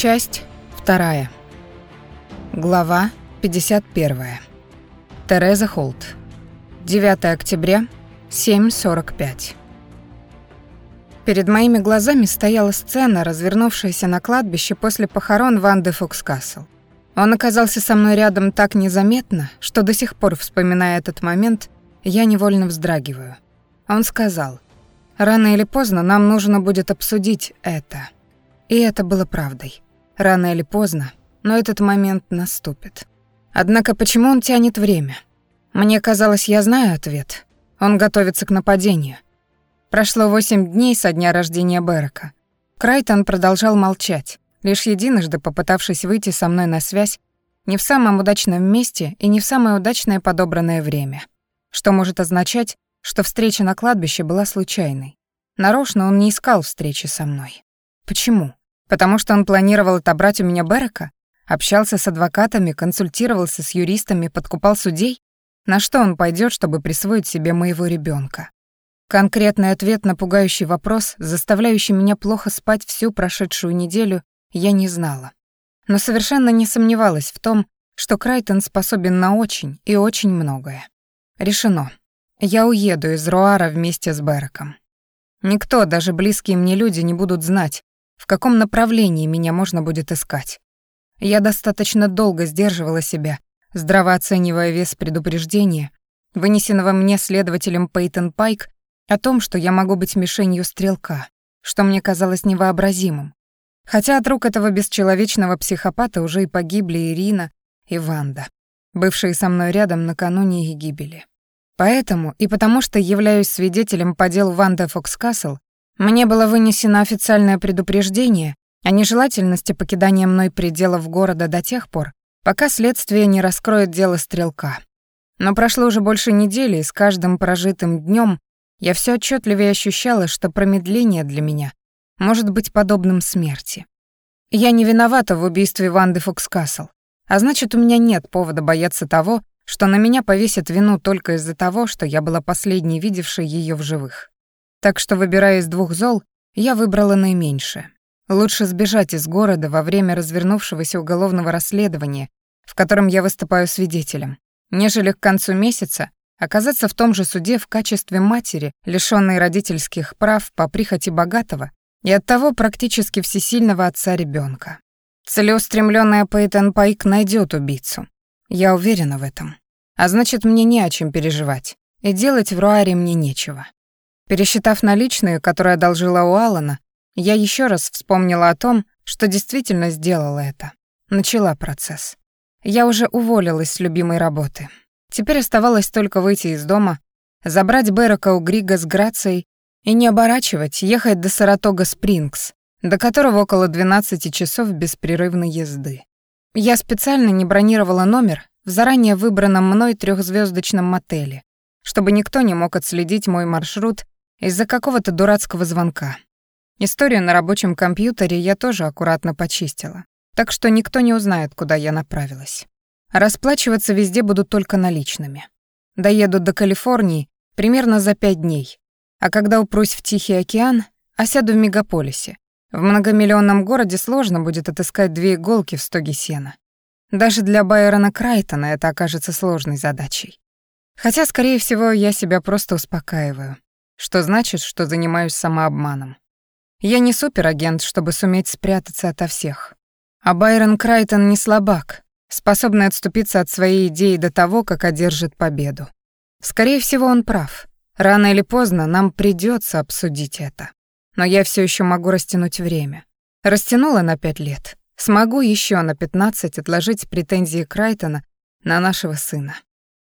Часть вторая. Глава 51. Тереза Холт. 9 октября, 7.45. Перед моими глазами стояла сцена, развернувшаяся на кладбище после похорон Ванды Фокскасл. Он оказался со мной рядом так незаметно, что до сих пор, вспоминая этот момент, я невольно вздрагиваю. Он сказал, «Рано или поздно нам нужно будет обсудить это». И это было правдой. Рано или поздно, но этот момент наступит. Однако почему он тянет время? Мне казалось, я знаю ответ. Он готовится к нападению. Прошло восемь дней со дня рождения Берека. Крайтон продолжал молчать, лишь единожды попытавшись выйти со мной на связь не в самом удачном месте и не в самое удачное подобранное время. Что может означать, что встреча на кладбище была случайной. Нарочно он не искал встречи со мной. Почему? Потому что он планировал отобрать у меня Берека? Общался с адвокатами, консультировался с юристами, подкупал судей? На что он пойдет, чтобы присвоить себе моего ребенка? Конкретный ответ на пугающий вопрос, заставляющий меня плохо спать всю прошедшую неделю, я не знала. Но совершенно не сомневалась в том, что Крайтон способен на очень и очень многое. Решено. Я уеду из Руара вместе с Береком. Никто, даже близкие мне люди, не будут знать, в каком направлении меня можно будет искать. Я достаточно долго сдерживала себя, здраво оценивая вес предупреждения, вынесенного мне следователем Пейтон Пайк о том, что я могу быть мишенью стрелка, что мне казалось невообразимым. Хотя от рук этого бесчеловечного психопата уже и погибли Ирина и Ванда, бывшие со мной рядом накануне их гибели. Поэтому и потому что являюсь свидетелем по делу Ванда Фокскасл, мне было вынесено официальное предупреждение о нежелательности покидания мной пределов города до тех пор, пока следствие не раскроет дело стрелка. Но прошло уже больше недели, и с каждым прожитым днем я все отчетливее ощущала, что промедление для меня может быть подобным смерти. Я не виновата в убийстве Ванды Фокскасл, а значит, у меня нет повода бояться того, что на меня повесят вину только из-за того, что я была последней видевшей ее в живых. Так что, выбирая из двух зол, я выбрала наименьшее. Лучше сбежать из города во время развернувшегося уголовного расследования, в котором я выступаю свидетелем, нежели к концу месяца оказаться в том же суде в качестве матери, лишённой родительских прав по прихоти богатого и оттого практически всесильного отца ребёнка. Целеустремлённая Пейтон Пайк найдёт убийцу. Я уверена в этом. А значит, мне не о чем переживать, и делать в Руаре мне нечего. Пересчитав наличные, которые одолжила у Алана, я еще раз вспомнила о том, что действительно сделала это. Начала процесс. Я уже уволилась с любимой работы. Теперь оставалось только выйти из дома, забрать Берека у Грига с Грацией и не оборачивать, ехать до Саратога-Спрингс, до которого около 12 часов беспрерывной езды. Я специально не бронировала номер в заранее выбранном мной трехзвездочном мотеле, чтобы никто не мог отследить мой маршрут из-за какого-то дурацкого звонка. Историю на рабочем компьютере я тоже аккуратно почистила, так что никто не узнает, куда я направилась. Расплачиваться везде будут только наличными. Доеду до Калифорнии примерно за пять дней, а когда упрусь в Тихий океан, осяду в мегаполисе. В многомиллионном городе сложно будет отыскать две иголки в стоге сена. Даже для Байрона Крайтона это окажется сложной задачей. Хотя, скорее всего, я себя просто успокаиваю что значит, что занимаюсь самообманом. Я не суперагент, чтобы суметь спрятаться ото всех. А Байрон Крайтон не слабак, способный отступиться от своей идеи до того, как одержит победу. Скорее всего, он прав. Рано или поздно нам придется обсудить это. Но я все еще могу растянуть время. Растянула на пять лет. Смогу еще на пятнадцать отложить претензии Крайтона на нашего сына.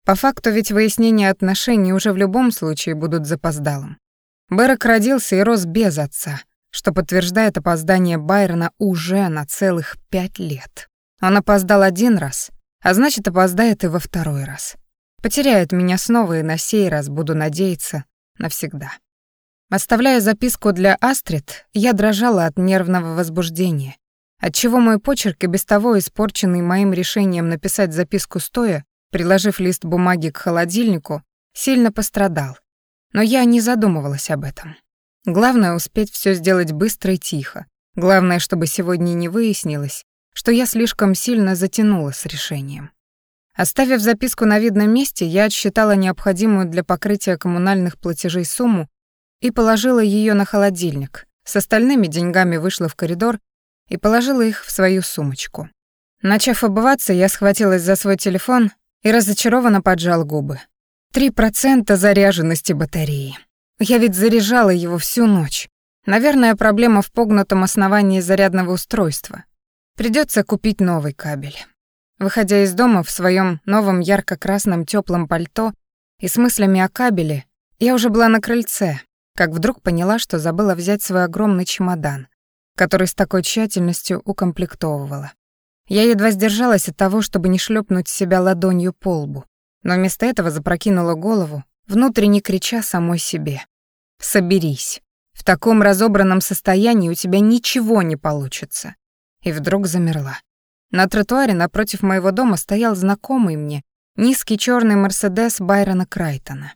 По факту ведь выяснение отношений уже в любом случае будут запоздалым. Берек родился и рос без отца, что подтверждает опоздание Байрона уже на целых пять лет. Он опоздал один раз, а значит, опоздает и во второй раз. Потеряет меня снова и на сей раз, буду надеяться, навсегда. Оставляя записку для Астрид, я дрожала от нервного возбуждения, отчего мой почерк и без того испорченный моим решением написать записку стоя, приложив лист бумаги к холодильнику, сильно пострадал. Но я не задумывалась об этом. Главное — успеть все сделать быстро и тихо, Главное, чтобы сегодня не выяснилось, что я слишком сильно затянула с решением. Оставив записку на видном месте, я отсчитала необходимую для покрытия коммунальных платежей сумму и положила ее на холодильник. С остальными деньгами вышла в коридор и положила их в свою сумочку. Начав обуваться, я схватилась за свой телефон и разочарованно поджал губы. Три процента заряженности батареи. Я ведь заряжала его всю ночь. Наверное, проблема в погнутом основании зарядного устройства. Придется купить новый кабель. Выходя из дома в своем новом ярко-красном теплом пальто и с мыслями о кабеле, я уже была на крыльце, как вдруг поняла, что забыла взять свой огромный чемодан, который с такой тщательностью укомплектовывала. Я едва сдержалась от того, чтобы не шлепнуть себя ладонью по лбу, но вместо этого запрокинула голову, внутренне крича самой себе. «Соберись. В таком разобранном состоянии у тебя ничего не получится. И вдруг замерла. На тротуаре напротив моего дома стоял знакомый мне низкий черный Мерседес Байрона Крайтона.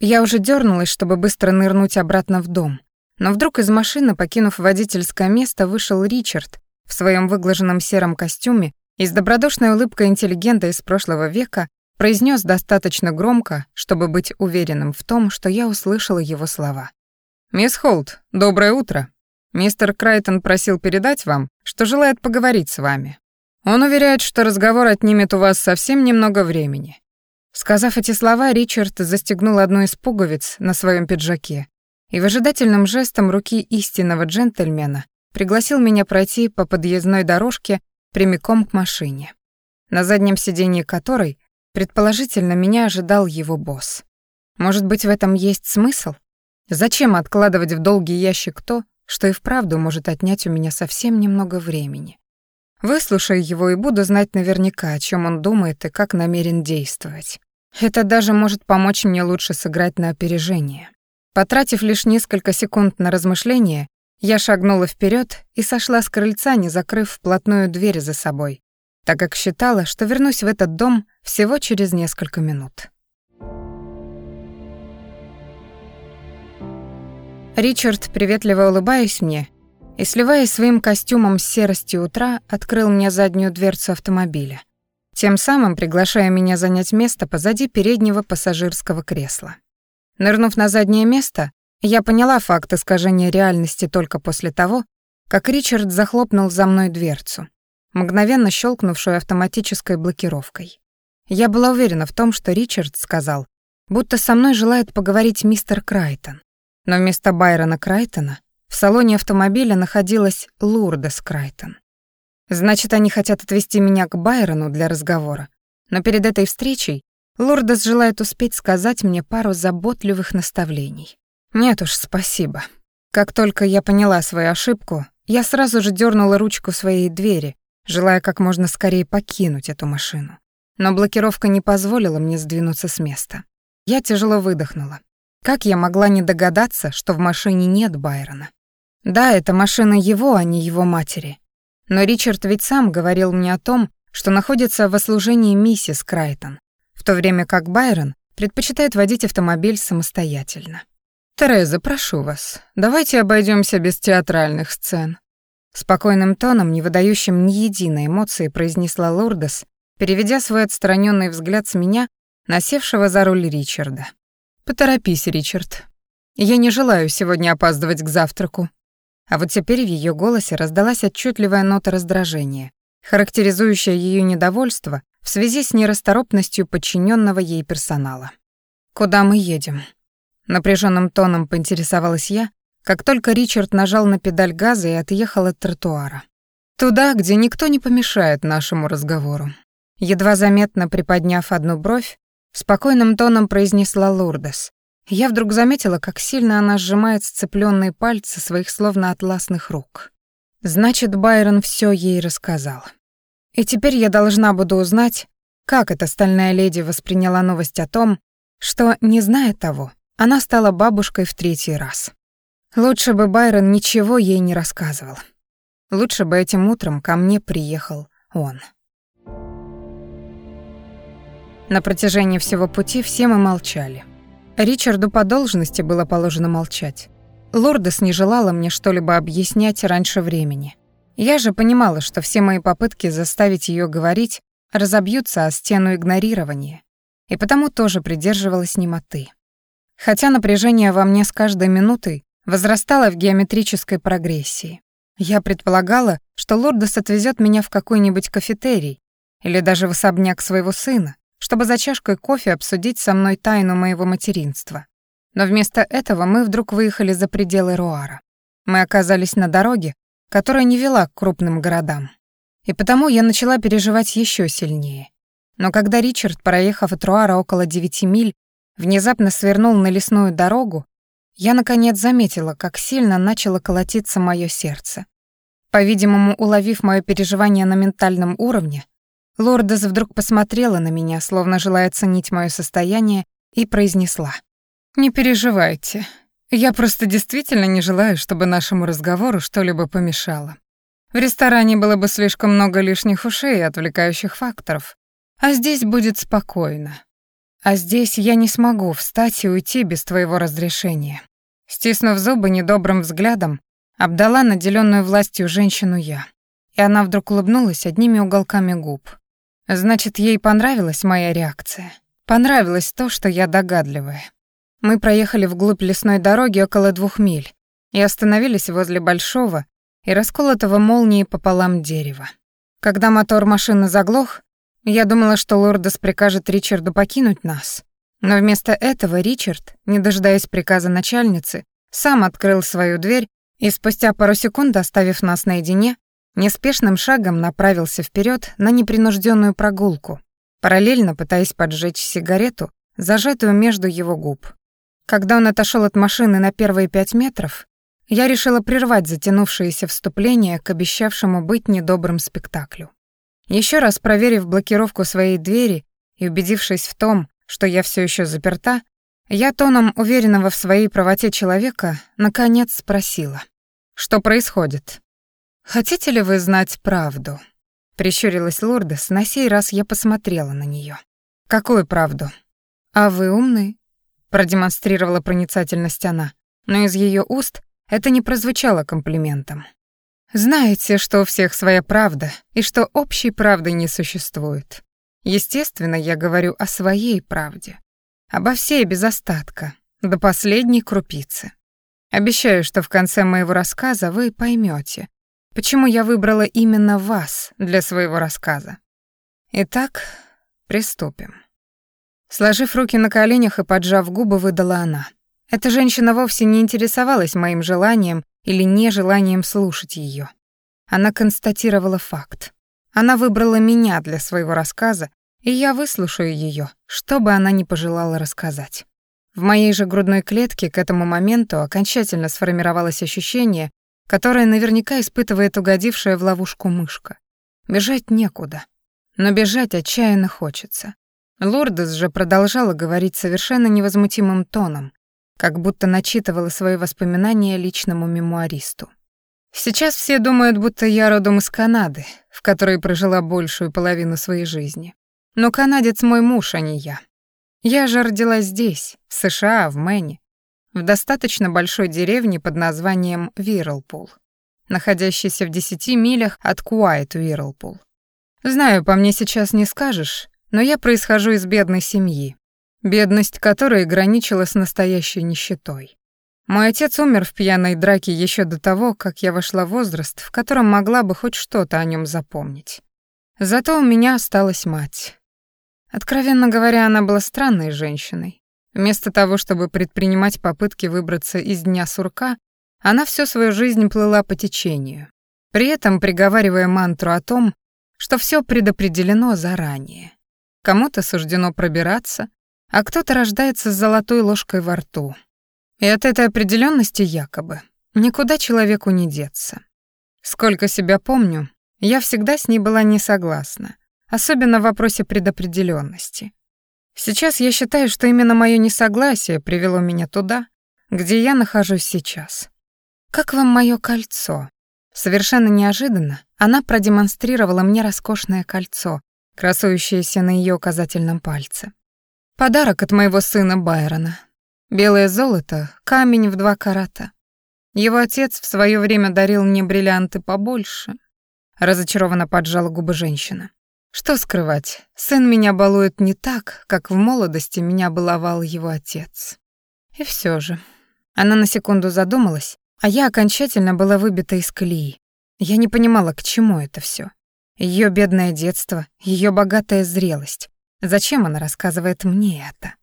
Я уже дернулась, чтобы быстро нырнуть обратно в дом, но вдруг из машины, покинув водительское место, вышел Ричард в своем выглаженном сером костюме и с добродушной улыбкой интеллигента из прошлого века произнес достаточно громко, чтобы быть уверенным в том, что я услышала его слова. «Мисс Холт, доброе утро. Мистер Крайтон просил передать вам, что желает поговорить с вами. Он уверяет, что разговор отнимет у вас совсем немного времени». Сказав эти слова, Ричард застегнул одну из пуговиц на своем пиджаке и выжидательным жестом руки истинного джентльмена пригласил меня пройти по подъездной дорожке прямиком к машине, на заднем сиденье которой, предположительно, меня ожидал его босс. Может быть, в этом есть смысл? Зачем откладывать в долгий ящик то, что и вправду может отнять у меня совсем немного времени? Выслушаю его и буду знать наверняка, о чем он думает и как намерен действовать. Это даже может помочь мне лучше сыграть на опережение. Потратив лишь несколько секунд на размышление, я шагнула вперед и сошла с крыльца, не закрыв вплотную дверь за собой, так как считала, что вернусь в этот дом всего через несколько минут. Ричард, приветливо улыбаясь мне и сливаясь своим костюмом с серостью утра, открыл мне заднюю дверцу автомобиля, тем самым приглашая меня занять место позади переднего пассажирского кресла. Нырнув на заднее место, я поняла факт искажения реальности только после того, как Ричард захлопнул за мной дверцу, мгновенно щелкнувшую автоматической блокировкой. Я была уверена в том, что Ричард сказал, будто со мной желает поговорить мистер Крайтон. Но вместо Байрона Крайтона в салоне автомобиля находилась Лурдес Крайтон. Значит, они хотят отвезти меня к Байрону для разговора. Но перед этой встречей Лурдес желает успеть сказать мне пару заботливых наставлений. Нет уж, спасибо. Как только я поняла свою ошибку, я сразу же дернула ручку своей двери, желая как можно скорее покинуть эту машину. Но блокировка не позволила мне сдвинуться с места. Я тяжело выдохнула. Как я могла не догадаться, что в машине нет Байрона? Да, это машина его, а не его матери. Но Ричард ведь сам говорил мне о том, что находится в служении миссис Крайтон, в то время как Байрон предпочитает водить автомобиль самостоятельно. «Тереза, прошу вас, давайте обойдемся без театральных сцен». Спокойным тоном, не выдающим ни единой эмоции, произнесла Лурдес, переведя свой отстраненный взгляд с меня на севшего за руль Ричарда. «Поторопись, Ричард. Я не желаю сегодня опаздывать к завтраку». А вот теперь в ее голосе раздалась отчетливая нота раздражения, характеризующая ее недовольство в связи с нерасторопностью подчиненного ей персонала. «Куда мы едем?» Напряженным тоном поинтересовалась я, как только Ричард нажал на педаль газа и отъехал от тротуара. «Туда, где никто не помешает нашему разговору». Едва заметно приподняв одну бровь, Спокойным тоном произнесла Лурдес. Я вдруг заметила, как сильно она сжимает сцепленные пальцы своих словно атласных рук. Значит, Байрон все ей рассказал. И теперь я должна буду узнать, как эта стальная леди восприняла новость о том, что, не зная того, она стала бабушкой в третий раз. Лучше бы Байрон ничего ей не рассказывал. Лучше бы этим утром ко мне приехал он. На протяжении всего пути все мы молчали. Ричарду по должности было положено молчать. Лордес не желала мне что-либо объяснять раньше времени. Я же понимала, что все мои попытки заставить ее говорить разобьются о стену игнорирования, и потому тоже придерживалась немоты. Хотя напряжение во мне с каждой минутой возрастало в геометрической прогрессии. Я предполагала, что Лордес отвезет меня в какой-нибудь кафетерий или даже в особняк своего сына, чтобы за чашкой кофе обсудить со мной тайну моего материнства. Но вместо этого мы вдруг выехали за пределы Руара. Мы оказались на дороге, которая не вела к крупным городам. И потому я начала переживать еще сильнее. Но когда Ричард, проехав от Руара около девяти миль, внезапно свернул на лесную дорогу, я наконец заметила, как сильно начало колотиться мое сердце. По-видимому, уловив мое переживание на ментальном уровне, Лордес вдруг посмотрела на меня, словно желая оценить мое состояние, и произнесла. «Не переживайте. Я просто действительно не желаю, чтобы нашему разговору что-либо помешало. В ресторане было бы слишком много лишних ушей и отвлекающих факторов, а здесь будет спокойно. А здесь я не смогу встать и уйти без твоего разрешения». Стиснув зубы недобрым взглядом, обдала наделенную властью женщину я. И она вдруг улыбнулась одними уголками губ. Значит, ей понравилась моя реакция. Понравилось то, что я догадливая. Мы проехали вглубь лесной дороги около двух миль и остановились возле большого и расколотого молнией пополам дерева. Когда мотор машины заглох, я думала, что Лордес прикажет Ричарду покинуть нас. Но вместо этого Ричард, не дожидаясь приказа начальницы, сам открыл свою дверь и спустя пару секунд, оставив нас наедине, неспешным шагом направился вперед на непринужденную прогулку, параллельно пытаясь поджечь сигарету, зажатую между его губ. Когда он отошел от машины на первые пять метров, я решила прервать затянувшееся вступление к обещавшему быть недобрым спектаклю. Еще раз проверив блокировку своей двери и убедившись в том, что я все еще заперта, я тоном уверенного в своей правоте человека наконец спросила. «Что происходит?» «Хотите ли вы знать правду?» Прищурилась Лордес, на сей раз я посмотрела на нее. «Какую правду?» «А вы умный?» Продемонстрировала проницательность она, но из ее уст это не прозвучало комплиментом. «Знаете, что у всех своя правда, и что общей правды не существует. Естественно, я говорю о своей правде. Обо всей без остатка, до последней крупицы. Обещаю, что в конце моего рассказа вы поймете, почему я выбрала именно вас для своего рассказа. Итак, приступим. Сложив руки на коленях и поджав губы, выдала она. Эта женщина вовсе не интересовалась моим желанием или нежеланием слушать ее. Она констатировала факт. Она выбрала меня для своего рассказа и я выслушаю ее, что бы она ни пожелала рассказать. В моей же грудной клетке к этому моменту окончательно сформировалось ощущение, которое наверняка испытывает угодившая в ловушку мышка. Бежать некуда, но бежать отчаянно хочется. Лордес же продолжала говорить совершенно невозмутимым тоном, как будто начитывала свои воспоминания личному мемуаристу. Сейчас все думают, будто я родом из Канады, в которой прожила большую половину своей жизни. Но канадец мой муж, а не я. Я же родилась здесь, в США, в Мэне, в достаточно большой деревне под названием Вирлпул, находящейся в десяти милях от Куайт Вирлпул. Знаю, по мне сейчас не скажешь, но я происхожу из бедной семьи, бедность которой граничила с настоящей нищетой. Мой отец умер в пьяной драке еще до того, как я вошла в возраст, в котором могла бы хоть что-то о нем запомнить. Зато у меня осталась мать. Откровенно говоря, она была странной женщиной. Вместо того, чтобы предпринимать попытки выбраться из дня сурка, она всю свою жизнь плыла по течению, при этом приговаривая мантру о том, что все предопределено заранее. Кому-то суждено пробираться, а кто-то рождается с золотой ложкой во рту. И от этой определенности якобы никуда человеку не деться. Сколько себя помню, я всегда с ней была не согласна особенно в вопросе предопределенности. Сейчас я считаю, что именно мое несогласие привело меня туда, где я нахожусь сейчас. Как вам мое кольцо? Совершенно неожиданно она продемонстрировала мне роскошное кольцо, красующееся на ее указательном пальце. Подарок от моего сына Байрона. Белое золото, камень в два карата. Его отец в свое время дарил мне бриллианты побольше. Разочарованно поджала губы женщина. Что скрывать, сын меня балует не так, как в молодости меня баловал его отец. И все же. Она на секунду задумалась, а я окончательно была выбита из колеи. Я не понимала, к чему это все. Ее бедное детство, ее богатая зрелость. Зачем она рассказывает мне это?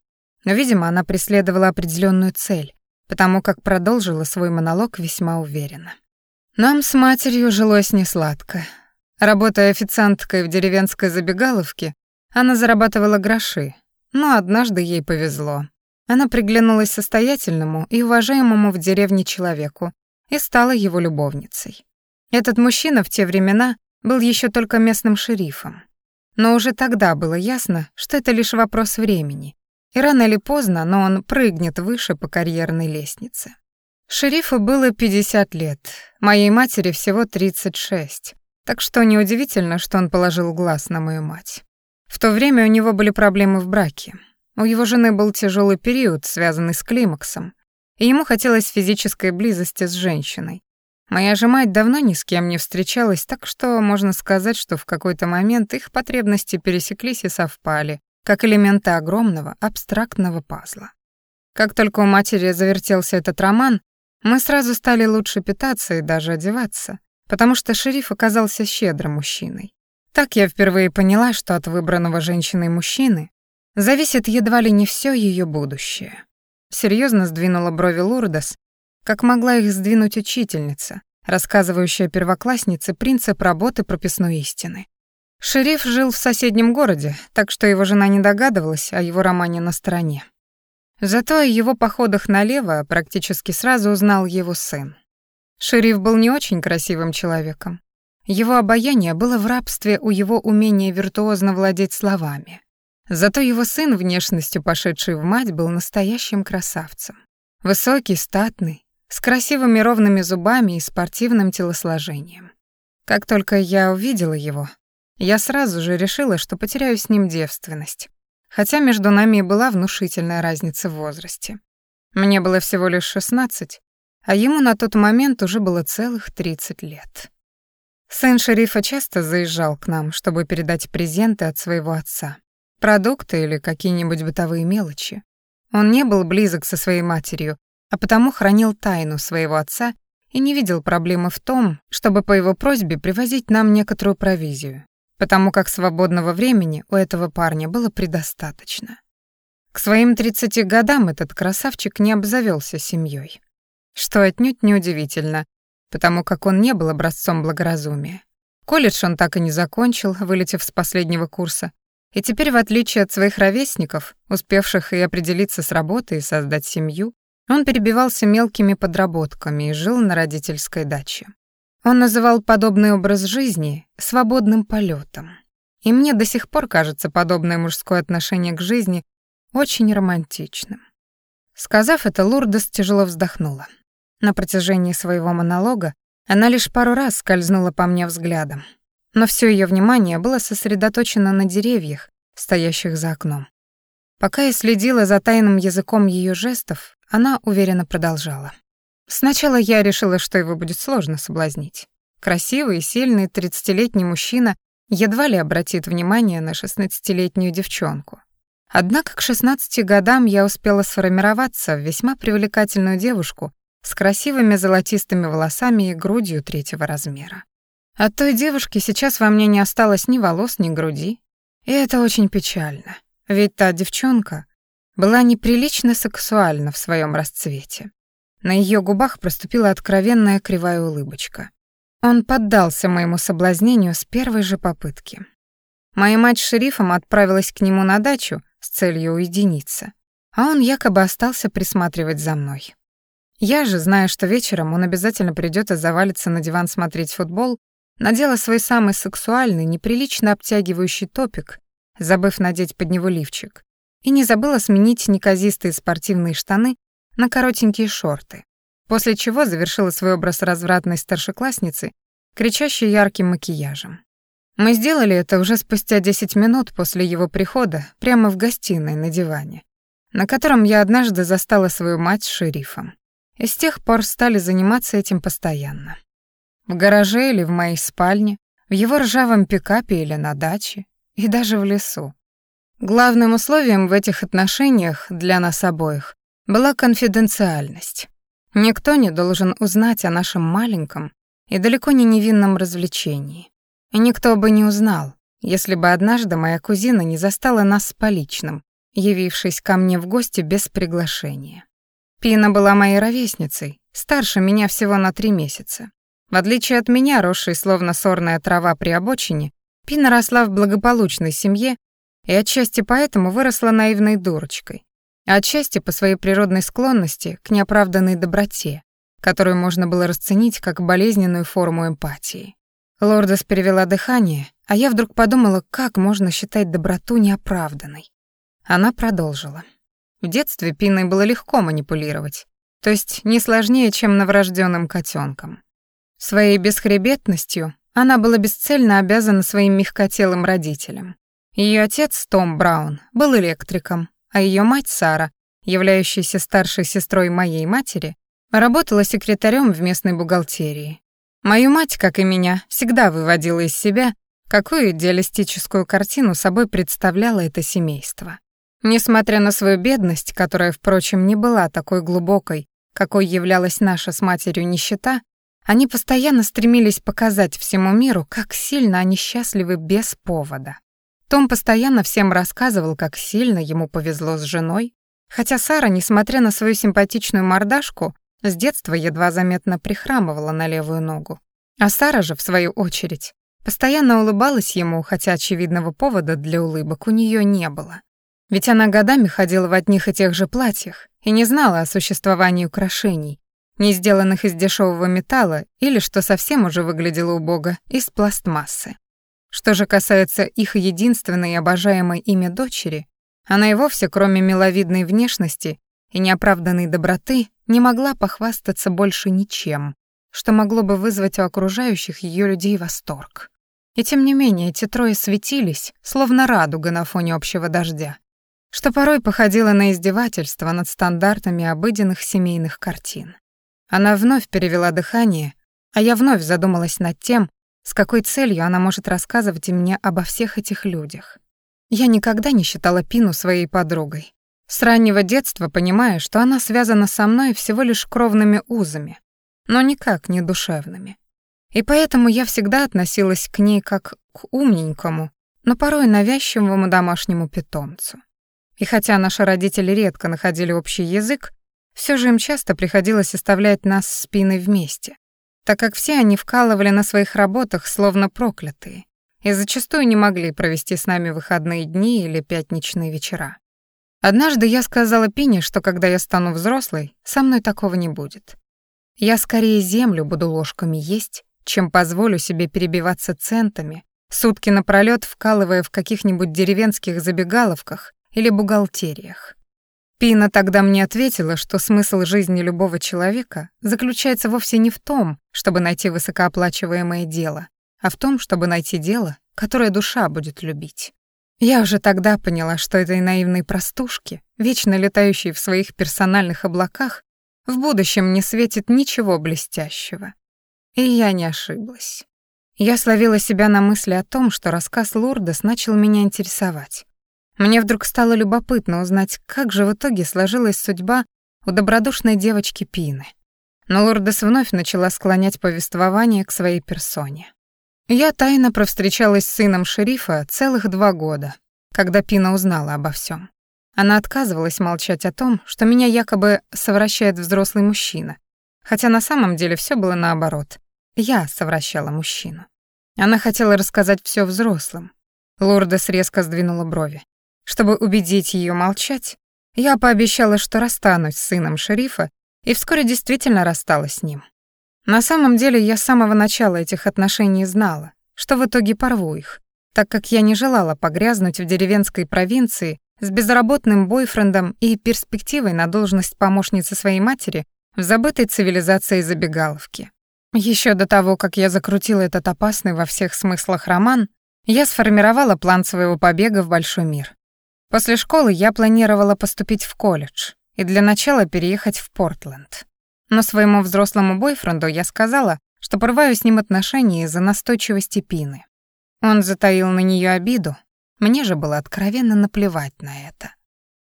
Но, видимо, она преследовала определенную цель, потому как продолжила свой монолог весьма уверенно. Нам с матерью жилось несладко. Работая официанткой в деревенской забегаловке, она зарабатывала гроши, но однажды ей повезло. Она приглянулась состоятельному и уважаемому в деревне человеку и стала его любовницей. Этот мужчина в те времена был еще только местным шерифом. Но уже тогда было ясно, что это лишь вопрос времени, и рано или поздно, но он прыгнет выше по карьерной лестнице. Шерифу было 50 лет, моей матери всего 36, так что неудивительно, что он положил глаз на мою мать. В то время у него были проблемы в браке. У его жены был тяжелый период, связанный с климаксом, и ему хотелось физической близости с женщиной. Моя же мать давно ни с кем не встречалась, так что можно сказать, что в какой-то момент их потребности пересеклись и совпали, как элементы огромного абстрактного пазла. Как только у матери завертелся этот роман, мы сразу стали лучше питаться и даже одеваться, потому что шериф оказался щедрым мужчиной. Так я впервые поняла, что от выбранного женщиной мужчины зависит едва ли не все ее будущее. Серьезно сдвинула брови Лурдас, как могла их сдвинуть учительница, рассказывающая первокласснице принцип работы прописной истины. Шериф жил в соседнем городе, так что его жена не догадывалась о его романе на стороне. Зато о его походах налево практически сразу узнал его сын. Шериф был не очень красивым человеком. Его обаяние было в рабстве у его умения виртуозно владеть словами. Зато его сын, внешностью пошедший в мать, был настоящим красавцем. Высокий, статный, с красивыми ровными зубами и спортивным телосложением. Как только я увидела его, я сразу же решила, что потеряю с ним девственность, хотя между нами и была внушительная разница в возрасте. Мне было всего лишь 16, а ему на тот момент уже было целых 30 лет. Сын шерифа часто заезжал к нам, чтобы передать презенты от своего отца. Продукты или какие-нибудь бытовые мелочи. Он не был близок со своей матерью, а потому хранил тайну своего отца и не видел проблемы в том, чтобы по его просьбе привозить нам некоторую провизию, потому как свободного времени у этого парня было предостаточно. К своим 30 годам этот красавчик не обзавелся семьей, что отнюдь неудивительно, потому как он не был образцом благоразумия. Колледж он так и не закончил, вылетев с последнего курса, и теперь, в отличие от своих ровесников, успевших и определиться с работой и создать семью, он перебивался мелкими подработками и жил на родительской даче. Он называл подобный образ жизни свободным полетом. И мне до сих пор кажется подобное мужское отношение к жизни очень романтичным. Сказав это, Лурдес тяжело вздохнула. На протяжении своего монолога она лишь пару раз скользнула по мне взглядом, но все ее внимание было сосредоточено на деревьях, стоящих за окном. Пока я следила за тайным языком ее жестов, она уверенно продолжала. Сначала я решила, что его будет сложно соблазнить. Красивый и сильный тридцатилетний мужчина едва ли обратит внимание на шестнадцатилетнюю девчонку. Однако к 16 годам я успела сформироваться в весьма привлекательную девушку с красивыми золотистыми волосами и грудью третьего размера. От той девушки сейчас во мне не осталось ни волос, ни груди. И это очень печально, ведь та девчонка была неприлично сексуальна в своем расцвете. На ее губах проступила откровенная кривая улыбочка. Он поддался моему соблазнению с первой же попытки. Моя мать с шерифом отправилась к нему на дачу с целью уединиться, а он якобы остался присматривать за мной. Я же, зная, что вечером он обязательно придёт и завалится на диван смотреть футбол, надела свой самый сексуальный, неприлично обтягивающий топик, забыв надеть под него лифчик, и не забыла сменить неказистые спортивные штаны на коротенькие шорты, после чего завершила свой образ развратной старшеклассницы, кричащей ярким макияжем. Мы сделали это уже спустя 10 минут после его прихода прямо в гостиной на диване, на котором я однажды застала свою мать с шерифом. и с тех пор стали заниматься этим постоянно. В гараже или в моей спальне, в его ржавом пикапе или на даче, и даже в лесу. Главным условием в этих отношениях для нас обоих была конфиденциальность. Никто не должен узнать о нашем маленьком и далеко не невинном развлечении. И никто бы не узнал, если бы однажды моя кузина не застала нас с поличным, явившись ко мне в гости без приглашения. Пина была моей ровесницей, старше меня всего на три месяца. В отличие от меня, росшей словно сорная трава при обочине, Пина росла в благополучной семье и отчасти поэтому выросла наивной дурочкой, а отчасти по своей природной склонности к неоправданной доброте, которую можно было расценить как болезненную форму эмпатии. Лордес перевела дыхание, а я вдруг подумала, как можно считать доброту неоправданной. Она продолжила. В детстве Пиной было легко манипулировать, то есть не сложнее, чем новорожденным котенком. Своей бесхребетностью она была бесцельно обязана своим мягкотелым родителям. Ее отец, Том Браун, был электриком, а ее мать, Сара, являющаяся старшей сестрой моей матери, работала секретарем в местной бухгалтерии. Мою мать, как и меня, всегда выводила из себя, какую идеалистическую картину собой представляло это семейство. Несмотря на свою бедность, которая, впрочем, не была такой глубокой, какой являлась наша с матерью нищета, они постоянно стремились показать всему миру, как сильно они счастливы без повода. Том постоянно всем рассказывал, как сильно ему повезло с женой, хотя Сара, несмотря на свою симпатичную мордашку, с детства едва заметно прихрамывала на левую ногу. А Сара же, в свою очередь, постоянно улыбалась ему, хотя очевидного повода для улыбок у нее не было. Ведь она годами ходила в одних и тех же платьях и не знала о существовании украшений, не сделанных из дешевого металла или, что совсем уже выглядело убого, из пластмассы. Что же касается их единственной и обожаемой ими дочери, она и вовсе, кроме миловидной внешности и неоправданной доброты, не могла похвастаться больше ничем, что могло бы вызвать у окружающих ее людей восторг. И тем не менее эти трое светились, словно радуга на фоне общего дождя, что порой походило на издевательство над стандартами обыденных семейных картин. Она вновь перевела дыхание, а я вновь задумалась над тем, с какой целью она может рассказывать мне обо всех этих людях? Я никогда не считала Пину своей подругой. С раннего детства понимая, что она связана со мной всего лишь кровными узами, но никак не душевными. И поэтому я всегда относилась к ней как к умненькому, но порой навязчивому домашнему питомцу. И хотя наши родители редко находили общий язык, все же им часто приходилось оставлять нас с Пиной вместе так как все они вкалывали на своих работах словно проклятые и зачастую не могли провести с нами выходные дни или пятничные вечера. Однажды я сказала Пине, что когда я стану взрослой, со мной такого не будет. Я скорее землю буду ложками есть, чем позволю себе перебиваться центами, сутки напролёт вкалывая в каких-нибудь деревенских забегаловках или бухгалтериях. Пина тогда мне ответила, что смысл жизни любого человека заключается вовсе не в том, чтобы найти высокооплачиваемое дело, а в том, чтобы найти дело, которое душа будет любить. Я уже тогда поняла, что этой наивной простушке, вечно летающей в своих персональных облаках, в будущем не светит ничего блестящего. И я не ошиблась. Я словила себя на мысли о том, что рассказ Лурдес начал меня интересовать. Мне вдруг стало любопытно узнать, как же в итоге сложилась судьба у добродушной девочки Пины. Но Лордес вновь начала склонять повествование к своей персоне. Я тайно провстречалась с сыном шерифа целых два года, когда Пина узнала обо всем. Она отказывалась молчать о том, что меня якобы совращает взрослый мужчина, хотя на самом деле все было наоборот. Я совращала мужчину. Она хотела рассказать все взрослым. Лордес резко сдвинула брови. Чтобы убедить ее молчать, я пообещала, что расстанусь с сыном шерифа, и вскоре действительно рассталась с ним. На самом деле я с самого начала этих отношений знала, что в итоге порву их, так как я не желала погрязнуть в деревенской провинции с безработным бойфрендом и перспективой на должность помощницы своей матери в забытой цивилизации забегаловки. Еще до того, как я закрутила этот опасный во всех смыслах роман, я сформировала план своего побега в большой мир. После школы я планировала поступить в колледж и для начала переехать в Портленд. Но своему взрослому бойфренду я сказала, что порваю с ним отношения из-за настойчивости Пины. Он затаил на нее обиду, мне же было откровенно наплевать на это.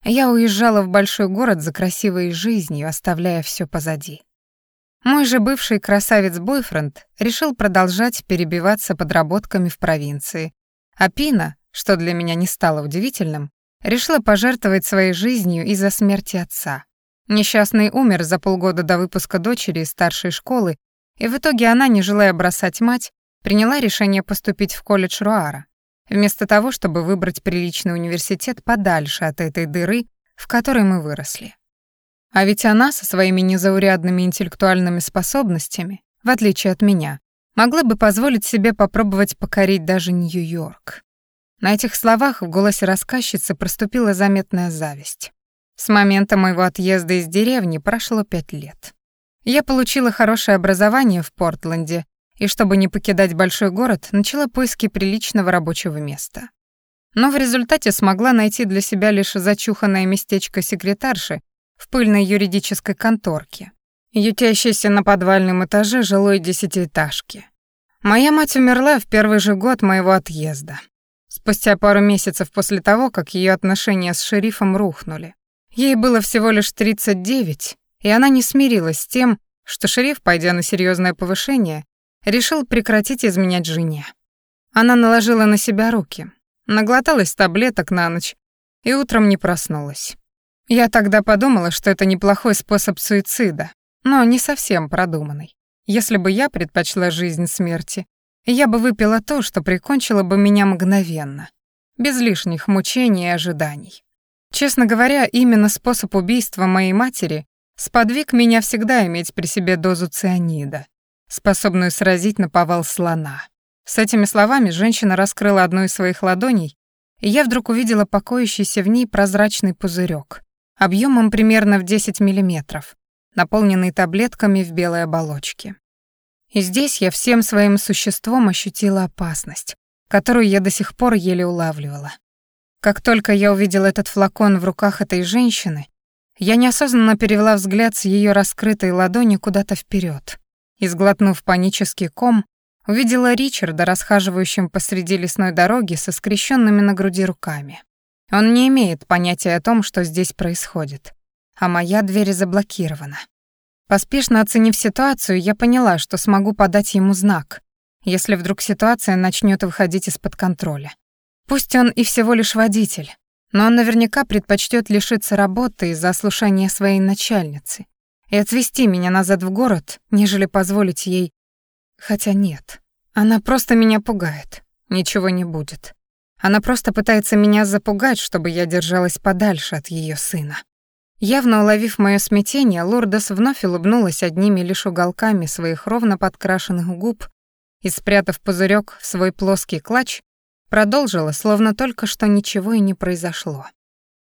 Я уезжала в большой город за красивой жизнью, оставляя все позади. Мой же бывший красавец-бойфренд решил продолжать перебиваться подработками в провинции, а Пина, что для меня не стало удивительным, решила пожертвовать своей жизнью из-за смерти отца. Несчастный умер за полгода до выпуска дочери из старшей школы, и в итоге она, не желая бросать мать, приняла решение поступить в колледж Руара, вместо того, чтобы выбрать приличный университет подальше от этой дыры, в которой мы выросли. А ведь она со своими незаурядными интеллектуальными способностями, в отличие от меня, могла бы позволить себе попробовать покорить даже Нью-Йорк. На этих словах в голосе рассказчицы проступила заметная зависть. С момента моего отъезда из деревни прошло пять лет. Я получила хорошее образование в Портленде и, чтобы не покидать большой город, начала поиски приличного рабочего места. Но в результате смогла найти для себя лишь зачуханное местечко секретарши в пыльной юридической конторке, ютящейся на подвальном этаже жилой десятиэтажки. Моя мать умерла в первый же год моего отъезда. Спустя пару месяцев после того, как ее отношения с шерифом рухнули. Ей было всего лишь 39, и она не смирилась с тем, что шериф, пойдя на серьезное повышение, решил прекратить изменять жене. Она наложила на себя руки, наглоталась таблеток на ночь и утром не проснулась. Я тогда подумала, что это неплохой способ суицида, но не совсем продуманный. Если бы я предпочла жизнь смерти, я бы выпила то, что прикончило бы меня мгновенно, без лишних мучений и ожиданий. Честно говоря, именно способ убийства моей матери сподвиг меня всегда иметь при себе дозу цианида, способную сразить на повал слона. С этими словами женщина раскрыла одну из своих ладоней, и я вдруг увидела покоящийся в ней прозрачный пузырек объемом примерно в 10 миллиметров, наполненный таблетками в белой оболочке. И здесь я всем своим существом ощутила опасность, которую я до сих пор еле улавливала. Как только я увидела этот флакон в руках этой женщины, я неосознанно перевела взгляд с ее раскрытой ладони куда-то вперед и, сглотнув панический ком, увидела Ричарда, расхаживающим посреди лесной дороги со скрещенными на груди руками. Он не имеет понятия о том, что здесь происходит. А моя дверь заблокирована. Поспешно оценив ситуацию, я поняла, что смогу подать ему знак, если вдруг ситуация начнет выходить из-под контроля. Пусть он и всего лишь водитель, но он наверняка предпочтет лишиться работы из-за ослушания своей начальницы и отвезти меня назад в город, нежели позволить ей... Хотя нет, она просто меня пугает, ничего не будет. Она просто пытается меня запугать, чтобы я держалась подальше от ее сына. Явно уловив мое смятение, Лордес вновь улыбнулась одними лишь уголками своих ровно подкрашенных губ и, спрятав пузырек в свой плоский клатч, продолжила, словно только что ничего и не произошло.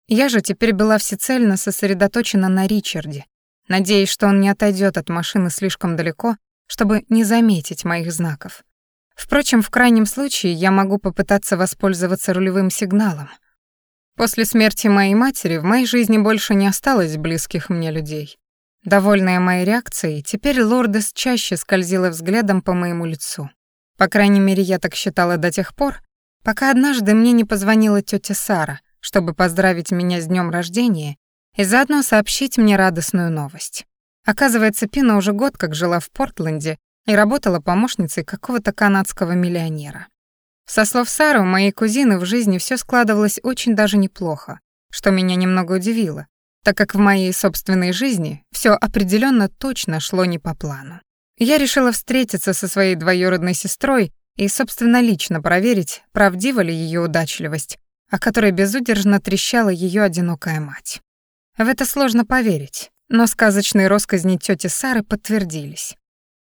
Я же теперь была всецельно сосредоточена на Ричарде, надеясь, что он не отойдет от машины слишком далеко, чтобы не заметить моих знаков. Впрочем, в крайнем случае я могу попытаться воспользоваться рулевым сигналом. После смерти моей матери в моей жизни больше не осталось близких мне людей. Довольная моей реакцией, теперь Лордес чаще скользила взглядом по моему лицу. По крайней мере, я так считала до тех пор, пока однажды мне не позвонила тетя Сара, чтобы поздравить меня с днем рождения и заодно сообщить мне радостную новость. Оказывается, Пина уже год как жила в Портленде и работала помощницей какого-то канадского миллионера. Со слов Сары, моей кузины в жизни все складывалось очень даже неплохо, что меня немного удивило, так как в моей собственной жизни все определенно точно шло не по плану. Я решила встретиться со своей двоюродной сестрой и, собственно, лично проверить, правдива ли ее удачливость, о которой безудержно трещала ее одинокая мать. В это сложно поверить, но сказочные росказни тети Сары подтвердились.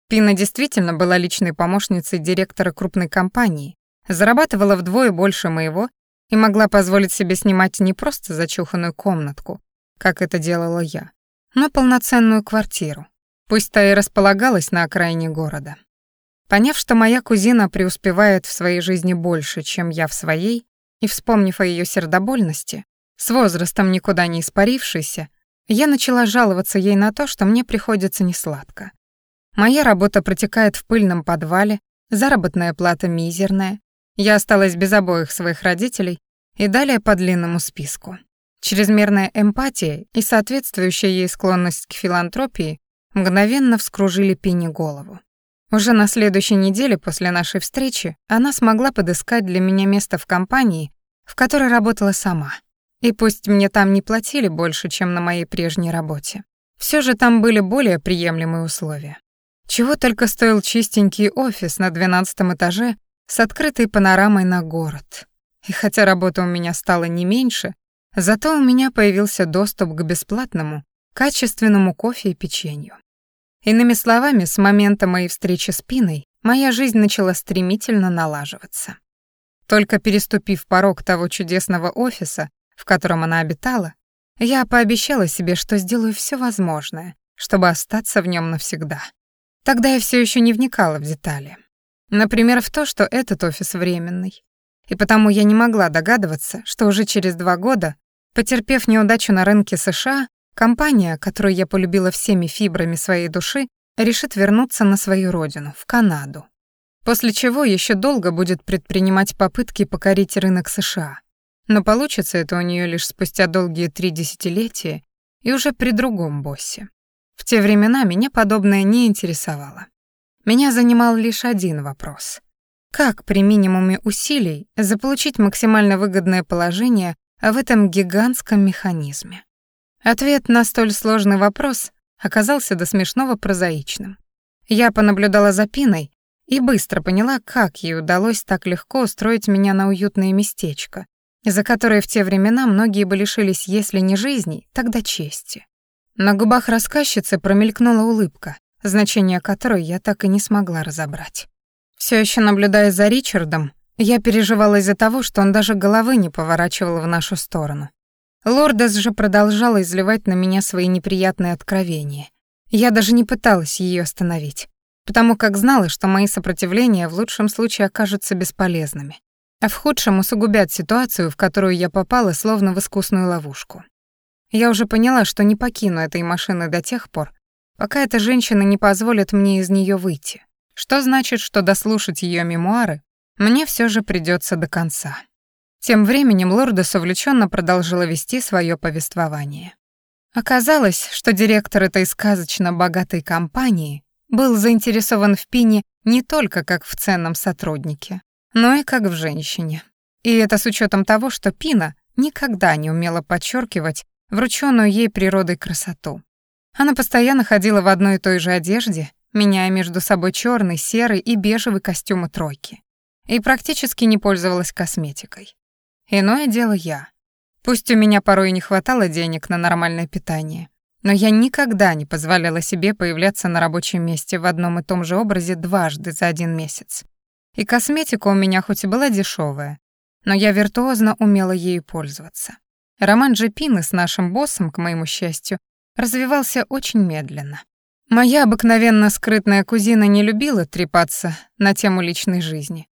Пина действительно была личной помощницей директора крупной компании, зарабатывала вдвое больше моего и могла позволить себе снимать не просто зачуханную комнатку, как это делала я, но полноценную квартиру, пусть та и располагалась на окраине города. Поняв, что моя кузина преуспевает в своей жизни больше, чем я в своей, и вспомнив о ее сердобольности, с возрастом никуда не испарившейся, я начала жаловаться ей на то, что мне приходится несладко. Моя работа протекает в пыльном подвале, заработная плата мизерная, я осталась без обоих своих родителей и далее по длинному списку. Чрезмерная эмпатия и соответствующая ей склонность к филантропии мгновенно вскружили Пинни голову. Уже на следующей неделе после нашей встречи она смогла подыскать для меня место в компании, в которой работала сама. И пусть мне там не платили больше, чем на моей прежней работе, все же там были более приемлемые условия. Чего только стоил чистенький офис на двенадцатом этаже с открытой панорамой на город. И хотя работа у меня стала не меньше, зато у меня появился доступ к бесплатному, качественному кофе и печенью. Иными словами, с момента моей встречи с Пиной моя жизнь начала стремительно налаживаться. Только переступив порог того чудесного офиса, в котором она обитала, я пообещала себе, что сделаю все возможное, чтобы остаться в нем навсегда. Тогда я все еще не вникала в детали. Например, в то, что этот офис временный. И потому я не могла догадываться, что уже через два года, потерпев неудачу на рынке США, компания, которую я полюбила всеми фибрами своей души, решит вернуться на свою родину, в Канаду. После чего еще долго будет предпринимать попытки покорить рынок США. Но получится это у нее лишь спустя долгие три десятилетия и уже при другом боссе. В те времена меня подобное не интересовало. Меня занимал лишь один вопрос. Как при минимуме усилий заполучить максимально выгодное положение в этом гигантском механизме? Ответ на столь сложный вопрос оказался до смешного прозаичным. Я понаблюдала за Пиной и быстро поняла, как ей удалось так легко устроить меня на уютное местечко, за которое в те времена многие бы лишились, если не жизни, тогда чести. На губах рассказчицы промелькнула улыбка, значение которой я так и не смогла разобрать. Все еще наблюдая за Ричардом, я переживала из-за того, что он даже головы не поворачивал в нашу сторону. Лордес же продолжала изливать на меня свои неприятные откровения. Я даже не пыталась ее остановить, потому как знала, что мои сопротивления в лучшем случае окажутся бесполезными, а в худшем усугубят ситуацию, в которую я попала словно в искусную ловушку. Я уже поняла, что не покину этой машины до тех пор, пока эта женщина не позволит мне из нее выйти. Что значит, что дослушать ее мемуары мне все же придется до конца. Тем временем Лордес увлеченно продолжила вести свое повествование. Оказалось, что директор этой сказочно богатой компании был заинтересован в Пине не только как в ценном сотруднике, но и как в женщине. И это с учетом того, что Пина никогда не умела подчеркивать врученную ей природой красоту. Она постоянно ходила в одной и той же одежде, меняя между собой черный, серый и бежевый костюмы тройки. И практически не пользовалась косметикой. Иное дело я. Пусть у меня порой не хватало денег на нормальное питание, но я никогда не позволяла себе появляться на рабочем месте в одном и том же образе дважды за один месяц. И косметика у меня хоть и была дешевая, но я виртуозно умела ею пользоваться. Роман Джепины с нашим боссом, к моему счастью, развивался очень медленно. Моя обыкновенно скрытная кузина не любила трепаться на тему личной жизни.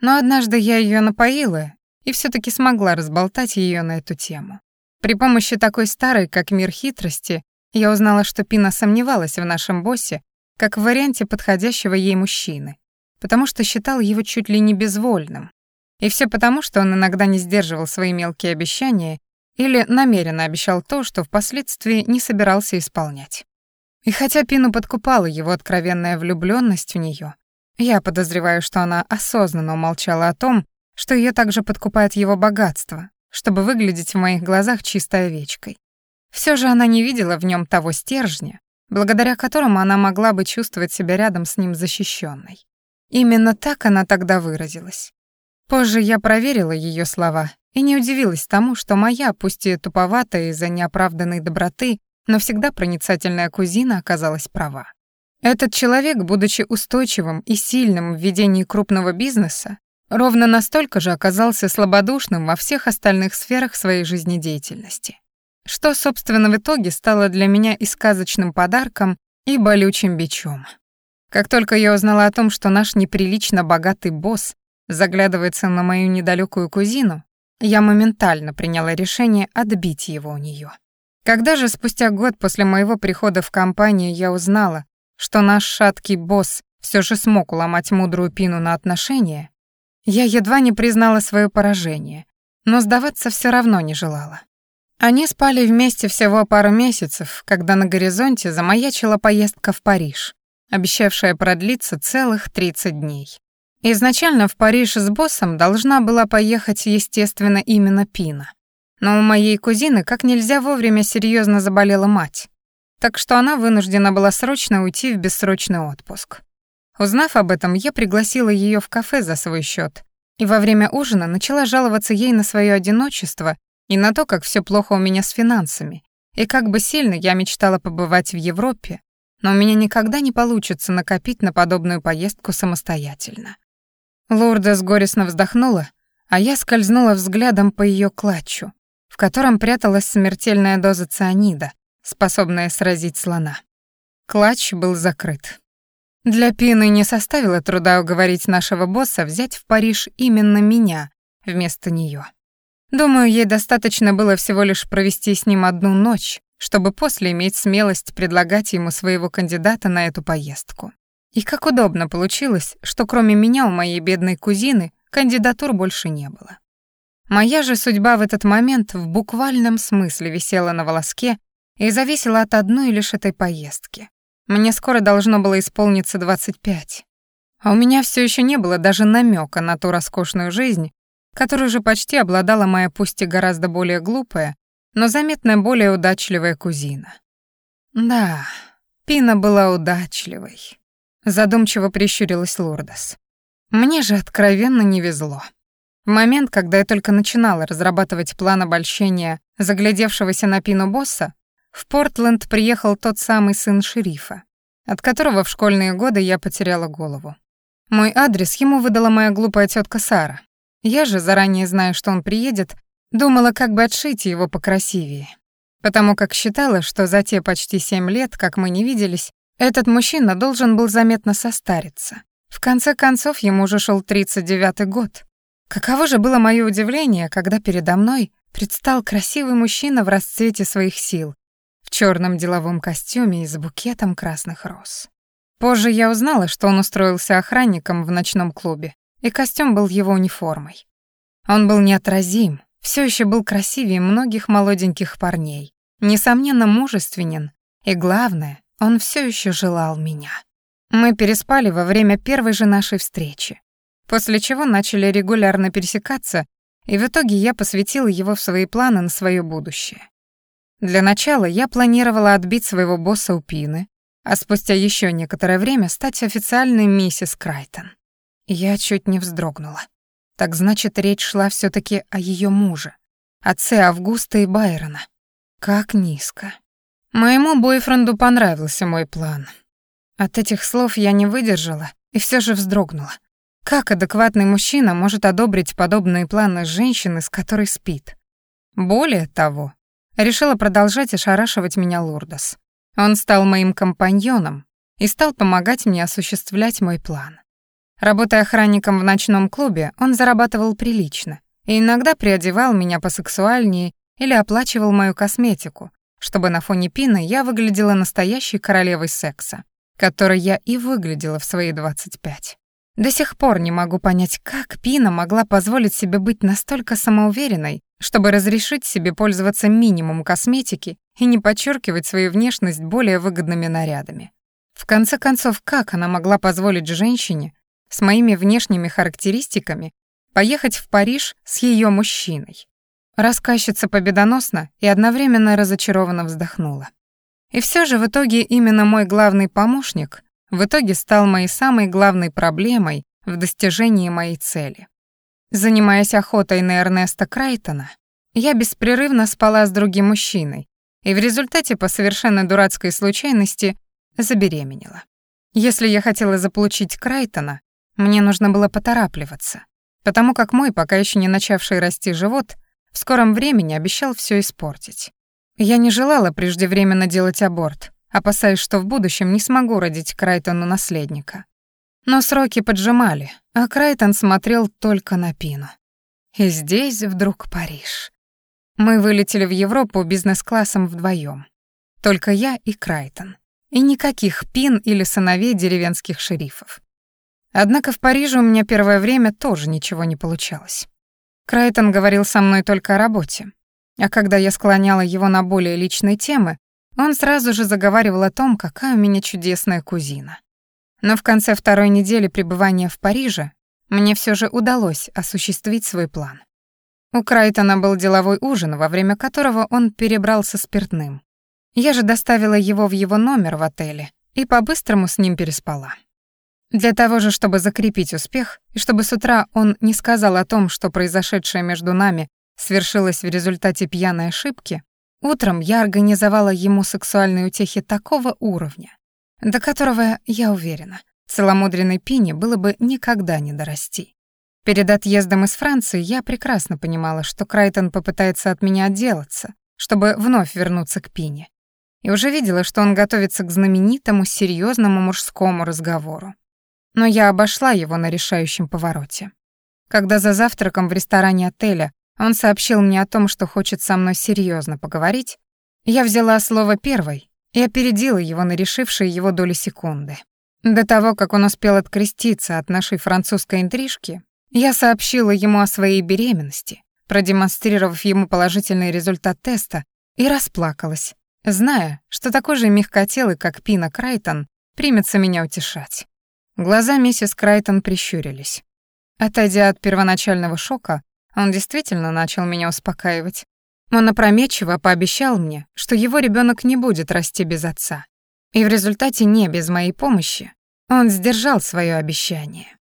Но однажды я ее напоила и все таки смогла разболтать ее на эту тему. При помощи такой старой, как мир хитрости, я узнала, что Пина сомневалась в нашем боссе как в варианте подходящего ей мужчины, потому что считал его чуть ли не безвольным. И все потому, что он иногда не сдерживал свои мелкие обещания или намеренно обещал то, что впоследствии не собирался исполнять. И хотя Пину подкупала его откровенная влюблённость в неё, я подозреваю, что она осознанно умолчала о том, что её также подкупает его богатство, чтобы выглядеть в моих глазах чистой овечкой. Всё же она не видела в нём того стержня, благодаря которому она могла бы чувствовать себя рядом с ним защищённой. Именно так она тогда выразилась. Позже я проверила её слова и не удивилась тому, что моя, пусть и туповатая из-за неоправданной доброты, но всегда проницательная кузина оказалась права. Этот человек, будучи устойчивым и сильным в ведении крупного бизнеса, ровно настолько же оказался слабодушным во всех остальных сферах своей жизнедеятельности. Что, собственно, в итоге стало для меня и сказочным подарком, и болючим бичом. Как только я узнала о том, что наш неприлично богатый босс заглядывается на мою недалекую кузину, я моментально приняла решение отбить его у нее. Когда же спустя год после моего прихода в компанию я узнала, что наш шаткий босс все же смог уломать мудрую пину на отношения, я едва не признала свое поражение, но сдаваться все равно не желала. Они спали вместе всего пару месяцев, когда на горизонте замаячила поездка в Париж, обещавшая продлиться целых 30 дней. Изначально в Париж с боссом должна была поехать, естественно, именно Пина. Но у моей кузины как нельзя вовремя серьезно заболела мать, так что она вынуждена была срочно уйти в бессрочный отпуск. Узнав об этом, я пригласила ее в кафе за свой счет и во время ужина начала жаловаться ей на свое одиночество и на то, как все плохо у меня с финансами, и как бы сильно я мечтала побывать в Европе, но у меня никогда не получится накопить на подобную поездку самостоятельно. Лурдес горестно вздохнула, а я скользнула взглядом по ее клатчу, котором пряталась смертельная доза цианида, способная сразить слона. Клатч был закрыт. Для Пины не составило труда уговорить нашего босса взять в Париж именно меня вместо нее. Думаю, ей достаточно было всего лишь провести с ним одну ночь, чтобы после иметь смелость предлагать ему своего кандидата на эту поездку. И как удобно получилось, что кроме меня у моей бедной кузины кандидатур больше не было. Моя же судьба в этот момент в буквальном смысле висела на волоске и зависела от одной лишь этой поездки. Мне скоро должно было исполниться 25. А у меня все еще не было даже намека на ту роскошную жизнь, которую же почти обладала моя пусть и гораздо более глупая, но заметно более удачливая кузина. Да, Пина была удачливой. Задумчиво прищурилась Лурдос. Мне же откровенно не везло. В момент, когда я только начинала разрабатывать план обольщения заглядевшегося на пину босса, в Портленд приехал тот самый сын шерифа, от которого в школьные годы я потеряла голову. Мой адрес ему выдала моя глупая тетка Сара. Я же, заранее зная, что он приедет, думала, как бы отшить его покрасивее. Потому как считала, что за те почти семь лет, как мы не виделись, этот мужчина должен был заметно состариться. В конце концов, ему уже шел 39-й год, Каково же было мое удивление, когда передо мной предстал красивый мужчина в расцвете своих сил, в черном деловом костюме и с букетом красных роз. Позже я узнала, что он устроился охранником в ночном клубе, и костюм был его униформой. Он был неотразим, все еще был красивее многих молоденьких парней, несомненно мужественен, и главное, он все еще желал меня. Мы переспали во время первой же нашей встречи после чего начали регулярно пересекаться, и в итоге я посвятила его в свои планы на свое будущее. Для начала я планировала отбить своего босса у Пины, а спустя еще некоторое время стать официальной миссис Крайтон. Я чуть не вздрогнула. Так значит, речь шла все таки о ее муже, отце Августа и Байрона. Как низко. Моему бойфренду понравился мой план. От этих слов я не выдержала и все же вздрогнула. Как адекватный мужчина может одобрить подобные планы женщины, с которой спит? Более того, решила продолжать ошарашивать меня Лурдос. Он стал моим компаньоном и стал помогать мне осуществлять мой план. Работая охранником в ночном клубе, он зарабатывал прилично и иногда приодевал меня посексуальнее или оплачивал мою косметику, чтобы на фоне Пины я выглядела настоящей королевой секса, которой я и выглядела в свои 25. До сих пор не могу понять, как Пина могла позволить себе быть настолько самоуверенной, чтобы разрешить себе пользоваться минимум косметики и не подчеркивать свою внешность более выгодными нарядами. В конце концов, как она могла позволить женщине с моими внешними характеристиками поехать в Париж с ее мужчиной? Рассказчица победоносно и одновременно разочарованно вздохнула. И все же в итоге именно мой главный помощник в итоге стал моей самой главной проблемой в достижении моей цели. Занимаясь охотой на Эрнеста Крайтона, я беспрерывно спала с другим мужчиной и в результате по совершенно дурацкой случайности забеременела. Если я хотела заполучить Крайтона, мне нужно было поторапливаться, потому как мой, пока еще не начавший расти живот, в скором времени обещал все испортить. Я не желала преждевременно делать аборт, опасаясь, что в будущем не смогу родить Крайтону наследника. Но сроки поджимали, а Крайтон смотрел только на Пину. И здесь вдруг Париж. Мы вылетели в Европу бизнес-классом вдвоем. Только я и Крайтон. И никаких пин или сыновей деревенских шерифов. Однако в Париже у меня первое время тоже ничего не получалось. Крайтон говорил со мной только о работе. А когда я склоняла его на более личные темы, он сразу же заговаривал о том, какая у меня чудесная кузина. Но в конце второй недели пребывания в Париже мне все же удалось осуществить свой план. У Крайтона был деловой ужин, во время которого он перебрался спиртным. Я же доставила его в его номер в отеле и по-быстрому с ним переспала. Для того же, чтобы закрепить успех, и чтобы с утра он не сказал о том, что произошедшее между нами свершилось в результате пьяной ошибки, утром я организовала ему сексуальные утехи такого уровня, до которого, я уверена, целомудренной Пине было бы никогда не дорасти. Перед отъездом из Франции я прекрасно понимала, что Крайтон попытается от меня отделаться, чтобы вновь вернуться к Пине. И уже видела, что он готовится к знаменитому серьезному мужскому разговору. Но я обошла его на решающем повороте. Когда за завтраком в ресторане отеля он сообщил мне о том, что хочет со мной серьезно поговорить, я взяла слово первой и опередила его на решившие его доли секунды. До того, как он успел откреститься от нашей французской интрижки, я сообщила ему о своей беременности, продемонстрировав ему положительный результат теста, и расплакалась, зная, что такой же мягкотелый, как Пина Крайтон, примется меня утешать. Глаза миссис Крайтон прищурились. Отойдя от первоначального шока, он действительно начал меня успокаивать. Он опрометчиво пообещал мне, что его ребенок не будет расти без отца. И в результате не без моей помощи он сдержал свое обещание.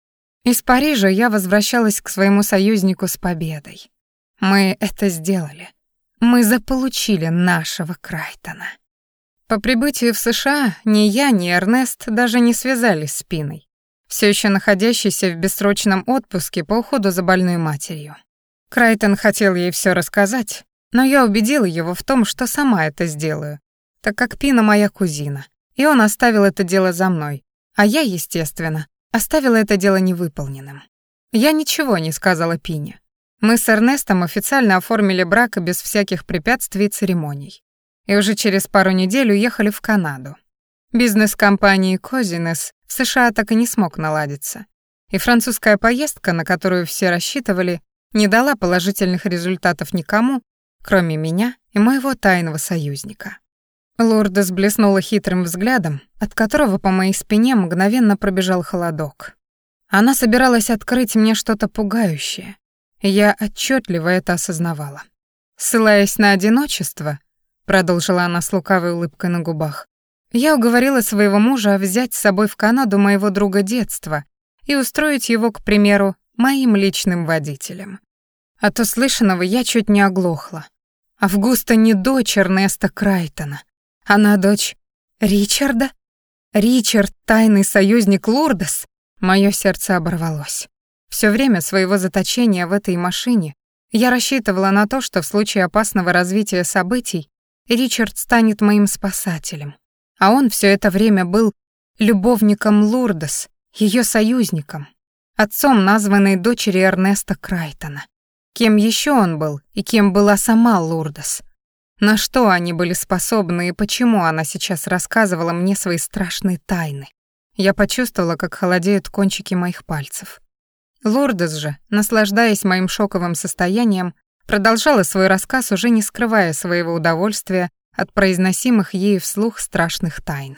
Из Парижа я возвращалась к своему союзнику с победой. Мы это сделали. Мы заполучили нашего Крайтона. По прибытии в США ни я, ни Эрнест даже не связались с Пиной, все еще находящейся в бессрочном отпуске по уходу за больной матерью. Крайтон хотел ей все рассказать, но я убедила его в том, что сама это сделаю, так как Пина моя кузина, и он оставил это дело за мной, а я, естественно, оставила это дело невыполненным. Я ничего не сказала Пине. Мы с Эрнестом официально оформили брак без всяких препятствий и церемоний. И уже через пару недель уехали в Канаду. Бизнес компании Козинес в США так и не смог наладиться. И французская поездка, на которую все рассчитывали, не дала положительных результатов никому, кроме меня и моего тайного союзника. Лордес блеснула хитрым взглядом, от которого по моей спине мгновенно пробежал холодок. Она собиралась открыть мне что-то пугающее, и я отчетливо это осознавала. Ссылаясь на одиночество, продолжила она с лукавой улыбкой на губах, я уговорила своего мужа взять с собой в Канаду моего друга детства и устроить его, к примеру, моим личным водителем. От услышанного я чуть не оглохла. Августа не дочь Эрнеста Крайтона, она дочь Ричарда? Ричард — тайный союзник Лурдес? Моё сердце оборвалось. Всё время своего заточения в этой машине я рассчитывала на то, что в случае опасного развития событий Ричард станет моим спасателем. А он всё это время был любовником Лурдес, её союзником, отцом названной дочери Эрнеста Крайтона. Кем ещё он был и кем была сама Лурдес — на что они были способны и почему она сейчас рассказывала мне свои страшные тайны? Я почувствовала, как холодеют кончики моих пальцев. Лордес же, наслаждаясь моим шоковым состоянием, продолжала свой рассказ, уже не скрывая своего удовольствия от произносимых ею вслух страшных тайн.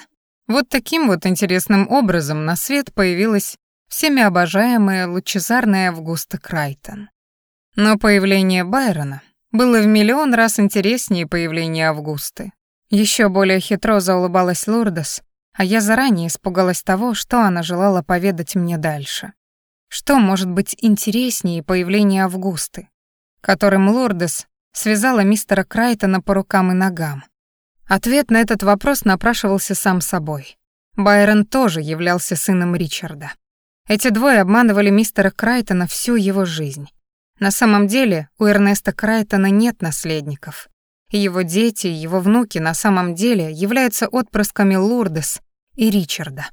Вот таким вот интересным образом на свет появилась всеми обожаемая лучезарная Августа Крайтон. Но появление Байрона было в миллион раз интереснее появления Августы. Еще более хитро заулыбалась Лурдес, а я заранее испугалась того, что она желала поведать мне дальше. Что может быть интереснее появления Августы, которым Лурдес связала мистера Крайтона по рукам и ногам? Ответ на этот вопрос напрашивался сам собой. Байрон тоже являлся сыном Ричарда. Эти двое обманывали мистера Крайтона всю его жизнь. На самом деле у Эрнеста Крайтона нет наследников. И его дети, его внуки на самом деле являются отпрысками Лурдес и Ричарда.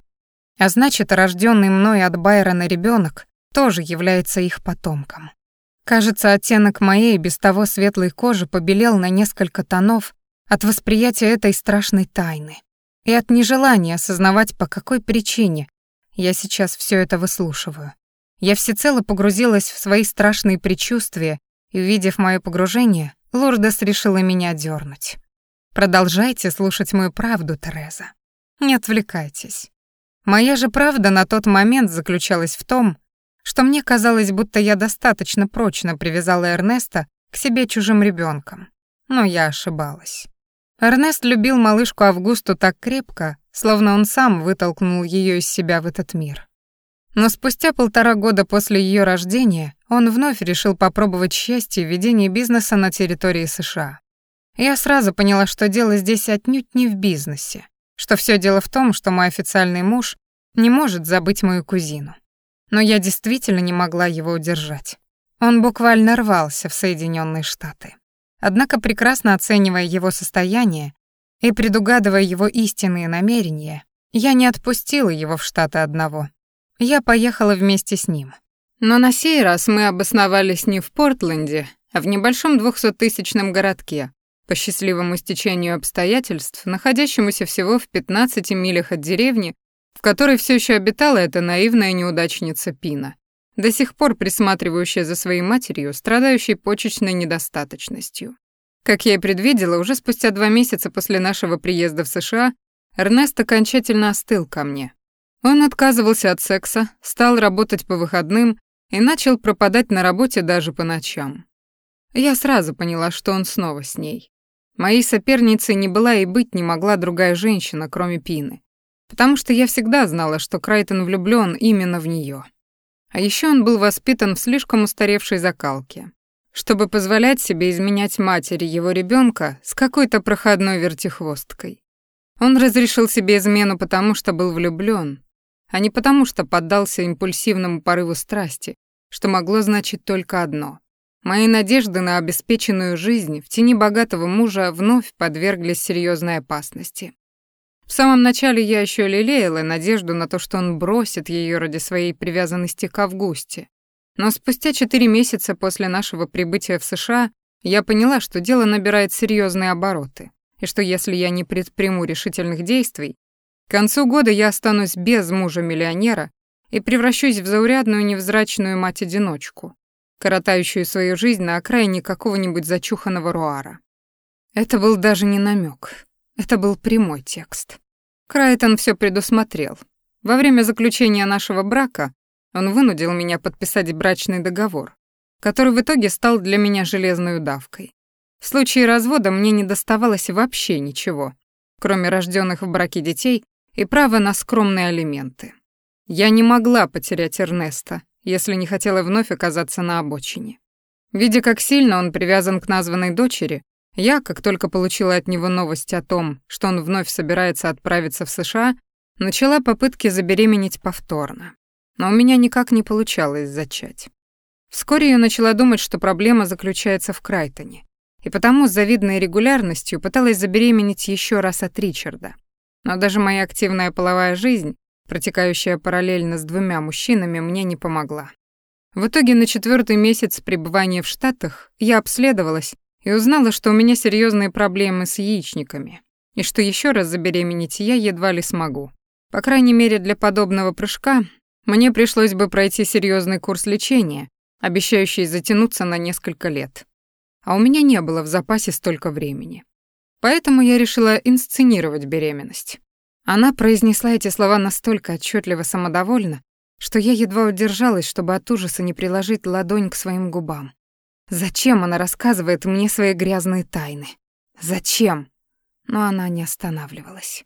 А значит, рожденный мной от Байрона ребенок тоже является их потомком. Кажется, оттенок моей без того светлой кожи побелел на несколько тонов от восприятия этой страшной тайны и от нежелания осознавать, по какой причине я сейчас все это выслушиваю. Я всецело погрузилась в свои страшные предчувствия, и, увидев мое погружение, Лордес решила меня дернуть. Продолжайте слушать мою правду, Тереза. Не отвлекайтесь. Моя же правда на тот момент заключалась в том, что мне казалось, будто я достаточно прочно привязала Эрнеста к себе чужим ребенком. Но я ошибалась. Эрнест любил малышку Августу так крепко, словно он сам вытолкнул ее из себя в этот мир. Но спустя полтора года после ее рождения он вновь решил попробовать счастье в ведении бизнеса на территории США. Я сразу поняла, что дело здесь отнюдь не в бизнесе, что все дело в том, что мой официальный муж не может забыть мою кузину. Но я действительно не могла его удержать. Он буквально рвался в Соединенные Штаты. Однако, прекрасно оценивая его состояние и предугадывая его истинные намерения, я не отпустила его в Штаты одного. Я поехала вместе с ним. Но на сей раз мы обосновались не в Портленде, а в небольшом двухсоттысячном городке, по счастливому стечению обстоятельств, находящемуся всего в 15 милях от деревни, которой все еще обитала эта наивная неудачница Пина, до сих пор присматривающая за своей матерью, страдающей почечной недостаточностью. Как я и предвидела, уже спустя два месяца после нашего приезда в США Эрнест окончательно остыл ко мне. Он отказывался от секса, стал работать по выходным и начал пропадать на работе даже по ночам. Я сразу поняла, что он снова с ней. Моей соперницей не была и быть не могла другая женщина, кроме Пины. Потому что я всегда знала, что Крайтон влюблён именно в неё. А ещё он был воспитан в слишком устаревшей закалке, чтобы позволять себе изменять матери его ребёнка с какой-то проходной вертихвосткой. Он разрешил себе измену потому, что был влюблён, а не потому, что поддался импульсивному порыву страсти, что могло значить только одно. Мои надежды на обеспеченную жизнь в тени богатого мужа вновь подверглись серьезной опасности. В самом начале я еще лелеяла надежду на то, что он бросит ее ради своей привязанности к Августе. Но спустя четыре месяца после нашего прибытия в США я поняла, что дело набирает серьезные обороты, и что если я не предприму решительных действий, к концу года я останусь без мужа-миллионера и превращусь в заурядную невзрачную мать-одиночку, коротающую свою жизнь на окраине какого-нибудь зачуханного руара. Это был даже не намек, это был прямой текст. Крайтон все предусмотрел. Во время заключения нашего брака он вынудил меня подписать брачный договор, который в итоге стал для меня железной удавкой. В случае развода мне не доставалось вообще ничего, кроме рожденных в браке детей и права на скромные алименты. Я не могла потерять Эрнеста, если не хотела вновь оказаться на обочине. Видя, как сильно он привязан к названной дочери, я, как только получила от него новость о том, что он вновь собирается отправиться в США, начала попытки забеременеть повторно. Но у меня никак не получалось зачать. Вскоре я начала думать, что проблема заключается в Крайтоне, и потому с завидной регулярностью пыталась забеременеть еще раз от Ричарда. Но даже моя активная половая жизнь протекающая параллельно с двумя мужчинами, мне не помогла. В итоге на четвертый месяц пребывания в Штатах я обследовалась и узнала, что у меня серьезные проблемы с яичниками, и что еще раз забеременеть я едва ли смогу. По крайней мере, для подобного прыжка мне пришлось бы пройти серьезный курс лечения, обещающий затянуться на несколько лет. А у меня не было в запасе столько времени. Поэтому я решила инсценировать беременность. Она произнесла эти слова настолько отчетливо самодовольно, что я едва удержалась, чтобы от ужаса не приложить ладонь к своим губам. Зачем она рассказывает мне свои грязные тайны? Зачем? Но она не останавливалась.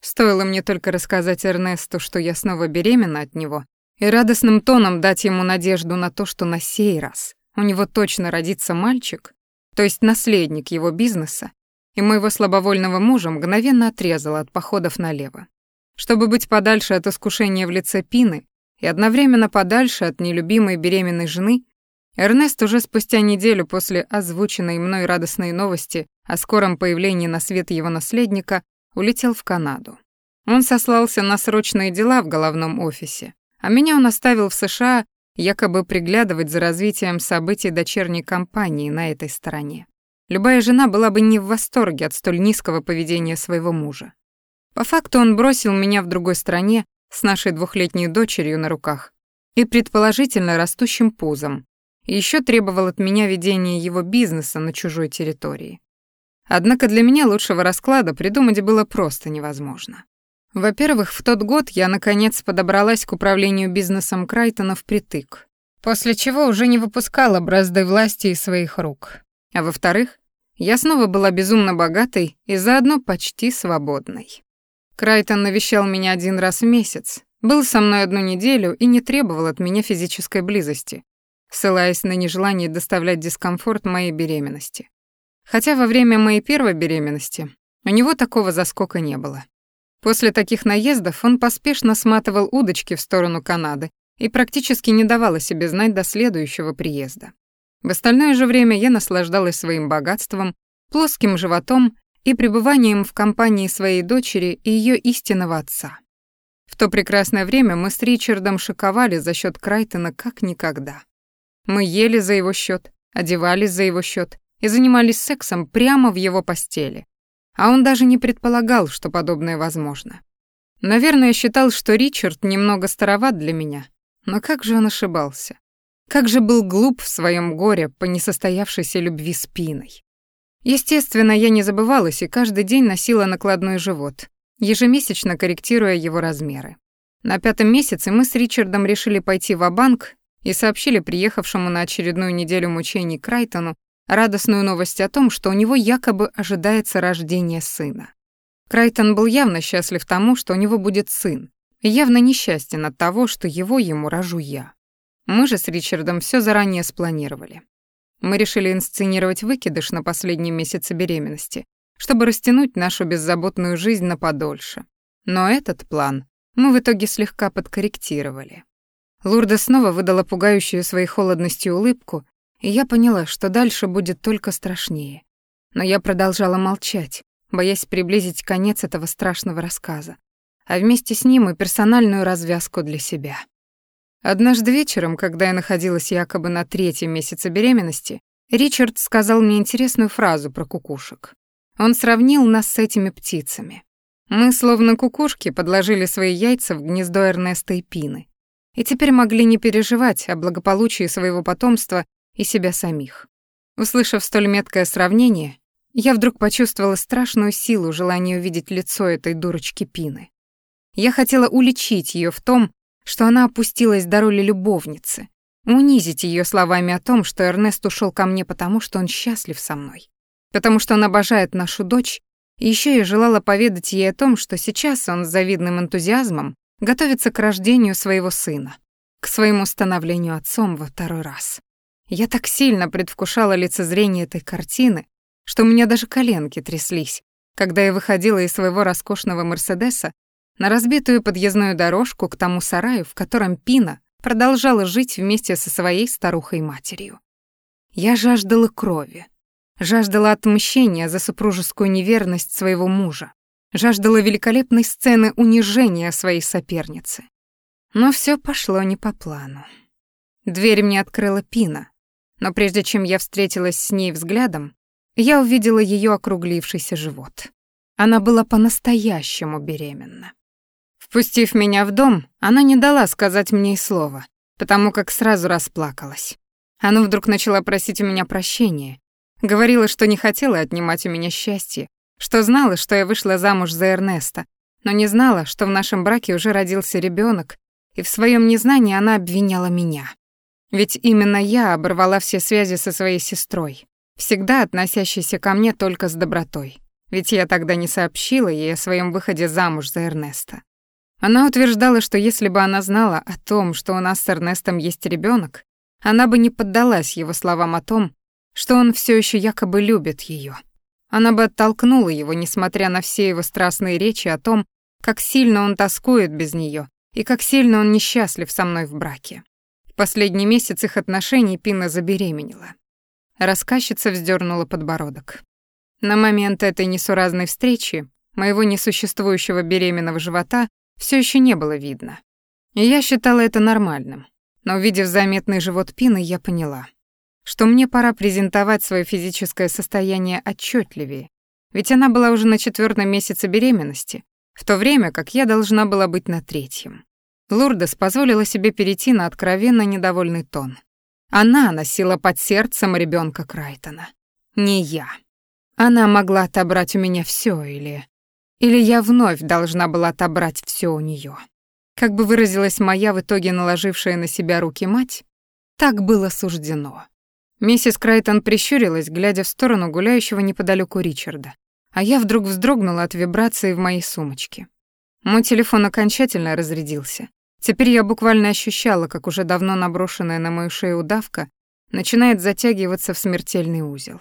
Стоило мне только рассказать Эрнесту, что я снова беременна от него, и радостным тоном дать ему надежду на то, что на сей раз у него точно родится мальчик, то есть наследник его бизнеса, и моего слабовольного мужа мгновенно отрезала от походов налево. Чтобы быть подальше от искушения в лице Пины и одновременно подальше от нелюбимой беременной жены, Эрнест уже спустя неделю после озвученной мной радостной новости о скором появлении на свет его наследника улетел в Канаду. Он сослался на срочные дела в головном офисе, а меня он оставил в США якобы приглядывать за развитием событий дочерней компании на этой стороне. Любая жена была бы не в восторге от столь низкого поведения своего мужа. По факту он бросил меня в другой стране с нашей двухлетней дочерью на руках и предположительно растущим пузом, еще требовал от меня ведения его бизнеса на чужой территории. Однако для меня лучшего расклада придумать было просто невозможно. Во-первых, в тот год я наконец подобралась к управлению бизнесом Крайтона впритык, после чего уже не выпускала бразды власти из своих рук. А во-вторых, я снова была безумно богатой и заодно почти свободной. Крайтон навещал меня один раз в месяц, был со мной одну неделю и не требовал от меня физической близости, ссылаясь на нежелание доставлять дискомфорт моей беременности. Хотя во время моей первой беременности у него такого заскока не было. После таких наездов он поспешно сматывал удочки в сторону Канады и практически не давал о себе знать до следующего приезда. В остальное же время я наслаждалась своим богатством, плоским животом и пребыванием в компании своей дочери и ее истинного отца. В то прекрасное время мы с Ричардом шиковали за счет Крайтона как никогда. Мы ели за его счет, одевались за его счет и занимались сексом прямо в его постели, а он даже не предполагал, что подобное возможно. Наверное, считал, что Ричард немного староват для меня, но как же он ошибался. Как же был глуп в своем горе по несостоявшейся любви с Пиной. Естественно, я не забывалась и каждый день носила накладной живот, ежемесячно корректируя его размеры. На пятом месяце мы с Ричардом решили пойти в банк и сообщили приехавшему на очередную неделю мучений Крайтону, радостную новость о том, что у него якобы ожидается рождение сына. Крайтон был явно счастлив тому, что у него будет сын, и явно несчастен от того, что его ему рожу я. Мы же с Ричардом все заранее спланировали. Мы решили инсценировать выкидыш на последнем месяце беременности, чтобы растянуть нашу беззаботную жизнь на подольше. Но этот план мы в итоге слегка подкорректировали. Лурда снова выдала пугающую своей холодностью улыбку и я поняла, что дальше будет только страшнее. Но я продолжала молчать, боясь приблизить конец этого страшного рассказа, а вместе с ним и персональную развязку для себя. Однажды вечером, когда я находилась якобы на третьем месяце беременности, Ричард сказал мне интересную фразу про кукушек. Он сравнил нас с этими птицами. Мы, словно кукушки, подложили свои яйца в гнездо Эрнеста и Пины, и теперь могли не переживать о благополучии своего потомства и себя самих. Услышав столь меткое сравнение, я вдруг почувствовала страшную силу желания увидеть лицо этой дурочки Пины. Я хотела уличить ее в том, что она опустилась до роли любовницы, унизить ее словами о том, что Эрнест ушел ко мне потому, что он счастлив со мной, потому что он обожает нашу дочь, и еще я желала поведать ей о том, что сейчас он с завидным энтузиазмом готовится к рождению своего сына, к своему становлению отцом во второй раз. Я так сильно предвкушала лицезрение этой картины, что у меня даже коленки тряслись, когда я выходила из своего роскошного Мерседеса на разбитую подъездную дорожку к тому сараю, в котором Пина продолжала жить вместе со своей старухой-матерью. Я жаждала крови, жаждала отмщения за супружескую неверность своего мужа, жаждала великолепной сцены унижения своей соперницы. Но все пошло не по плану. Дверь мне открыла Пина, но прежде чем я встретилась с ней взглядом, я увидела ее округлившийся живот. Она была по-настоящему беременна. Впустив меня в дом, она не дала сказать мне и слова, потому как сразу расплакалась. Она вдруг начала просить у меня прощения, говорила, что не хотела отнимать у меня счастье, что знала, что я вышла замуж за Эрнеста, но не знала, что в нашем браке уже родился ребенок, и в своем незнании она обвиняла меня. Ведь именно я оборвала все связи со своей сестрой, всегда относящейся ко мне только с добротой. Ведь я тогда не сообщила ей о своем выходе замуж за Эрнеста. Она утверждала, что если бы она знала о том, что у нас с Эрнестом есть ребенок, она бы не поддалась его словам о том, что он все еще якобы любит ее. Она бы оттолкнула его, несмотря на все его страстные речи о том, как сильно он тоскует без нее и как сильно он несчастлив со мной в браке последний месяц их отношений Пина забеременела. Рассказчица вздернула подбородок. На момент этой несуразной встречи моего несуществующего беременного живота все еще не было видно. И я считала это нормальным. но увидев заметный живот Пины, я поняла, что мне пора презентовать свое физическое состояние отчетливее, ведь она была уже на четвертом месяце беременности, в то время как я должна была быть на третьем. Лурдес позволила себе перейти на откровенно недовольный тон. Она носила под сердцем ребенка Крайтона. Не я. Она могла отобрать у меня все или... Или я вновь должна была отобрать все у нее. Как бы выразилась моя в итоге наложившая на себя руки мать, так было суждено. Миссис Крайтон прищурилась, глядя в сторону гуляющего неподалеку Ричарда, а я вдруг вздрогнула от вибрации в моей сумочке. Мой телефон окончательно разрядился. Теперь я буквально ощущала, как уже давно наброшенная на мою шею удавка начинает затягиваться в смертельный узел.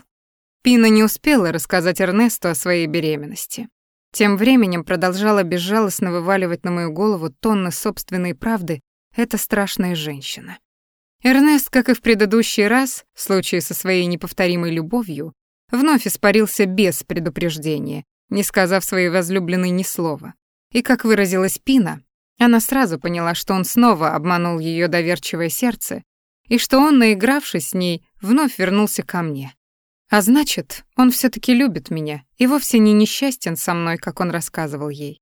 Пина не успела рассказать Эрнесту о своей беременности. Тем временем продолжала безжалостно вываливать на мою голову тонны собственной правды эта страшная женщина. Эрнест, как и в предыдущий раз, в случае со своей неповторимой любовью, вновь испарился без предупреждения, не сказав своей возлюбленной ни слова. И, как выразилась Пина, она сразу поняла, что он снова обманул ее доверчивое сердце и что он, наигравшись с ней, вновь вернулся ко мне. А значит, он все таки любит меня и вовсе не несчастен со мной, как он рассказывал ей.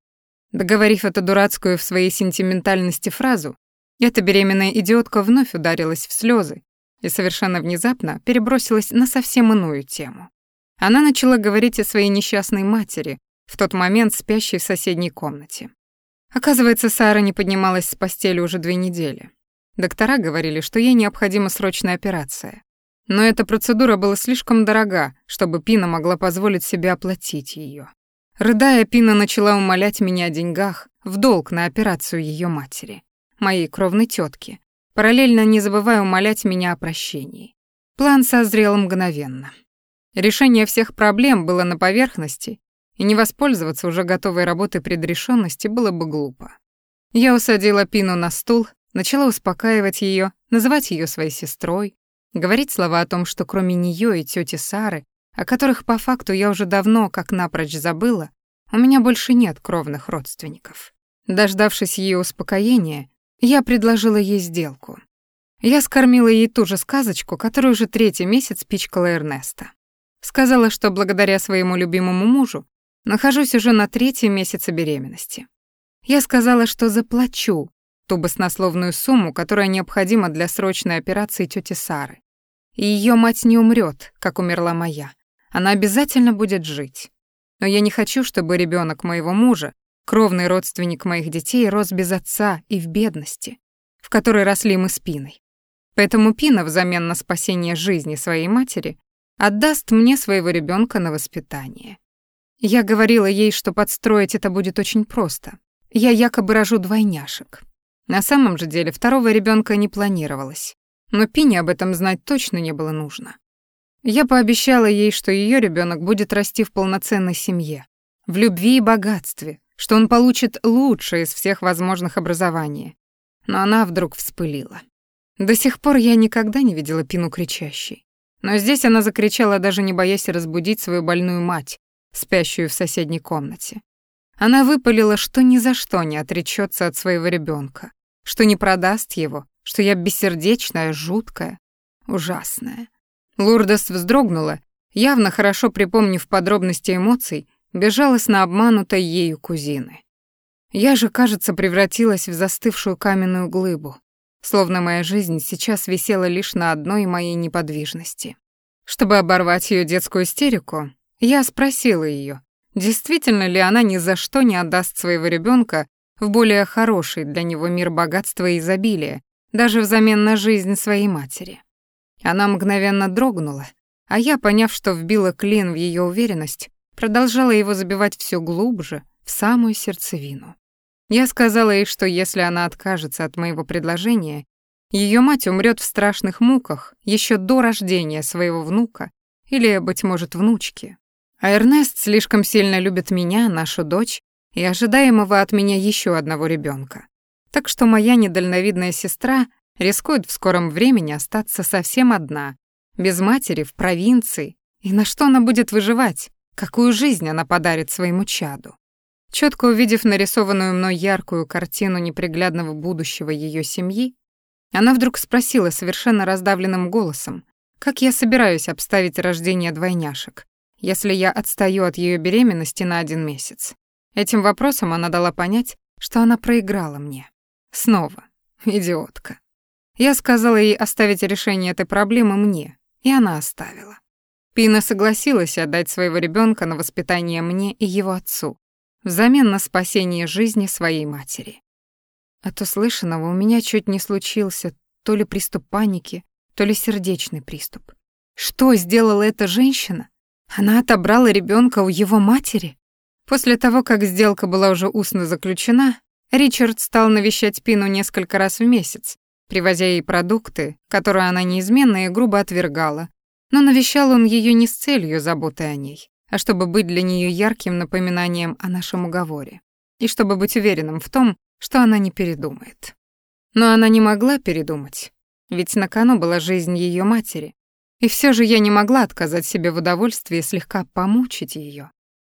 Договорив эту дурацкую в своей сентиментальности фразу, эта беременная идиотка вновь ударилась в слезы и совершенно внезапно перебросилась на совсем иную тему. Она начала говорить о своей несчастной матери, в тот момент спящей в соседней комнате. Оказывается, Сара не поднималась с постели уже две недели. Доктора говорили, что ей необходима срочная операция. Но эта процедура была слишком дорога, чтобы Пина могла позволить себе оплатить ее. Рыдая, Пина начала умолять меня о деньгах в долг на операцию ее матери, моей кровной тетки, параллельно не забывая умолять меня о прощении. План созрел мгновенно. Решение всех проблем было на поверхности, и не воспользоваться уже готовой работой предрешенности было бы глупо. Я усадила Пину на стул, начала успокаивать ее, называть ее своей сестрой, говорить слова о том, что кроме нее и тети Сары, о которых по факту я уже давно как напрочь забыла, у меня больше нет кровных родственников. Дождавшись ее успокоения, я предложила ей сделку. Я скормила ей ту же сказочку, которую уже третий месяц пичкала Эрнеста. Сказала, что благодаря своему любимому мужу нахожусь уже на третьем месяце беременности. Я сказала, что заплачу ту баснословную сумму, которая необходима для срочной операции тети Сары. И ее мать не умрет, как умерла моя. Она обязательно будет жить. Но я не хочу, чтобы ребенок моего мужа, кровный родственник моих детей, рос без отца и в бедности, в которой росли мы с Пиной. Поэтому Пина взамен на спасение жизни своей матери отдаст мне своего ребенка на воспитание. Я говорила ей, что подстроить это будет очень просто. Я якобы рожу двойняшек. На самом же деле второго ребенка не планировалось. Но Пине об этом знать точно не было нужно. Я пообещала ей, что ее ребенок будет расти в полноценной семье, в любви и богатстве, что он получит лучшее из всех возможных образований. Но она вдруг вспылила. До сих пор я никогда не видела Пину кричащей. Но здесь она закричала, даже не боясь разбудить свою больную мать, спящую в соседней комнате. Она выпалила, что ни за что не отречется от своего ребенка, что не продаст его, что я бессердечная, жуткая, ужасная. Лурдес вздрогнула, явно хорошо припомнив подробности эмоций, безжалостно обманутой ею кузины. Я же, кажется, превратилась в застывшую каменную глыбу, словно моя жизнь сейчас висела лишь на одной моей неподвижности. Чтобы оборвать ее детскую истерику, я спросила ее, действительно ли она ни за что не отдаст своего ребенка в более хороший для него мир богатства и изобилия, даже взамен на жизнь своей матери. Она мгновенно дрогнула, а я, поняв, что вбила клин в ее уверенность, продолжала его забивать все глубже, в самую сердцевину. Я сказала ей, что если она откажется от моего предложения, ее мать умрет в страшных муках еще до рождения своего внука или, быть может, внучки. А Эрнест слишком сильно любит меня, нашу дочь, и ожидаемого от меня еще одного ребенка. Так что моя недальновидная сестра рискует в скором времени остаться совсем одна, без матери в провинции. И на что она будет выживать? Какую жизнь она подарит своему чаду? Четко увидев нарисованную мной яркую картину неприглядного будущего ее семьи, Она вдруг спросила совершенно раздавленным голосом, как я собираюсь обставить рождение двойняшек, если я отстаю от ее беременности на один месяц. Этим вопросом она дала понять, что она проиграла мне. Снова. Идиотка. Я сказала ей оставить решение этой проблемы мне, и она оставила. Пина согласилась отдать своего ребенка на воспитание мне и его отцу, взамен на спасение жизни своей матери. От услышанного у меня чуть не случился то ли приступ паники, то ли сердечный приступ. Что сделала эта женщина? Она отобрала ребенка у его матери? После того, как сделка была уже устно заключена, Ричард стал навещать Пину несколько раз в месяц, привозя ей продукты, которые она неизменно и грубо отвергала. Но навещал он ее не с целью заботы о ней, а чтобы быть для нее ярким напоминанием о нашем уговоре. И чтобы быть уверенным в том, что она не передумает. Но она не могла передумать, ведь на кону была жизнь ее матери. И все же я не могла отказать себе в удовольствии слегка помучить ее,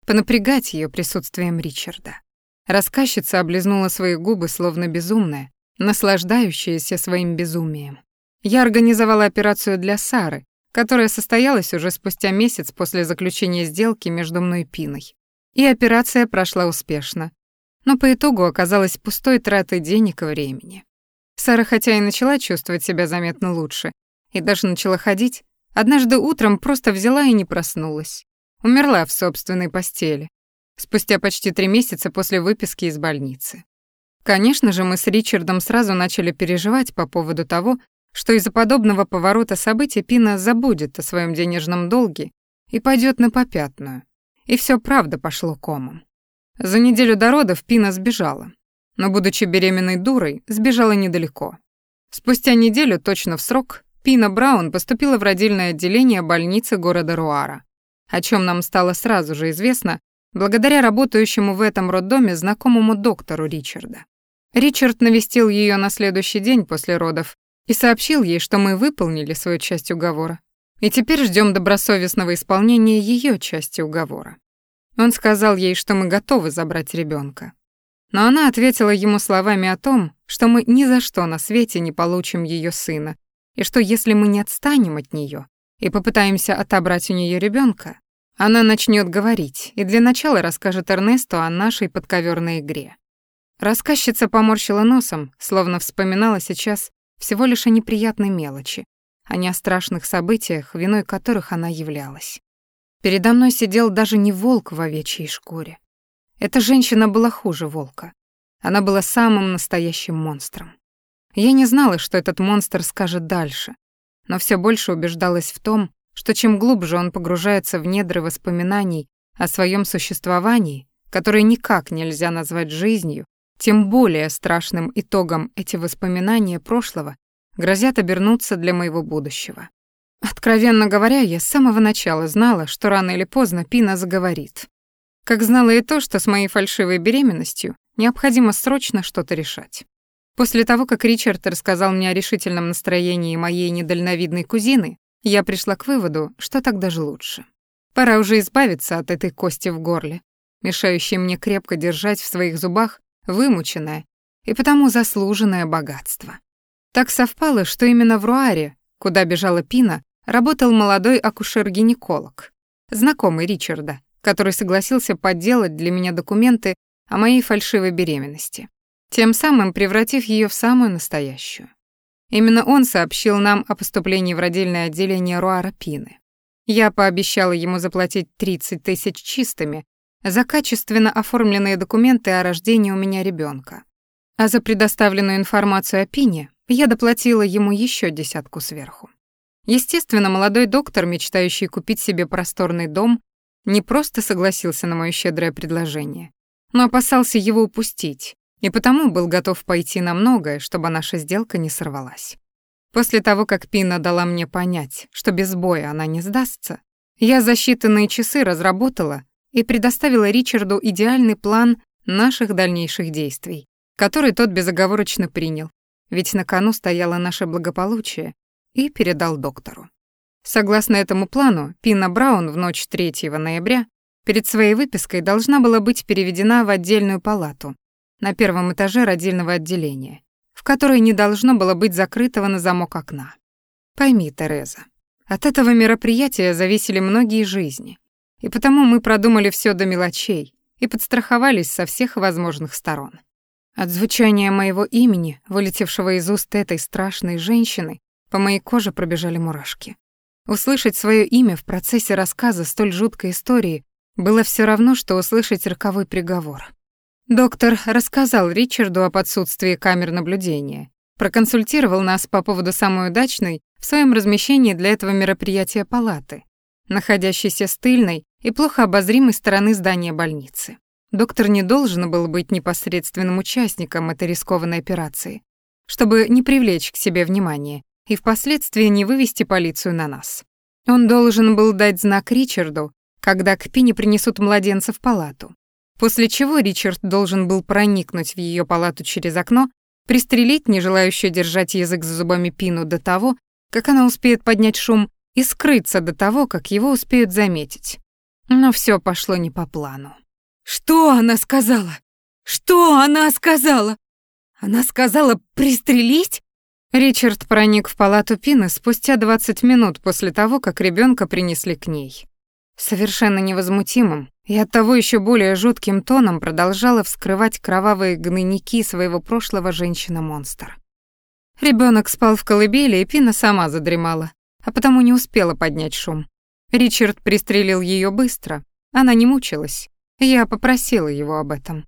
понапрягать ее присутствием Ричарда. Рассказчица облизнула свои губы, словно безумная, наслаждающаяся своим безумием. Я организовала операцию для Сары, которая состоялась уже спустя месяц после заключения сделки между мной и Пиной. И операция прошла успешно, но по итогу оказалась пустой тратой денег и времени. Сара хотя и начала чувствовать себя заметно лучше, и даже начала ходить, однажды утром просто взяла и не проснулась. Умерла в собственной постели, спустя почти три месяца после выписки из больницы. Конечно же, мы с Ричардом сразу начали переживать по поводу того, что из-за подобного поворота событий Пина забудет о своем денежном долге и пойдет на попятную. И все правда пошло комом. За неделю до родов Пина сбежала, но, будучи беременной дурой, сбежала недалеко. Спустя неделю, точно в срок, Пина Браун поступила в родильное отделение больницы города Руара, о чем нам стало сразу же известно благодаря работающему в этом роддоме знакомому доктору Ричарда. Ричард навестил ее на следующий день после родов и сообщил ей, что мы выполнили свою часть уговора, и теперь ждем добросовестного исполнения ее части уговора. Он сказал ей, что мы готовы забрать ребенка. Но она ответила ему словами о том, что мы ни за что на свете не получим ее сына, и что если мы не отстанем от нее и попытаемся отобрать у нее ребенка, она начнет говорить и для начала расскажет Эрнесту о нашей подковерной игре. Рассказчица поморщила носом, словно вспоминала сейчас всего лишь о неприятной мелочи, а не о страшных событиях, виной которых она являлась. Передо мной сидел даже не волк в овечьей шкуре. Эта женщина была хуже волка. Она была самым настоящим монстром. Я не знала, что этот монстр скажет дальше, но все больше убеждалась в том, что чем глубже он погружается в недры воспоминаний о своем существовании, которое никак нельзя назвать жизнью, тем более страшным итогом эти воспоминания прошлого грозят обернуться для моего будущего. Откровенно говоря, я с самого начала знала, что рано или поздно Пина заговорит. Как знала и то, что с моей фальшивой беременностью необходимо срочно что-то решать. После того, как Ричард рассказал мне о решительном настроении моей недальновидной кузины, я пришла к выводу, что так даже лучше. Пора уже избавиться от этой кости в горле, мешающей мне крепко держать в своих зубах вымученное и потому заслуженное богатство. Так совпало, что именно в Руаре, куда бежала Пина, работал молодой акушер-гинеколог, знакомый Ричарда, который согласился подделать для меня документы о моей фальшивой беременности, тем самым превратив ее в самую настоящую. Именно он сообщил нам о поступлении в родильное отделение Руара Пины. Я пообещала ему заплатить 30 тысяч чистыми за качественно оформленные документы о рождении у меня ребенка, а за предоставленную информацию о Пине я доплатила ему еще десятку сверху. Естественно, молодой доктор, мечтающий купить себе просторный дом, не просто согласился на моё щедрое предложение, но опасался его упустить, и потому был готов пойти на многое, чтобы наша сделка не сорвалась. После того, как Пина дала мне понять, что без боя она не сдастся, я за считанные часы разработала и предоставила Ричарду идеальный план наших дальнейших действий, который тот безоговорочно принял, ведь на кону стояло наше благополучие, и передал доктору. Согласно этому плану, Пина Браун в ночь 3 ноября перед своей выпиской должна была быть переведена в отдельную палату на первом этаже родильного отделения, в которой не должно было быть закрытого на замок окна. Пойми, Тереза, от этого мероприятия зависели многие жизни, и потому мы продумали все до мелочей и подстраховались со всех возможных сторон. От звучания моего имени, вылетевшего из уст этой страшной женщины, по моей коже пробежали мурашки. Услышать свое имя в процессе рассказа столь жуткой истории было все равно, что услышать роковой приговор. Доктор рассказал Ричарду о подсутствии камер наблюдения, проконсультировал нас по поводу самой удачной в своем размещении для этого мероприятия палаты, находящейся с тыльной и плохо обозримой стороны здания больницы. Доктор не должен был быть непосредственным участником этой рискованной операции, чтобы не привлечь к себе внимание и впоследствии не вывести полицию на нас. Он должен был дать знак Ричарду, когда к Пине принесут младенца в палату. После чего Ричард должен был проникнуть в ее палату через окно, пристрелить не желающую держать язык за зубами Пину до того, как она успеет поднять шум, и скрыться до того, как его успеют заметить. Но все пошло не по плану. «Что она сказала? Что она сказала? Она сказала пристрелить?» Ричард проник в палату Пины спустя 20 минут после того, как ребенка принесли к ней. Совершенно невозмутимым и оттого еще более жутким тоном продолжала вскрывать кровавые гнойники своего прошлого женщина-монстр. Ребенок спал в колыбели, и Пина сама задремала, а потому не успела поднять шум. Ричард пристрелил ее быстро, она не мучилась. Я попросила его об этом.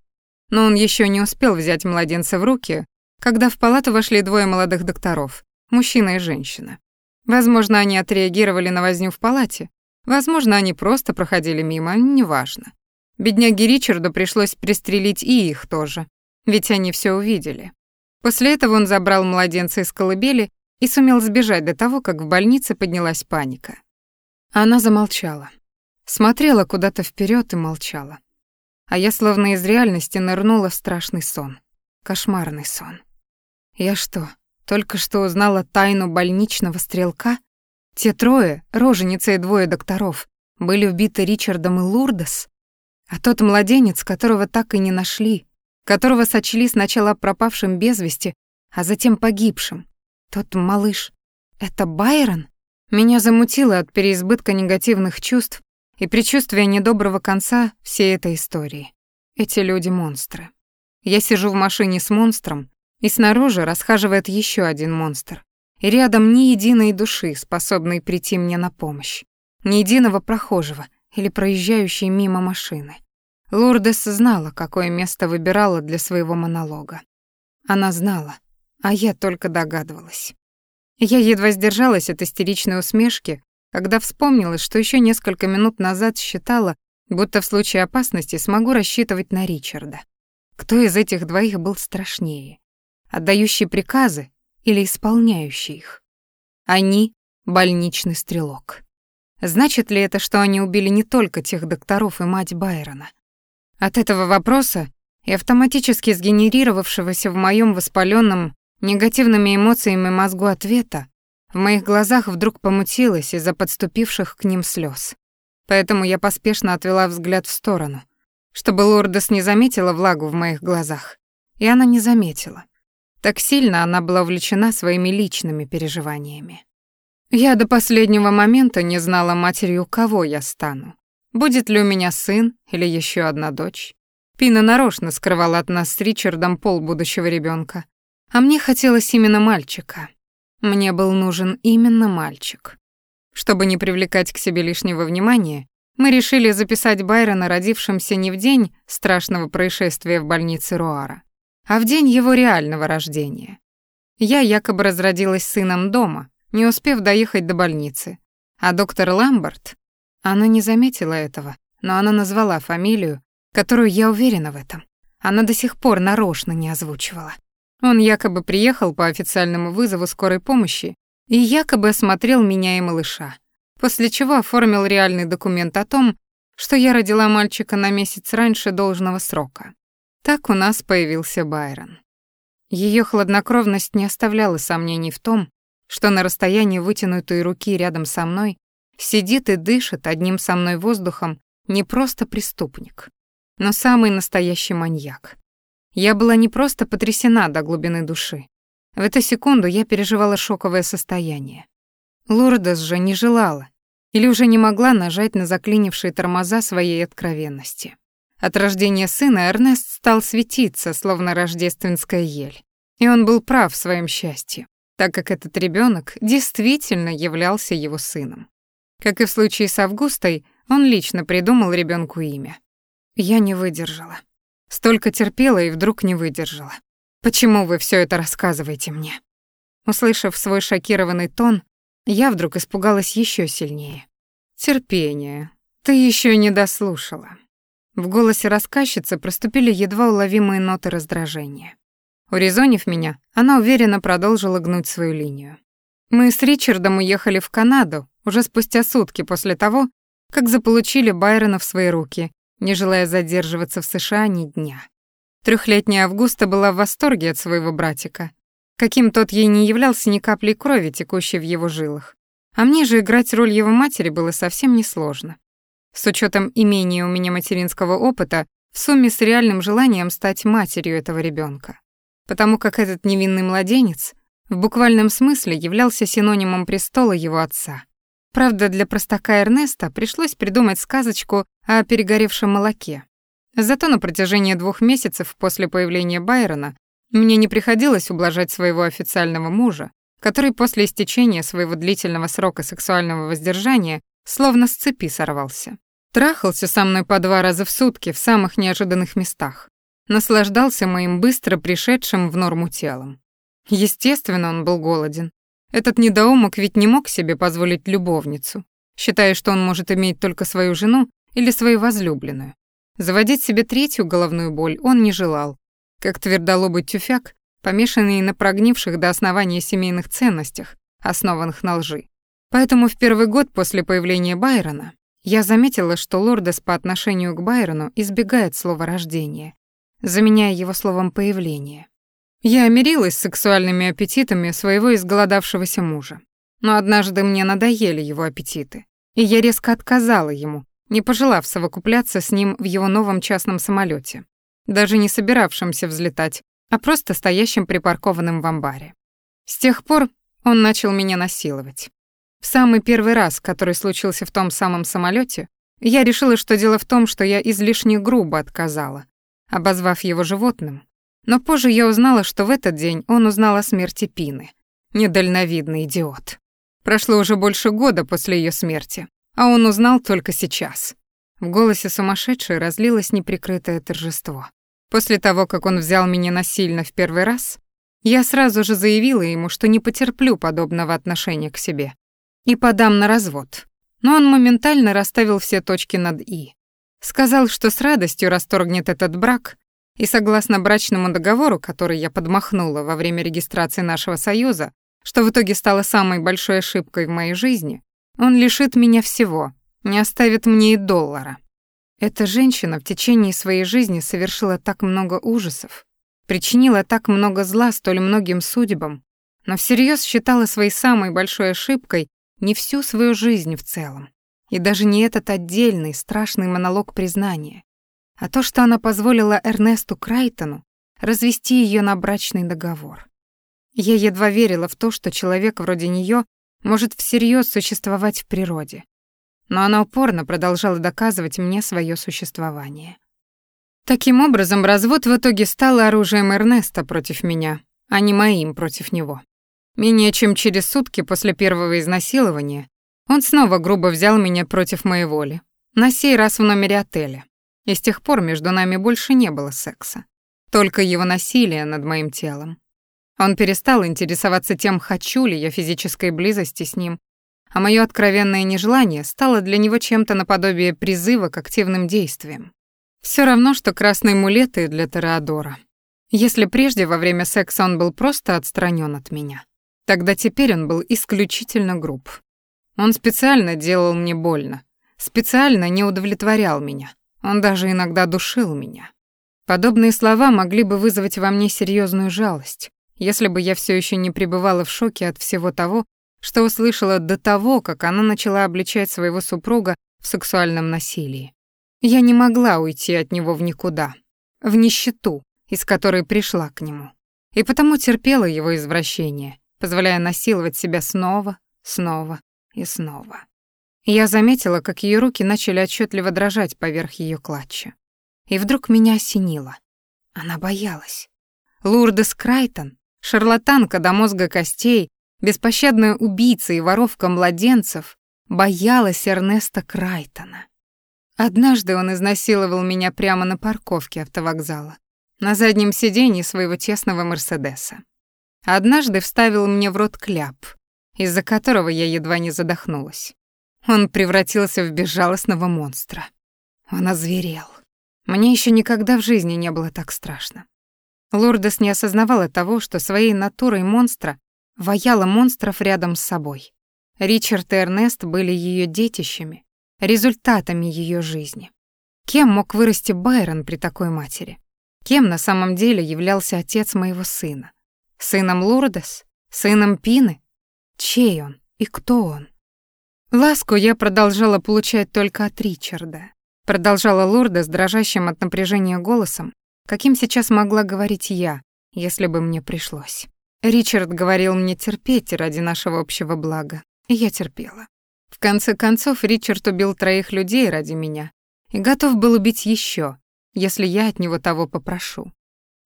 Но он еще не успел взять младенца в руки, когда в палату вошли двое молодых докторов, мужчина и женщина. Возможно, они отреагировали на возню в палате, возможно, они просто проходили мимо, неважно. Бедняге Ричарду пришлось пристрелить и их тоже, ведь они все увидели. После этого он забрал младенца из колыбели и сумел сбежать до того, как в больнице поднялась паника. Она замолчала. Смотрела куда-то вперед и молчала. А я словно из реальности нырнула в страшный сон. Кошмарный сон. Я что, только что узнала тайну больничного стрелка? Те трое, роженица и двое докторов, были убиты Ричардом и Лурдес? А тот младенец, которого так и не нашли, которого сочли сначала пропавшим без вести, а затем погибшим, тот малыш, это Байрон? Меня замутило от переизбытка негативных чувств и предчувствия недоброго конца всей этой истории. Эти люди — монстры. Я сижу в машине с монстром, и снаружи расхаживает еще один монстр. И рядом ни единой души, способной прийти мне на помощь. Ни единого прохожего или проезжающей мимо машины. Лурдес знала, какое место выбирала для своего монолога. Она знала, а я только догадывалась. Я едва сдержалась от истеричной усмешки, когда вспомнила, что еще несколько минут назад считала, будто в случае опасности смогу рассчитывать на Ричарда. Кто из этих двоих был страшнее? отдающий приказы или исполняющий их. Они — больничный стрелок. Значит ли это, что они убили не только тех докторов и мать Байрона? От этого вопроса и автоматически сгенерировавшегося в моем воспаленном негативными эмоциями мозгу ответа в моих глазах вдруг помутилось из-за подступивших к ним слез. Поэтому я поспешно отвела взгляд в сторону, чтобы Лордес не заметила влагу в моих глазах. И она не заметила. Так сильно она была увлечена своими личными переживаниями. Я до последнего момента не знала матерью, кого я стану. Будет ли у меня сын или еще одна дочь. Пина нарочно скрывала от нас с Ричардом пол будущего ребенка, А мне хотелось именно мальчика. Мне был нужен именно мальчик. Чтобы не привлекать к себе лишнего внимания, мы решили записать Байрона родившимся не в день страшного происшествия в больнице Руара, а в день его реального рождения. Я якобы разродилась сыном дома, не успев доехать до больницы. А доктор Ламберт, она не заметила этого, но она назвала фамилию, которую я уверена в этом. Она до сих пор нарочно не озвучивала. Он якобы приехал по официальному вызову скорой помощи и якобы осмотрел меня и малыша, после чего оформил реальный документ о том, что я родила мальчика на месяц раньше должного срока. Так у нас появился Байрон. Ее хладнокровность не оставляла сомнений в том, что на расстоянии вытянутой руки рядом со мной сидит и дышит одним со мной воздухом не просто преступник, но самый настоящий маньяк. Я была не просто потрясена до глубины души, В эту секунду я переживала шоковое состояние. Лордес же не желала или уже не могла нажать на заклинившие тормоза своей откровенности. От рождения сына Эрнест стал светиться, словно рождественская ель. И он был прав в своем счастье, так как этот ребенок действительно являлся его сыном. Как и в случае с Августой, он лично придумал ребенку имя. Я не выдержала. Столько терпела и вдруг не выдержала. Почему вы все это рассказываете мне? Услышав свой шокированный тон, я вдруг испугалась еще сильнее. Терпение. Ты еще не дослушала. В голосе рассказчицы проступили едва уловимые ноты раздражения. Урезонив меня, она уверенно продолжила гнуть свою линию. Мы с Ричардом уехали в Канаду уже спустя сутки после того, как заполучили Байрона в свои руки, не желая задерживаться в США ни дня. Трехлетняя Августа была в восторге от своего братика. Каким тот ей не являлся ни капли крови, текущей в его жилах. А мне же играть роль его матери было совсем несложно. С учетом имения у меня материнского опыта, в сумме с реальным желанием стать матерью этого ребенка, Потому как этот невинный младенец в буквальном смысле являлся синонимом престола его отца. Правда, для простака Эрнеста пришлось придумать сказочку о перегоревшем молоке, Зато на протяжении двух месяцев после появления Байрона мне не приходилось ублажать своего официального мужа, который после истечения своего длительного срока сексуального воздержания словно с цепи сорвался. Трахался со мной по два раза в сутки в самых неожиданных местах. Наслаждался моим быстро пришедшим в норму телом. Естественно, он был голоден. Этот недоумок ведь не мог себе позволить любовницу, считая, что он может иметь только свою жену или свою возлюбленную. Заводить себе третью головную боль он не желал, как твердолобый тюфяк, помешанный на прогнивших до основания семейных ценностях, основанных на лжи. Поэтому в первый год после появления Байрона я заметила, что Лордес по отношению к Байрону избегает слова «рождение», заменяя его словом «появление». Я мирилась с сексуальными аппетитами своего изголодавшегося мужа. Но однажды мне надоели его аппетиты, и я резко отказала ему, не пожелав совокупляться с ним в его новом частном самолете, даже не собиравшемся взлетать, а просто стоящим припаркованным в амбаре. С тех пор он начал меня насиловать. В самый первый раз, который случился в том самом самолете, я решила, что дело в том, что я излишне грубо отказала, обозвав его животным. Но позже я узнала, что в этот день он узнал о смерти Пины. Недальновидный идиот. Прошло уже больше года после ее смерти, а он узнал только сейчас. В голосе сумасшедшей разлилось неприкрытое торжество. После того, как он взял меня насильно в первый раз, я сразу же заявила ему, что не потерплю подобного отношения к себе и подам на развод. Но он моментально расставил все точки над «и». Сказал, что с радостью расторгнет этот брак, и согласно брачному договору, который я подмахнула во время регистрации нашего союза, что в итоге стало самой большой ошибкой в моей жизни, он лишит меня всего, не оставит мне и доллара. Эта женщина в течение своей жизни совершила так много ужасов, причинила так много зла столь многим судьбам, но всерьез считала своей самой большой ошибкой не всю свою жизнь в целом, и даже не этот отдельный страшный монолог признания, а то, что она позволила Эрнесту Крайтону развести ее на брачный договор. Я едва верила в то, что человек вроде нее может всерьез существовать в природе. Но она упорно продолжала доказывать мне свое существование. Таким образом, развод в итоге стал оружием Эрнеста против меня, а не моим против него. Менее чем через сутки после первого изнасилования он снова грубо взял меня против моей воли, на сей раз в номере отеля. И с тех пор между нами больше не было секса. Только его насилие над моим телом. Он перестал интересоваться тем, хочу ли я физической близости с ним, а мое откровенное нежелание стало для него чем-то наподобие призыва к активным действиям. Все равно, что красные мулеты для Тореадора. Если прежде во время секса он был просто отстранен от меня, тогда теперь он был исключительно груб. Он специально делал мне больно, специально не удовлетворял меня, он даже иногда душил меня. Подобные слова могли бы вызвать во мне серьезную жалость, если бы я все еще не пребывала в шоке от всего того, что услышала до того, как она начала обличать своего супруга в сексуальном насилии. Я не могла уйти от него в никуда, в нищету, из которой пришла к нему. и потому терпела его извращение, позволяя насиловать себя снова, снова и снова. Я заметила, как ее руки начали отчетливо дрожать поверх ее клатча. И вдруг меня осенило. Она боялась. Лурдес Крайтон, шарлатанка до мозга костей, беспощадная убийца и воровка младенцев, боялась Эрнеста Крайтона. Однажды он изнасиловал меня прямо на парковке автовокзала, на заднем сиденье своего тесного Мерседеса. Однажды вставил мне в рот кляп, из-за которого я едва не задохнулась. Он превратился в безжалостного монстра. Он озверел. Мне еще никогда в жизни не было так страшно. Лордес не осознавала того, что своей натурой монстра ваяла монстров рядом с собой. Ричард и Эрнест были ее детищами, результатами ее жизни. Кем мог вырасти Байрон при такой матери? Кем на самом деле являлся отец моего сына? Сыном Лурдес? Сыном Пины? Чей он и кто он? Ласку я продолжала получать только от Ричарда. Продолжала Лурда с дрожащим от напряжения голосом, каким сейчас могла говорить я, если бы мне пришлось. Ричард говорил мне терпеть ради нашего общего блага, и я терпела. В конце концов, Ричард убил троих людей ради меня и готов был убить еще, если я от него того попрошу.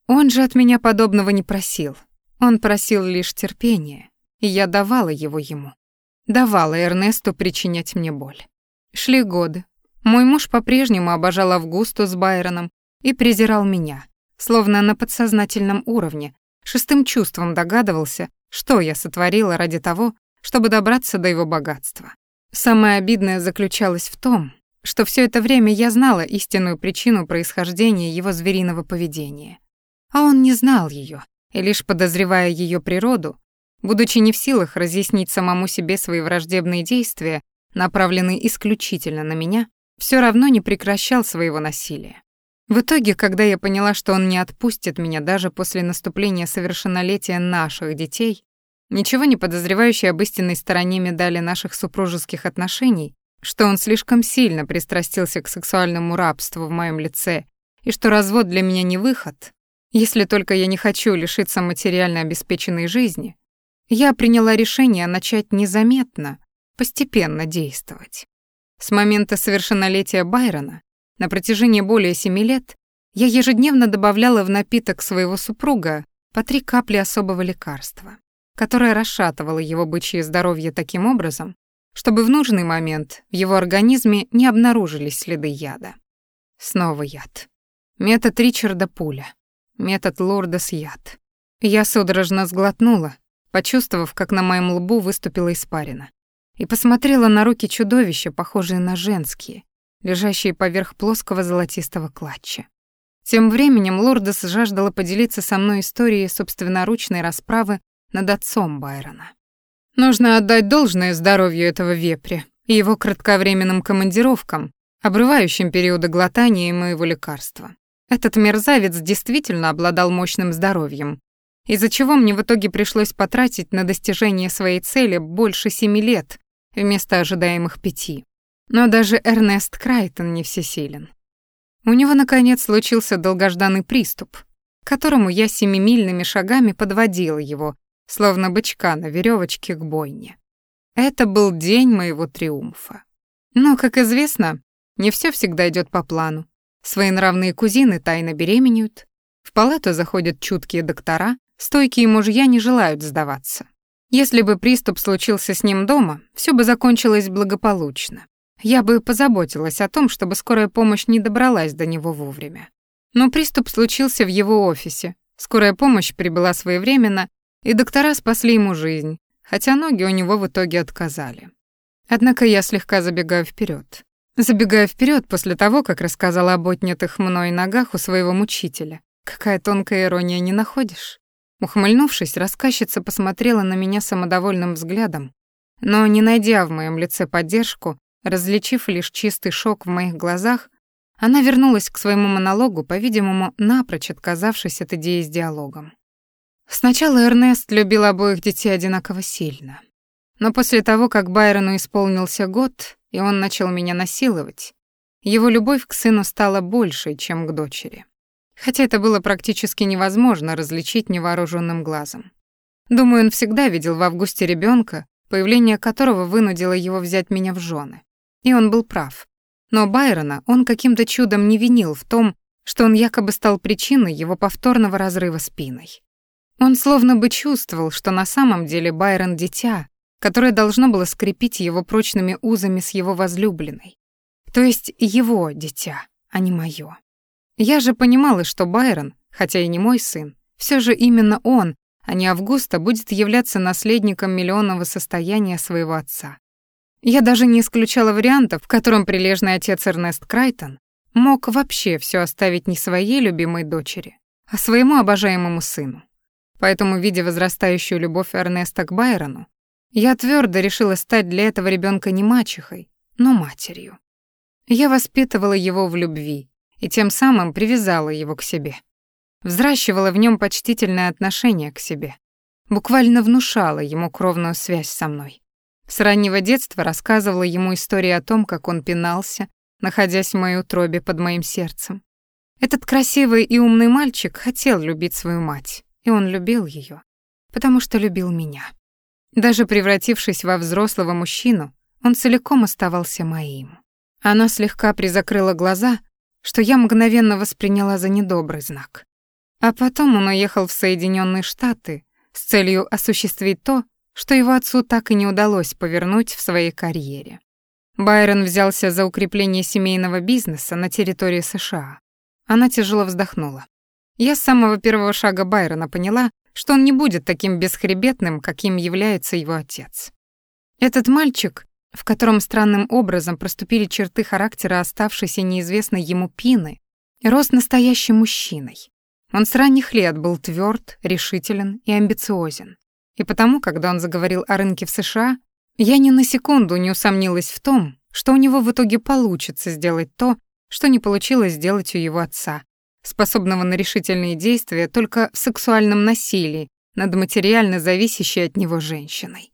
Он же от меня подобного не просил. Он просил лишь терпения, и я давала его ему. Давала Эрнесту причинять мне боль. Шли годы. Мой муж по-прежнему обожал Августу с Байроном и презирал меня, словно на подсознательном уровне, шестым чувством догадывался, что я сотворила ради того, чтобы добраться до его богатства. Самое обидное заключалось в том, что все это время я знала истинную причину происхождения его звериного поведения. А он не знал ее, и лишь подозревая ее природу, будучи не в силах разъяснить самому себе свои враждебные действия, направленные исключительно на меня, все равно не прекращал своего насилия. В итоге, когда я поняла, что он не отпустит меня даже после наступления совершеннолетия наших детей, ничего не подозревающий об истинной стороне медали наших супружеских отношений, что он слишком сильно пристрастился к сексуальному рабству в моем лице и что развод для меня не выход, если только я не хочу лишиться материально обеспеченной жизни, я приняла решение начать незаметно, постепенно действовать. С момента совершеннолетия Байрона на протяжении более семи лет я ежедневно добавляла в напиток своего супруга по три капли особого лекарства, которое расшатывало его бычье здоровье таким образом, чтобы в нужный момент в его организме не обнаружились следы яда. Снова яд. Метод Ричарда пуля. Метод Лордес яд. Я судорожно сглотнула, почувствовав, как на моем лбу выступила испарина, и посмотрела на руки чудовища, похожие на женские, лежащие поверх плоского золотистого клатча. Тем временем Лордес жаждала поделиться со мной историей собственноручной расправы над отцом Байрона. Нужно отдать должное здоровью этого вепря и его кратковременным командировкам, обрывающим периоды глотания моего лекарства. Этот мерзавец действительно обладал мощным здоровьем, из-за чего мне в итоге пришлось потратить на достижение своей цели больше семи лет вместо ожидаемых пяти. Но даже Эрнест Крайтон не всесилен. У него, наконец, случился долгожданный приступ, к которому я семимильными шагами подводила его, словно бычка на веревочке к бойне. Это был день моего триумфа. Но, как известно, не все всегда идет по плану. Своенравные кузины тайно беременеют, в палату заходят чуткие доктора, стойкие мужья не желают сдаваться. Если бы приступ случился с ним дома, все бы закончилось благополучно. Я бы позаботилась о том, чтобы скорая помощь не добралась до него вовремя. Но приступ случился в его офисе. Скорая помощь прибыла своевременно, и доктора спасли ему жизнь, хотя ноги у него в итоге отказали. Однако я слегка забегаю вперед. Забегаю вперед после того, как рассказала об отнятых мной ногах у своего мучителя. Какая тонкая ирония, не находишь? Ухмыльнувшись, рассказчица посмотрела на меня самодовольным взглядом, но, не найдя в моем лице поддержку, Различив лишь чистый шок в моих глазах, она вернулась к своему монологу, по-видимому, напрочь отказавшись от идеи с диалогом. Сначала Эрнест любил обоих детей одинаково сильно. Но после того, как Байрону исполнился год, и он начал меня насиловать, его любовь к сыну стала большей, чем к дочери. Хотя это было практически невозможно различить невооруженным глазом. Думаю, он всегда видел в августе ребенка, появление которого вынудило его взять меня в жены. И он был прав. Но Байрона он каким-то чудом не винил в том, что он якобы стал причиной его повторного разрыва спиной. Он словно бы чувствовал, что на самом деле Байрон — дитя, которое должно было скрепить его прочными узами с его возлюбленной. То есть его дитя, а не моё. Я же понимала, что Байрон, хотя и не мой сын, все же именно он а не Августа, будет являться наследником миллионного состояния своего отца. Я даже не исключала вариантов, в котором прилежный отец Эрнест Крайтон мог вообще все оставить не своей любимой дочери, а своему обожаемому сыну. Поэтому, видя возрастающую любовь Эрнеста к Байрону, я твердо решила стать для этого ребенка не мачехой, но матерью. Я воспитывала его в любви и тем самым привязала его к себе взращивала в нем почтительное отношение к себе, буквально внушала ему кровную связь со мной. С раннего детства рассказывала ему истории о том, как он пинался, находясь в моей утробе под моим сердцем. Этот красивый и умный мальчик хотел любить свою мать, и он любил ее, потому что любил меня. Даже превратившись во взрослого мужчину, он целиком оставался моим. Она слегка призакрыла глаза, что я мгновенно восприняла за недобрый знак. А потом он уехал в Соединенные Штаты с целью осуществить то, что его отцу так и не удалось повернуть в своей карьере. Байрон взялся за укрепление семейного бизнеса на территории США. Она тяжело вздохнула. Я с самого первого шага Байрона поняла, что он не будет таким бесхребетным, каким является его отец. Этот мальчик, в котором странным образом проступили черты характера оставшейся неизвестной ему Пины, рос настоящим мужчиной. Он с ранних лет был тверд, решителен и амбициозен. И потому, когда он заговорил о рынке в США, я ни на секунду не усомнилась в том, что у него в итоге получится сделать то, что не получилось сделать у его отца, способного на решительные действия только в сексуальном насилии над материально зависящей от него женщиной.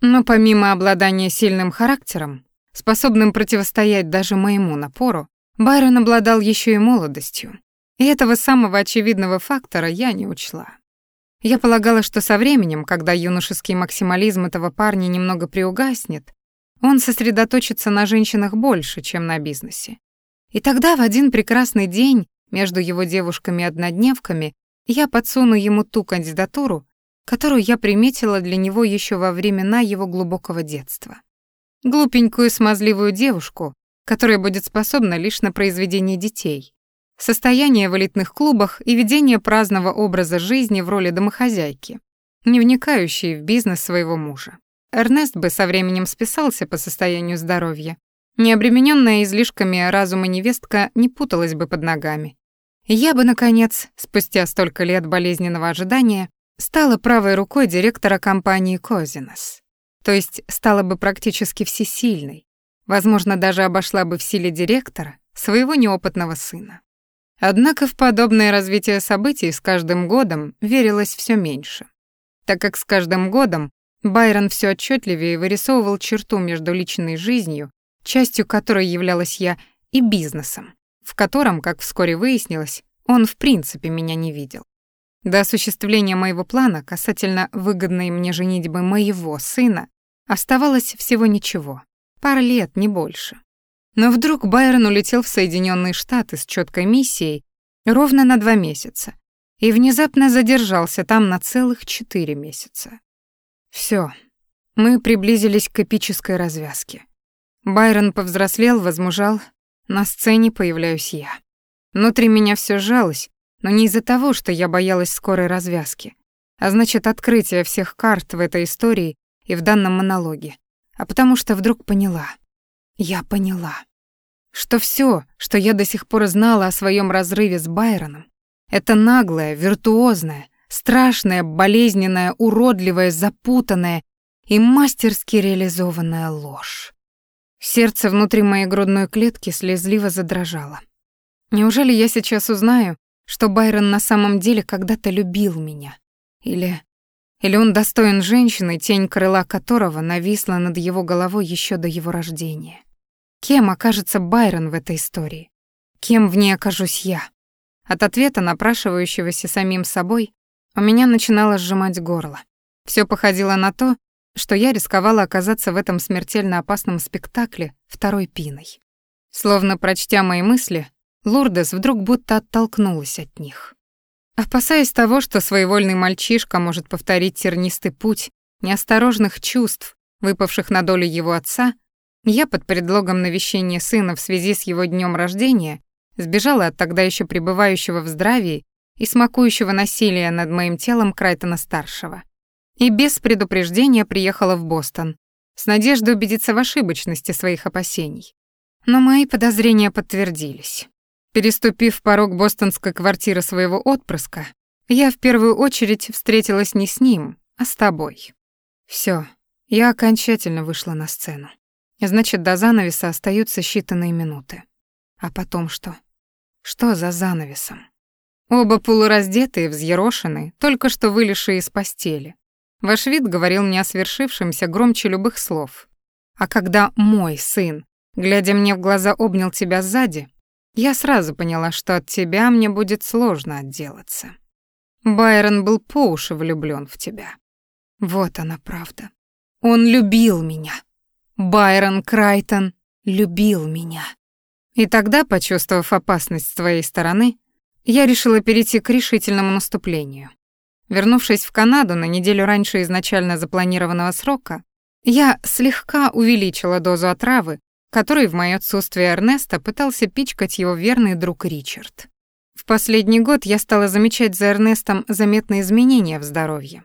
Но помимо обладания сильным характером, способным противостоять даже моему напору, Байрон обладал еще и молодостью, и этого самого очевидного фактора я не учла. Я полагала, что со временем, когда юношеский максимализм этого парня немного приугаснет, он сосредоточится на женщинах больше, чем на бизнесе. И тогда в один прекрасный день между его девушками-однодневками я подсуну ему ту кандидатуру, которую я приметила для него еще во времена его глубокого детства. Глупенькую смазливую девушку, которая будет способна лишь на произведение детей, состояние в элитных клубах и ведение праздного образа жизни в роли домохозяйки, не вникающей в бизнес своего мужа. Эрнест бы со временем списался по состоянию здоровья. Необремененная излишками разума невестка не путалась бы под ногами. я бы, наконец, спустя столько лет болезненного ожидания, стала правой рукой директора компании «Козинес». То есть стала бы практически всесильной, возможно, даже обошла бы в силе директора своего неопытного сына. Однако в подобное развитие событий с каждым годом верилось все меньше, так как с каждым годом Байрон все отчетливее вырисовывал черту между личной жизнью, частью которой являлась я, и бизнесом, в котором, как вскоре выяснилось, он в принципе меня не видел. До осуществления моего плана касательно выгодной мне женитьбы моего сына оставалось всего ничего, пара лет, не больше. Но вдруг Байрон улетел в Соединенные Штаты с четкой миссией ровно на два месяца и внезапно задержался там на целых четыре месяца. Все, мы приблизились к эпической развязке. Байрон повзрослел, возмужал, на сцене появляюсь я. Внутри меня все сжалось, но не из-за того, что я боялась скорой развязки, а значит открытия всех карт в этой истории и в данном монологе, а потому что вдруг поняла — я поняла, что все, что я до сих пор знала о своем разрыве с Байроном, это наглая, виртуозная, страшная, болезненная, уродливая, запутанная и мастерски реализованная ложь. Сердце внутри моей грудной клетки слезливо задрожало. Неужели я сейчас узнаю, что Байрон на самом деле когда-то любил меня? Или... Или он достоин женщины, тень крыла которого нависла над его головой еще до его рождения? Кем окажется Байрон в этой истории? Кем в ней окажусь я? от ответа, напрашивающегося самим собой, у меня начинало сжимать горло. Все походило на то, что я рисковала оказаться в этом смертельно опасном спектакле второй пиной. Словно прочтя мои мысли, Лурдес вдруг будто оттолкнулась от них. Опасаясь того, что своевольный мальчишка может повторить тернистый путь неосторожных чувств, выпавших на долю его отца, я под предлогом навещения сына в связи с его днем рождения сбежала от тогда еще пребывающего в здравии и смакующего насилия над моим телом Крайтона-старшего. И без предупреждения приехала в Бостон, с надеждой убедиться в ошибочности своих опасений. Но мои подозрения подтвердились. Переступив порог бостонской квартиры своего отпрыска, я в первую очередь встретилась не с ним, а с тобой. Все, я окончательно вышла на сцену. Значит, до занавеса остаются считанные минуты. А потом что? Что за занавесом? Оба полураздетые, взъерошенные, только что вылезшие из постели. Ваш вид говорил мне о свершившемся громче любых слов. А когда мой сын, глядя мне в глаза, обнял тебя сзади, я сразу поняла, что от тебя мне будет сложно отделаться. Байрон был по уши влюблён в тебя. Вот она правда. Он любил меня. Байрон Крайтон любил меня. И тогда, почувствовав опасность с твоей стороны, я решила перейти к решительному наступлению. Вернувшись в Канаду на неделю раньше изначально запланированного срока, я слегка увеличила дозу отравы, которой в моё отсутствие Эрнеста пытался пичкать его верный друг Ричард. В последний год я стала замечать за Эрнестом заметные изменения в здоровье.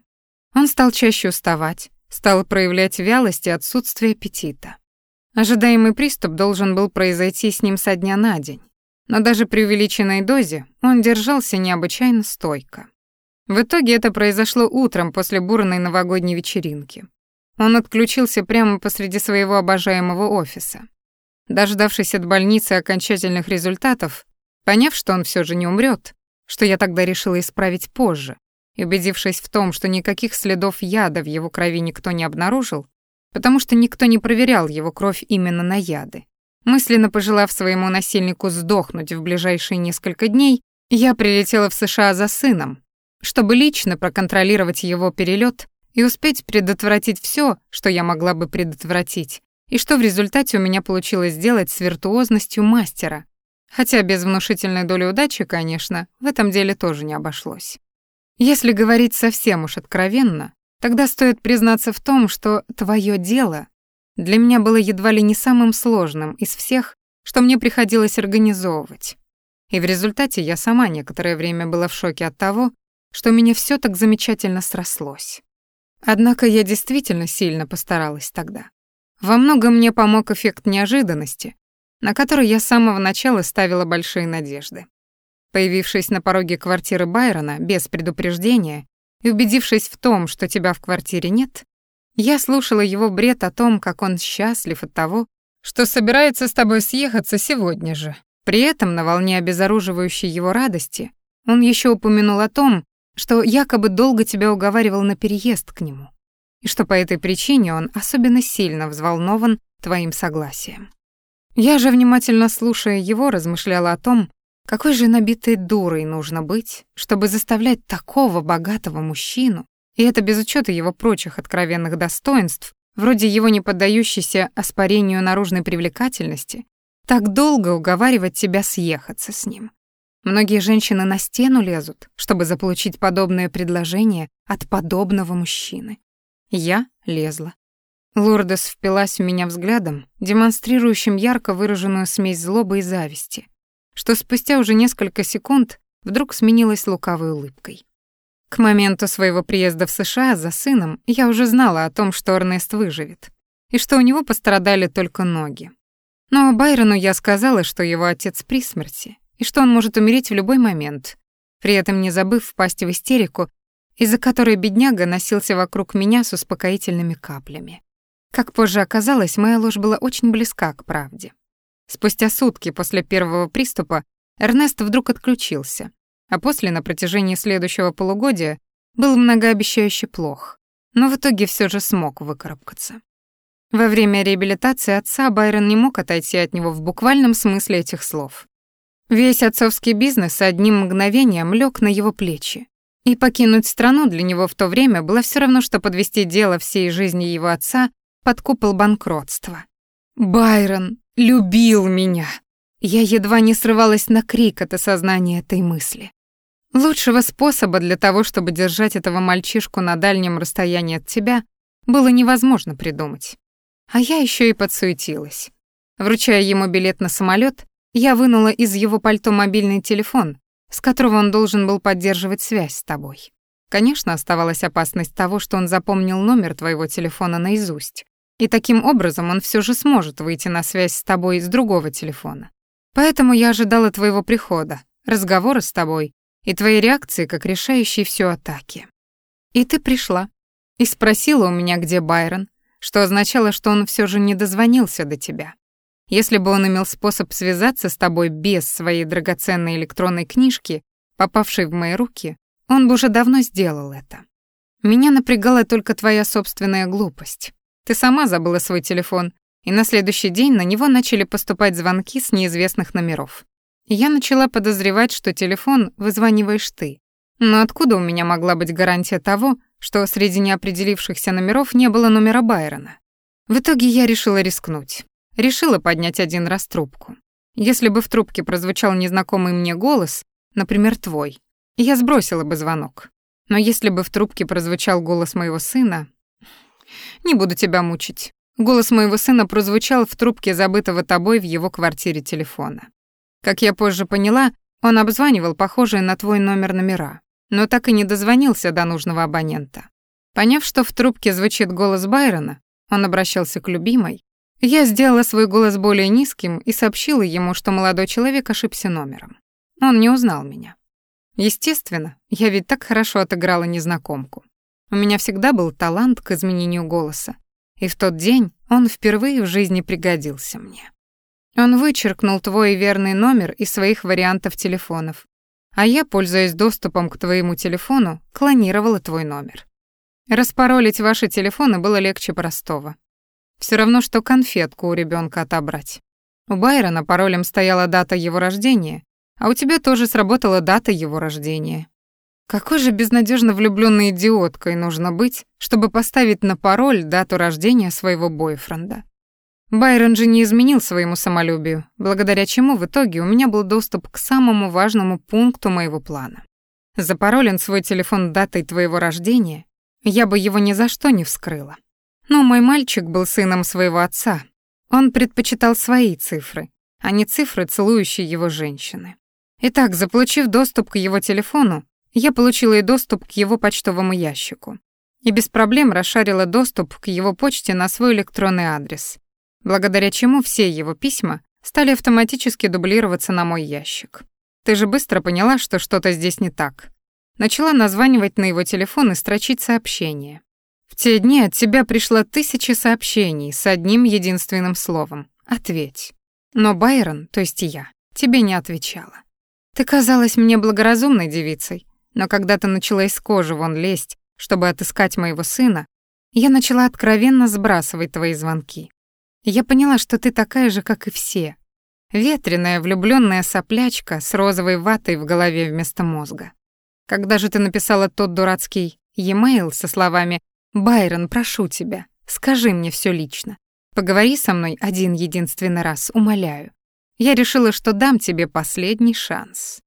Он стал чаще уставать, стал проявлять вялость и отсутствие аппетита. Ожидаемый приступ должен был произойти с ним со дня на день, но даже при увеличенной дозе он держался необычайно стойко. В итоге это произошло утром после бурной новогодней вечеринки. Он отключился прямо посреди своего обожаемого офиса. Дождавшись от больницы окончательных результатов, поняв, что он все же не умрет, что я тогда решила исправить позже, и убедившись в том, что никаких следов яда в его крови никто не обнаружил, потому что никто не проверял его кровь именно на яды. Мысленно пожелав своему насильнику сдохнуть в ближайшие несколько дней, я прилетела в США за сыном, чтобы лично проконтролировать его перелет и успеть предотвратить все, что я могла бы предотвратить, и что в результате у меня получилось сделать с виртуозностью мастера. Хотя без внушительной доли удачи, конечно, в этом деле тоже не обошлось. Если говорить совсем уж откровенно, Тогда стоит признаться в том, что твое дело для меня было едва ли не самым сложным из всех, что мне приходилось организовывать. И в результате я сама некоторое время была в шоке от того, что у меня все так замечательно срослось. Однако я действительно сильно постаралась тогда. Во многом мне помог эффект неожиданности, на который я с самого начала ставила большие надежды. Появившись на пороге квартиры Байрона без предупреждения, и убедившись в том, что тебя в квартире нет, я слушала его бред о том, как он счастлив от того, что собирается с тобой съехаться сегодня же. При этом на волне обезоруживающей его радости он еще упомянул о том, что якобы долго тебя уговаривал на переезд к нему, и что по этой причине он особенно сильно взволнован твоим согласием. Я же, внимательно слушая его, размышляла о том, какой же набитой дурой нужно быть, чтобы заставлять такого богатого мужчину, и это без учета его прочих откровенных достоинств, вроде его не поддающейся оспорению наружной привлекательности, так долго уговаривать тебя съехаться с ним. Многие женщины на стену лезут, чтобы заполучить подобное предложение от подобного мужчины. Я лезла. Лурдес впилась в меня взглядом, демонстрирующим ярко выраженную смесь злобы и зависти что спустя уже несколько секунд вдруг сменилась лукавой улыбкой. К моменту своего приезда в США за сыном я уже знала о том, что Эрнест выживет, и что у него пострадали только ноги. Но Байрону я сказала, что его отец при смерти, и что он может умереть в любой момент, при этом не забыв впасть в истерику, из-за которой бедняга носился вокруг меня с успокоительными каплями. Как позже оказалось, моя ложь была очень близка к правде. Спустя сутки после первого приступа Эрнест вдруг отключился, а после на протяжении следующего полугодия был многообещающе плох, но в итоге все же смог выкарабкаться. Во время реабилитации отца Байрон не мог отойти от него в буквальном смысле этих слов. Весь отцовский бизнес одним мгновением лег на его плечи. И покинуть страну для него в то время было все равно, что подвести дело всей жизни его отца под купол банкротства. Байрон любил меня. Я едва не срывалась на крик от осознания этой мысли. Лучшего способа для того, чтобы держать этого мальчишку на дальнем расстоянии от тебя, было невозможно придумать. А я еще и подсуетилась. Вручая ему билет на самолет, я вынула из его пальто мобильный телефон, с которого он должен был поддерживать связь с тобой. Конечно, оставалась опасность того, что он запомнил номер твоего телефона наизусть, и таким образом он все же сможет выйти на связь с тобой из другого телефона. Поэтому я ожидала твоего прихода, разговора с тобой и твоей реакции как решающей всю атаки. И ты пришла и спросила у меня, где Байрон, что означало, что он все же не дозвонился до тебя. Если бы он имел способ связаться с тобой без своей драгоценной электронной книжки, попавшей в мои руки, он бы уже давно сделал это. Меня напрягала только твоя собственная глупость. Ты сама забыла свой телефон, и на следующий день на него начали поступать звонки с неизвестных номеров. Я начала подозревать, что телефон вызваниваешь ты. Но откуда у меня могла быть гарантия того, что среди неопределившихся номеров не было номера Байрона? В итоге я решила рискнуть. Решила поднять один раз трубку. Если бы в трубке прозвучал незнакомый мне голос, например, твой, я сбросила бы звонок. Но если бы в трубке прозвучал голос моего сына... Не буду тебя мучить. Голос моего сына прозвучал в трубке забытого тобой в его квартире телефона. Как я позже поняла, он обзванивал похожие на твой номер номера, но так и не дозвонился до нужного абонента. Поняв, что в трубке звучит голос Байрона, он обращался к любимой, я сделала свой голос более низким и сообщила ему, что молодой человек ошибся номером. Он не узнал меня. Естественно, я ведь так хорошо отыграла незнакомку. У меня всегда был талант к изменению голоса, и в тот день он впервые в жизни пригодился мне. Он вычеркнул твой верный номер из своих вариантов телефонов, а я, пользуясь доступом к твоему телефону, клонировала твой номер. Распаролить ваши телефоны было легче простого. Все равно, что конфетку у ребенка отобрать. У Байрона паролем стояла дата его рождения, а у тебя тоже сработала дата его рождения. Какой же безнадежно влюбленной идиоткой нужно быть, чтобы поставить на пароль дату рождения своего бойфренда? Байрон же не изменил своему самолюбию, благодаря чему в итоге у меня был доступ к самому важному пункту моего плана. Запаролен свой телефон датой твоего рождения, я бы его ни за что не вскрыла. Но мой мальчик был сыном своего отца. Он предпочитал свои цифры, а не цифры целующей его женщины. Итак, заполучив доступ к его телефону, я получила и доступ к его почтовому ящику. И без проблем расшарила доступ к его почте на свой электронный адрес, благодаря чему все его письма стали автоматически дублироваться на мой ящик. Ты же быстро поняла, что что-то здесь не так. Начала названивать на его телефон и строчить сообщения. В те дни от тебя пришло тысячи сообщений с одним единственным словом «Ответь». Но Байрон, то есть я, тебе не отвечала. Ты казалась мне благоразумной девицей, но когда ты начала из кожи вон лезть, чтобы отыскать моего сына, я начала откровенно сбрасывать твои звонки. Я поняла, что ты такая же, как и все. Ветреная, влюбленная соплячка с розовой ватой в голове вместо мозга. Когда же ты написала тот дурацкий e-mail со словами «Байрон, прошу тебя, скажи мне все лично. Поговори со мной один единственный раз, умоляю. Я решила, что дам тебе последний шанс».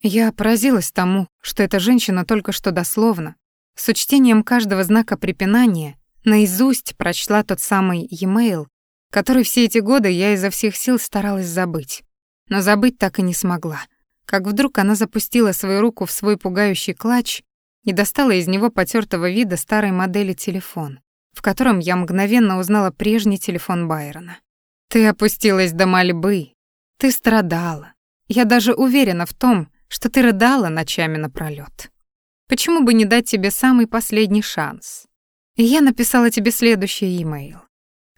Я поразилась тому, что эта женщина только что дословно, с учтением каждого знака препинания, наизусть прочла тот самый e-mail, который все эти годы я изо всех сил старалась забыть. Но забыть так и не смогла. Как вдруг она запустила свою руку в свой пугающий клатч и достала из него потертого вида старой модели телефон, в котором я мгновенно узнала прежний телефон Байрона. «Ты опустилась до мольбы. Ты страдала. Я даже уверена в том, что ты рыдала ночами напролёт. Почему бы не дать тебе самый последний шанс? И я написала тебе следующий имейл.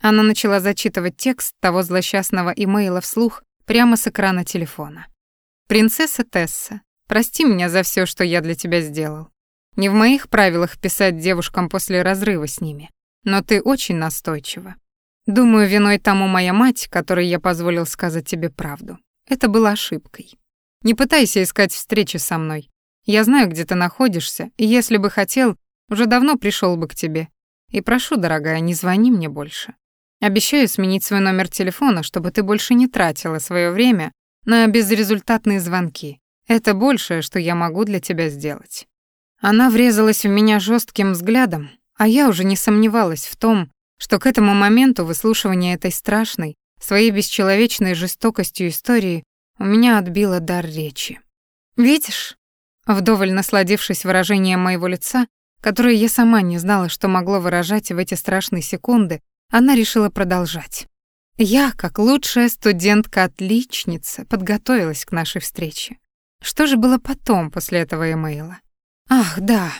Она начала зачитывать текст того злосчастного имейла вслух прямо с экрана телефона. «Принцесса Тесса, прости меня за все, что я для тебя сделал. Не в моих правилах писать девушкам после разрыва с ними, но ты очень настойчива. Думаю, виной тому моя мать, которой я позволил сказать тебе правду. Это было ошибкой. Не пытайся искать встречи со мной. Я знаю, где ты находишься, и если бы хотел, уже давно пришел бы к тебе. И прошу, дорогая, не звони мне больше. Обещаю сменить свой номер телефона, чтобы ты больше не тратила свое время на безрезультатные звонки. Это большее, что я могу для тебя сделать. Она врезалась в меня жестким взглядом, а я уже не сомневалась в том, что к этому моменту выслушивания этой страшной, своей бесчеловечной жестокостью истории у меня отбило дар речи. «Видишь?» Вдоволь насладившись выражением моего лица, которое я сама не знала, что могло выражать в эти страшные секунды, она решила продолжать. Я, как лучшая студентка-отличница, подготовилась к нашей встрече. Что же было потом, после этого имейла? Ах, да.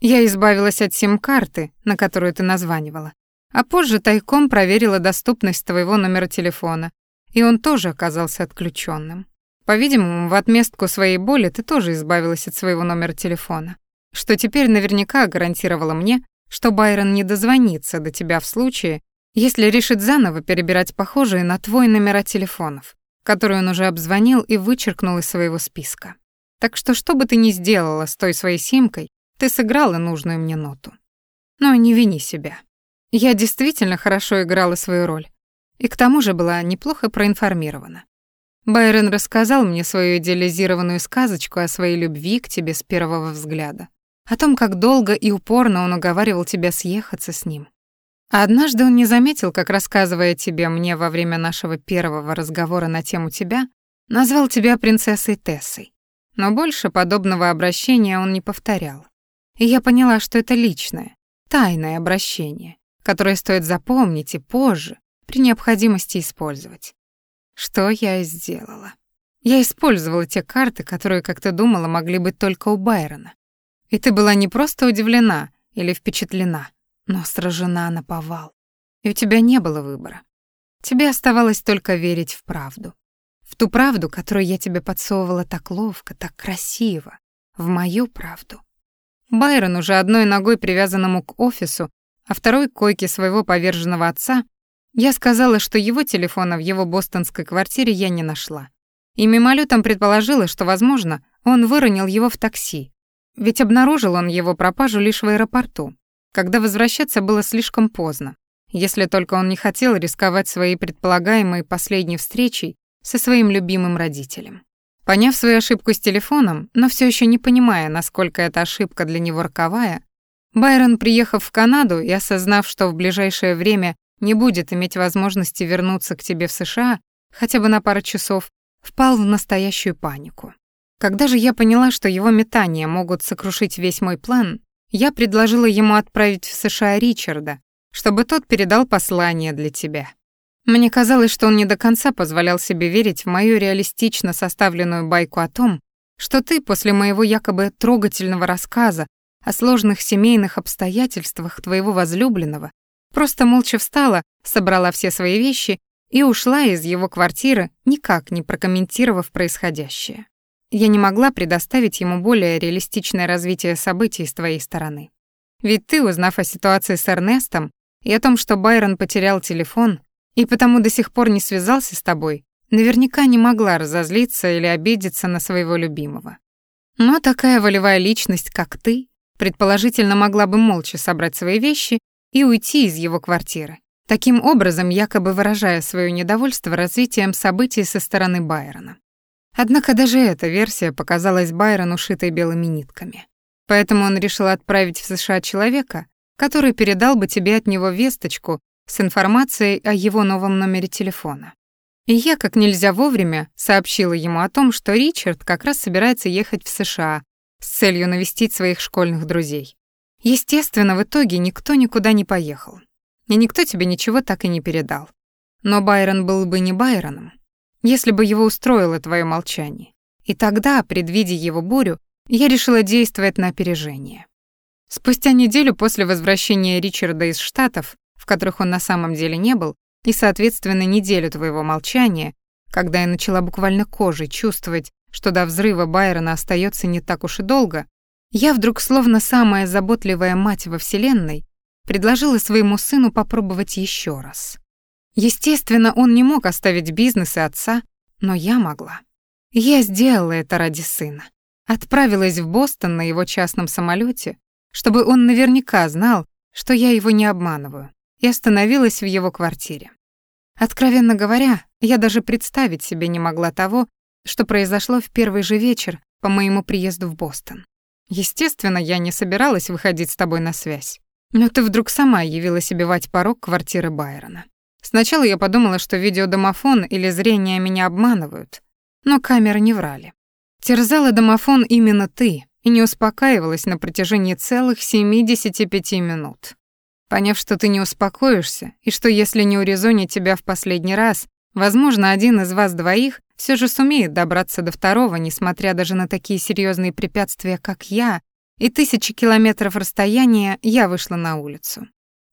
Я избавилась от сим-карты, на которую ты названивала, а позже тайком проверила доступность твоего номера телефона, и он тоже оказался отключенным. По-видимому, в отместку своей боли ты тоже избавилась от своего номера телефона, что теперь наверняка гарантировало мне, что Байрон не дозвонится до тебя в случае, если решит заново перебирать похожие на твой номера телефонов, которые он уже обзвонил и вычеркнул из своего списка. Так что что бы ты ни сделала с той своей симкой, ты сыграла нужную мне ноту. Но не вини себя. Я действительно хорошо играла свою роль. И к тому же была неплохо проинформирована. Байрон рассказал мне свою идеализированную сказочку о своей любви к тебе с первого взгляда. О том, как долго и упорно он уговаривал тебя съехаться с ним. А однажды он не заметил, как, рассказывая тебе мне во время нашего первого разговора на тему тебя, назвал тебя принцессой Тессой. Но больше подобного обращения он не повторял. И я поняла, что это личное, тайное обращение, которое стоит запомнить и позже, при необходимости использовать. Что я и сделала. Я использовала те карты, которые, как ты думала, могли быть только у Байрона. И ты была не просто удивлена или впечатлена, но сражена на повал. И у тебя не было выбора. Тебе оставалось только верить в правду. В ту правду, которую я тебе подсовывала так ловко, так красиво. В мою правду. Байрон, уже одной ногой привязанному к офису, а второй к койке своего поверженного отца, я сказала, что его телефона в его бостонской квартире я не нашла. И мимолетом предположила, что, возможно, он выронил его в такси. Ведь обнаружил он его пропажу лишь в аэропорту, когда возвращаться было слишком поздно, если только он не хотел рисковать своей предполагаемой последней встречей со своим любимым родителем. Поняв свою ошибку с телефоном, но все еще не понимая, насколько эта ошибка для него роковая, Байрон, приехав в Канаду и осознав, что в ближайшее время не будет иметь возможности вернуться к тебе в США хотя бы на пару часов, впал в настоящую панику. Когда же я поняла, что его метания могут сокрушить весь мой план, я предложила ему отправить в США Ричарда, чтобы тот передал послание для тебя. Мне казалось, что он не до конца позволял себе верить в мою реалистично составленную байку о том, что ты после моего якобы трогательного рассказа о сложных семейных обстоятельствах твоего возлюбленного Просто молча встала, собрала все свои вещи и ушла из его квартиры, никак не прокомментировав происходящее. Я не могла предоставить ему более реалистичное развитие событий с твоей стороны. Ведь ты, узнав о ситуации с Эрнестом и о том, что Байрон потерял телефон и потому до сих пор не связался с тобой, наверняка не могла разозлиться или обидеться на своего любимого. Но такая волевая личность, как ты, предположительно могла бы молча собрать свои вещи и уйти из его квартиры, таким образом якобы выражая свое недовольство развитием событий со стороны Байрона. Однако даже эта версия показалась Байрону шитой белыми нитками. Поэтому он решил отправить в США человека, который передал бы тебе от него весточку с информацией о его новом номере телефона. И я как нельзя вовремя сообщила ему о том, что Ричард как раз собирается ехать в США с целью навестить своих школьных друзей. Естественно, в итоге никто никуда не поехал. И никто тебе ничего так и не передал. Но Байрон был бы не Байроном, если бы его устроило твое молчание. И тогда, предвидя его бурю, я решила действовать на опережение. Спустя неделю после возвращения Ричарда из Штатов, в которых он на самом деле не был, и, соответственно, неделю твоего молчания, когда я начала буквально кожей чувствовать, что до взрыва Байрона остается не так уж и долго, я вдруг, словно самая заботливая мать во Вселенной, предложила своему сыну попробовать еще раз. Естественно, он не мог оставить бизнес и отца, но я могла. Я сделала это ради сына. Отправилась в Бостон на его частном самолете, чтобы он наверняка знал, что я его не обманываю, и остановилась в его квартире. Откровенно говоря, я даже представить себе не могла того, что произошло в первый же вечер по моему приезду в Бостон. Естественно, я не собиралась выходить с тобой на связь. Но ты вдруг сама явилась обивать порог квартиры Байрона. Сначала я подумала, что видеодомофон или зрение меня обманывают, но камеры не врали. Терзала домофон именно ты и не успокаивалась на протяжении целых 75 минут. Поняв, что ты не успокоишься, и что если не урезонить тебя в последний раз, возможно, один из вас двоих все же сумеет добраться до второго, несмотря даже на такие серьезные препятствия, как я, и тысячи километров расстояния, я вышла на улицу.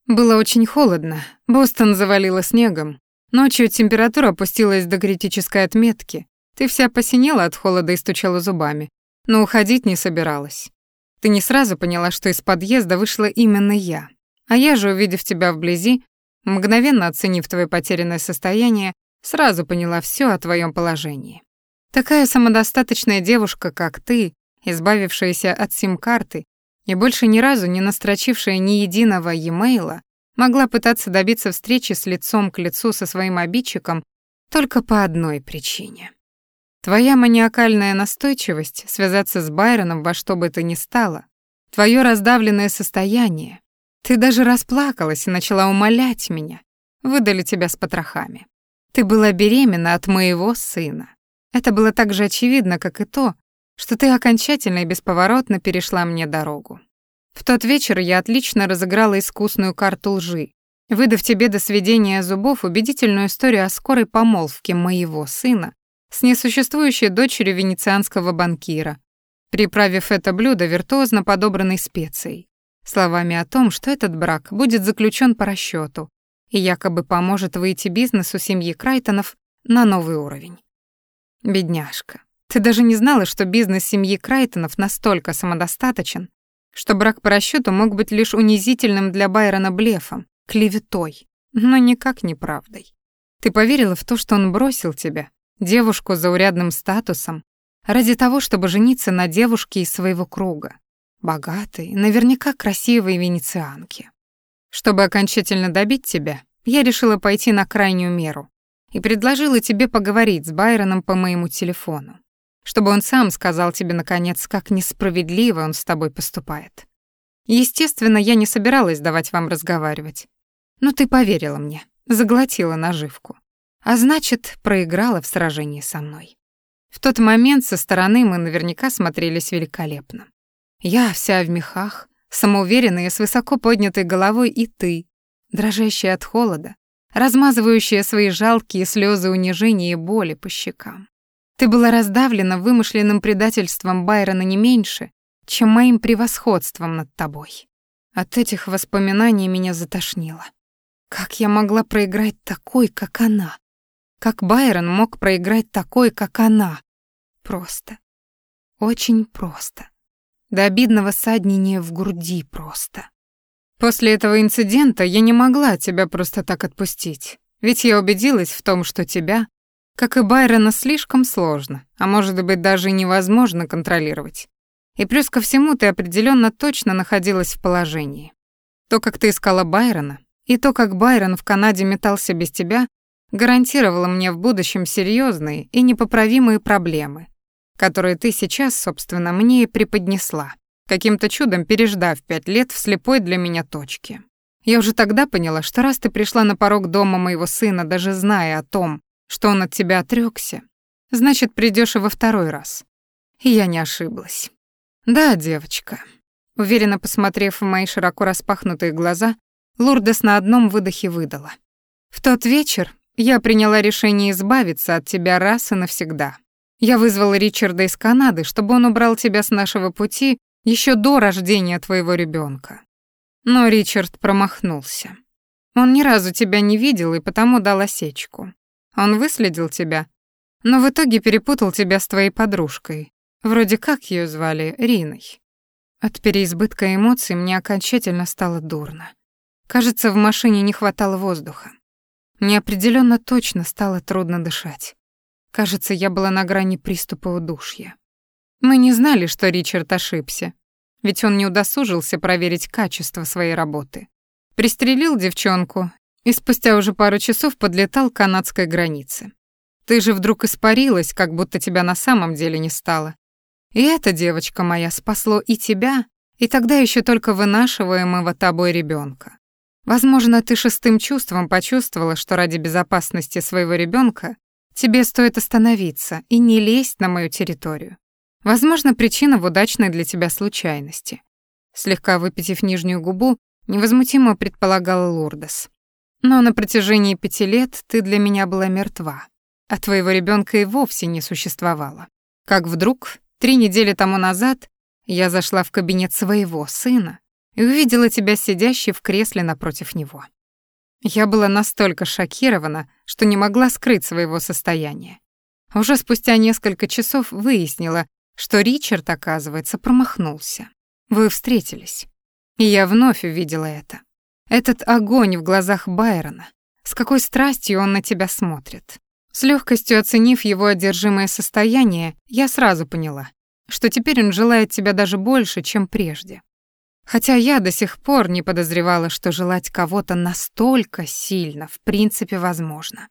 Было очень холодно, Бостон завалило снегом. Ночью температура опустилась до критической отметки. Ты вся посинела от холода и стучала зубами, но уходить не собиралась. Ты не сразу поняла, что из подъезда вышла именно я. А я же, увидев тебя вблизи, мгновенно оценив твое потерянное состояние, сразу поняла все о твоем положении. Такая самодостаточная девушка, как ты, избавившаяся от сим-карты и больше ни разу не настрочившая ни единого e-mail, могла пытаться добиться встречи с лицом к лицу со своим обидчиком только по одной причине. Твоя маниакальная настойчивость связаться с Байроном во что бы то ни стало, твое раздавленное состояние, ты даже расплакалась и начала умолять меня, выдали тебя с потрохами. Ты была беременна от моего сына. Это было так же очевидно, как и то, что ты окончательно и бесповоротно перешла мне дорогу. В тот вечер я отлично разыграла искусную карту лжи, выдав тебе до сведения зубов убедительную историю о скорой помолвке моего сына с несуществующей дочерью венецианского банкира, приправив это блюдо виртуозно подобранной специей, словами о том, что этот брак будет заключен по расчету и якобы поможет выйти бизнесу семьи Крайтонов на новый уровень. Бедняжка, ты даже не знала, что бизнес семьи Крайтонов настолько самодостаточен, что брак по расчету мог быть лишь унизительным для Байрона блефом, клеветой, но никак не правдой. Ты поверила в то, что он бросил тебя, девушку с заурядным статусом, ради того, чтобы жениться на девушке из своего круга, богатой, наверняка красивой венецианке. Чтобы окончательно добить тебя, я решила пойти на крайнюю меру и предложила тебе поговорить с Байроном по моему телефону чтобы он сам сказал тебе, наконец, как несправедливо он с тобой поступает. Естественно, я не собиралась давать вам разговаривать. Но ты поверила мне, заглотила наживку. А значит, проиграла в сражении со мной. В тот момент со стороны мы наверняка смотрелись великолепно. Я вся в мехах, самоуверенная с высоко поднятой головой, и ты, дрожащая от холода, размазывающая свои жалкие слезы унижения и боли по щекам. Ты была раздавлена вымышленным предательством Байрона не меньше, чем моим превосходством над тобой. От этих воспоминаний меня затошнило. Как я могла проиграть такой, как она? Как Байрон мог проиграть такой, как она? Просто. Очень просто. До обидного саднения в груди просто. После этого инцидента я не могла тебя просто так отпустить, ведь я убедилась в том, что тебя, как и Байрона, слишком сложно, а может быть даже невозможно контролировать. И плюс ко всему ты определенно точно находилась в положении. То, как ты искала Байрона, и то, как Байрон в Канаде метался без тебя, гарантировало мне в будущем серьезные и непоправимые проблемы, которые ты сейчас, собственно, мне и преподнесла, каким-то чудом переждав пять лет в слепой для меня точке. Я уже тогда поняла, что раз ты пришла на порог дома моего сына, даже зная о том, что он от тебя отрёкся, значит, придёшь и во второй раз. И я не ошиблась. Да, девочка. Уверенно посмотрев в мои широко распахнутые глаза, Лурдес на одном выдохе выдала. В тот вечер я приняла решение избавиться от тебя раз и навсегда. Я вызвала Ричарда из Канады, чтобы он убрал тебя с нашего пути ещё до рождения твоего ребёнка. Но Ричард промахнулся. Он ни разу тебя не видел и потому дал осечку. Он выследил тебя, но в итоге перепутал тебя с твоей подружкой. Вроде как ее звали, Риной. От переизбытка эмоций мне окончательно стало дурно. Кажется, в машине не хватало воздуха. Мне определенно точно стало трудно дышать. Кажется, я была на грани приступа удушья. Мы не знали, что Ричард ошибся, ведь он не удосужился проверить качество своей работы. Пристрелил девчонку и спустя уже пару часов подлетал к канадской границе. Ты же вдруг испарилась, как будто тебя на самом деле не стало. И эта девочка моя спасло и тебя, и тогда еще только вынашиваемого тобой ребенка. Возможно, ты шестым чувством почувствовала, что ради безопасности своего ребенка тебе стоит остановиться и не лезть на мою территорию. Возможно, причина в удачной для тебя случайности. Слегка выпитив нижнюю губу, невозмутимо предполагала Лурдес. Но на протяжении пяти лет ты для меня была мертва, а твоего ребенка и вовсе не существовало. Как вдруг, три недели тому назад, я зашла в кабинет своего сына и увидела тебя сидящей в кресле напротив него. Я была настолько шокирована, что не могла скрыть своего состояния. Уже спустя несколько часов выяснила, что Ричард, оказывается, промахнулся. Вы встретились. И я вновь увидела это. Этот огонь в глазах Байрона. С какой страстью он на тебя смотрит. С легкостью оценив его одержимое состояние, я сразу поняла, что теперь он желает тебя даже больше, чем прежде. Хотя я до сих пор не подозревала, что желать кого-то настолько сильно в принципе возможно.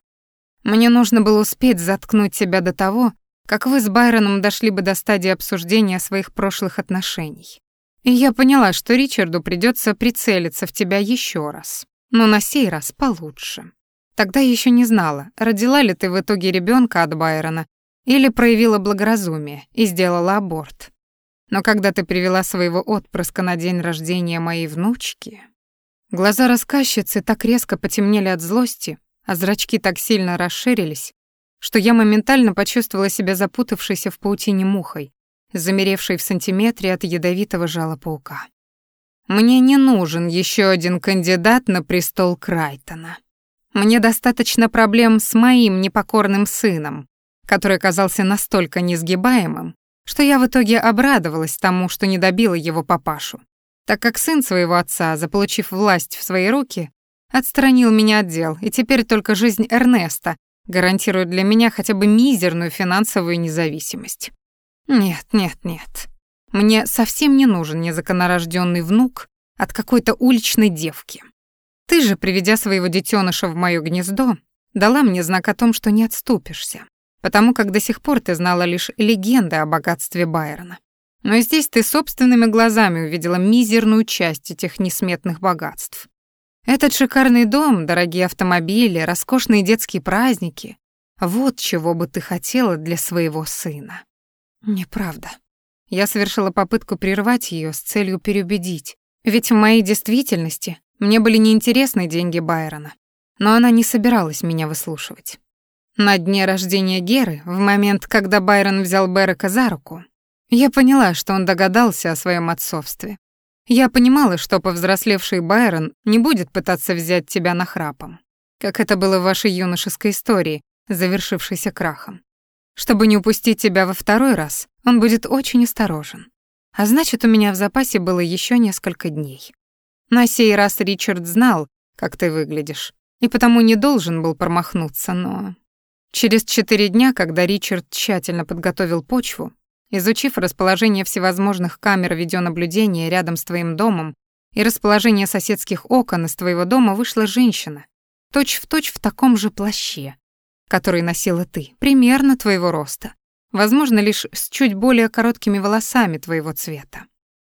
Мне нужно было успеть заткнуть себя до того, как вы с Байроном дошли бы до стадии обсуждения своих прошлых отношений. И я поняла, что Ричарду придется прицелиться в тебя еще раз, но на сей раз получше. Тогда еще не знала, родила ли ты в итоге ребенка от Байрона или проявила благоразумие и сделала аборт. Но когда ты привела своего отпрыска на день рождения моей внучки, глаза рассказчицы так резко потемнели от злости, а зрачки так сильно расширились, что я моментально почувствовала себя запутавшейся в паутине мухой, замеревшей в сантиметре от ядовитого жала паука. Мне не нужен еще один кандидат на престол Крайтона. Мне достаточно проблем с моим непокорным сыном, который оказался настолько несгибаемым, что я в итоге обрадовалась тому, что не добила его папашу, так как сын своего отца, заполучив власть в свои руки, отстранил меня от дел, и теперь только жизнь Эрнеста гарантирует для меня хотя бы мизерную финансовую независимость. Нет, нет, нет. Мне совсем не нужен незаконнорожденный внук от какой-то уличной девки. Ты же, приведя своего детеныша в моё гнездо, дала мне знак о том, что не отступишься, потому как до сих пор ты знала лишь легенды о богатстве Байрона. Но здесь ты собственными глазами увидела мизерную часть этих несметных богатств. Этот шикарный дом, дорогие автомобили, роскошные детские праздники — вот чего бы ты хотела для своего сына. Неправда. Я совершила попытку прервать ее с целью переубедить, ведь в моей действительности мне были неинтересны деньги Байрона, но она не собиралась меня выслушивать. На дне рождения Геры, в момент, когда Байрон взял Берека за руку, я поняла, что он догадался о своем отцовстве я понимала, что повзрослевший Байрон не будет пытаться взять тебя нахрапом, как это было в вашей юношеской истории, завершившейся крахом. Чтобы не упустить тебя во второй раз, он будет очень осторожен. А значит, у меня в запасе было еще несколько дней. На сей раз Ричард знал, как ты выглядишь, и потому не должен был промахнуться, но... Через четыре дня, когда Ричард тщательно подготовил почву, Изучив расположение всевозможных камер видеонаблюдения рядом с твоим домом и расположение соседских окон из твоего дома, вышла женщина, точь-в-точь точь в таком же плаще, который носила ты, примерно твоего роста, возможно, лишь с чуть более короткими волосами твоего цвета.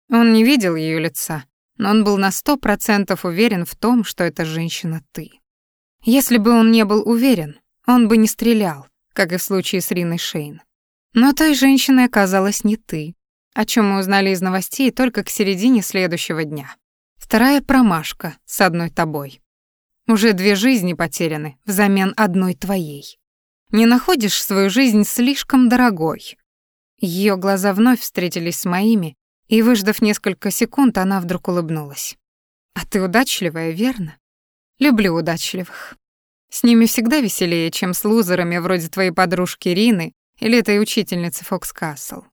Он не видел ее лица, но он был на сто процентов уверен в том, что эта женщина ты. Если бы он не был уверен, он бы не стрелял, как и в случае с Риной Шейн. Но той женщиной оказалась не ты, о чем мы узнали из новостей только к середине следующего дня. Вторая промашка с одной тобой. Уже две жизни потеряны взамен одной твоей. Не находишь свою жизнь слишком дорогой? Ее глаза вновь встретились с моими, и, выждав несколько секунд, она вдруг улыбнулась. «А ты удачливая, верно? Люблю удачливых. С ними всегда веселее, чем с лузерами вроде твоей подружки Рины или этой учительницы Фокскасл.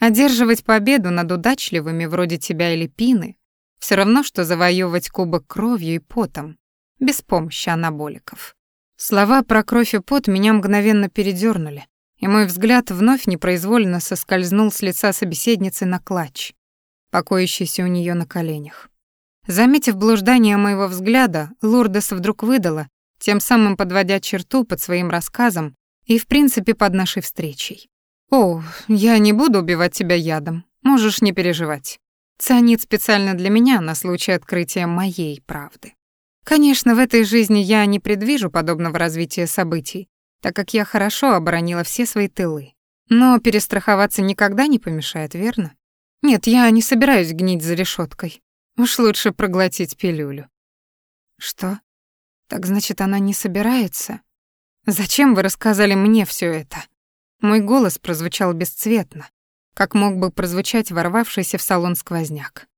Одерживать победу над удачливыми вроде тебя или Пины все равно, что завоевывать кубок кровью и потом, без помощи анаболиков. Слова про кровь и пот меня мгновенно передернули, и мой взгляд вновь непроизвольно соскользнул с лица собеседницы на клатч, покоящийся у нее на коленях. Заметив блуждание моего взгляда, Лурдес вдруг выдала, тем самым подводя черту под своим рассказом и, в принципе, под нашей встречей. «О, я не буду убивать тебя ядом, можешь не переживать. Цианид специально для меня на случай открытия моей правды. Конечно, в этой жизни я не предвижу подобного развития событий, так как я хорошо оборонила все свои тылы. Но перестраховаться никогда не помешает, верно? Нет, я не собираюсь гнить за решеткой. Уж лучше проглотить пилюлю. Что? Так значит, она не собирается? Зачем вы рассказали мне все это? Мой голос прозвучал бесцветно, как мог бы прозвучать ворвавшийся в салон сквозняк.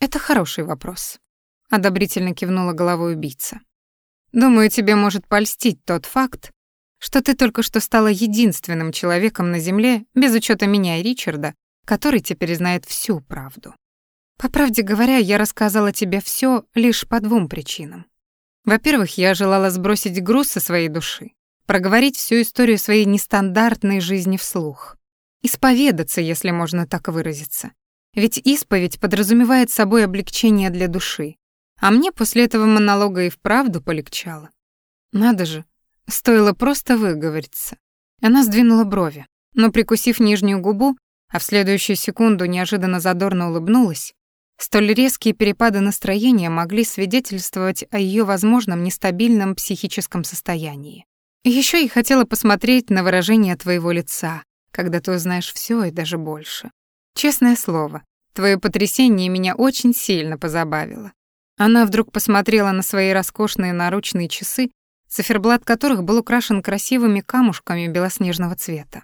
Это хороший вопрос. Одобрительно кивнула головой убийца. Думаю, тебе может польстить тот факт, что ты только что стала единственным человеком на Земле, без учета меня и Ричарда, который теперь знает всю правду. По правде говоря, я рассказала тебе все лишь по двум причинам. Во-первых, я желала сбросить груз со своей души, проговорить всю историю своей нестандартной жизни вслух. Исповедаться, если можно так выразиться. Ведь исповедь подразумевает собой облегчение для души. А мне после этого монолога и вправду полегчало. Надо же, Стоило просто выговориться. Она сдвинула брови, но, прикусив нижнюю губу, а в следующую секунду неожиданно задорно улыбнулась, столь резкие перепады настроения могли свидетельствовать о ее возможном нестабильном психическом состоянии. Еще и хотела посмотреть на выражение твоего лица, когда ты узнаешь все и даже больше. Честное слово, твое потрясение меня очень сильно позабавило. Она вдруг посмотрела на свои роскошные наручные часы циферблат которых был украшен красивыми камушками белоснежного цвета.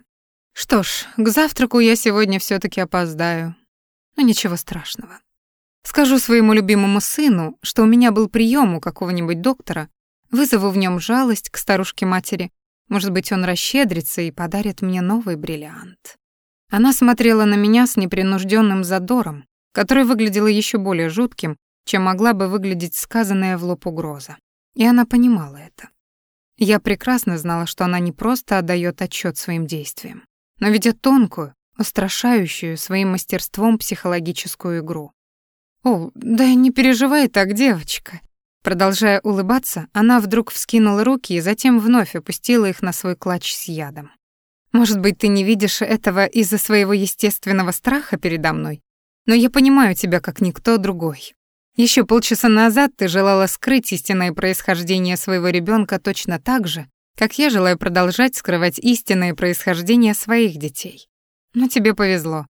Что ж, к завтраку я сегодня все таки опоздаю. Но ничего страшного. Скажу своему любимому сыну, что у меня был прием у какого-нибудь доктора, вызову в нем жалость к старушке-матери. Может быть, он расщедрится и подарит мне новый бриллиант. Она смотрела на меня с непринужденным задором, который выглядел еще более жутким, чем могла бы выглядеть сказанная в лоб угроза. И она понимала это. Я прекрасно знала, что она не просто отдает отчет своим действиям, но ведет тонкую, устрашающую своим мастерством психологическую игру. «О, да не переживай так, девочка». Продолжая улыбаться, она вдруг вскинула руки и затем вновь опустила их на свой клатч с ядом. «Может быть, ты не видишь этого из-за своего естественного страха передо мной, но я понимаю тебя как никто другой. Еще полчаса назад ты желала скрыть истинное происхождение своего ребенка точно так же, как я желаю продолжать скрывать истинное происхождение своих детей. Но тебе повезло.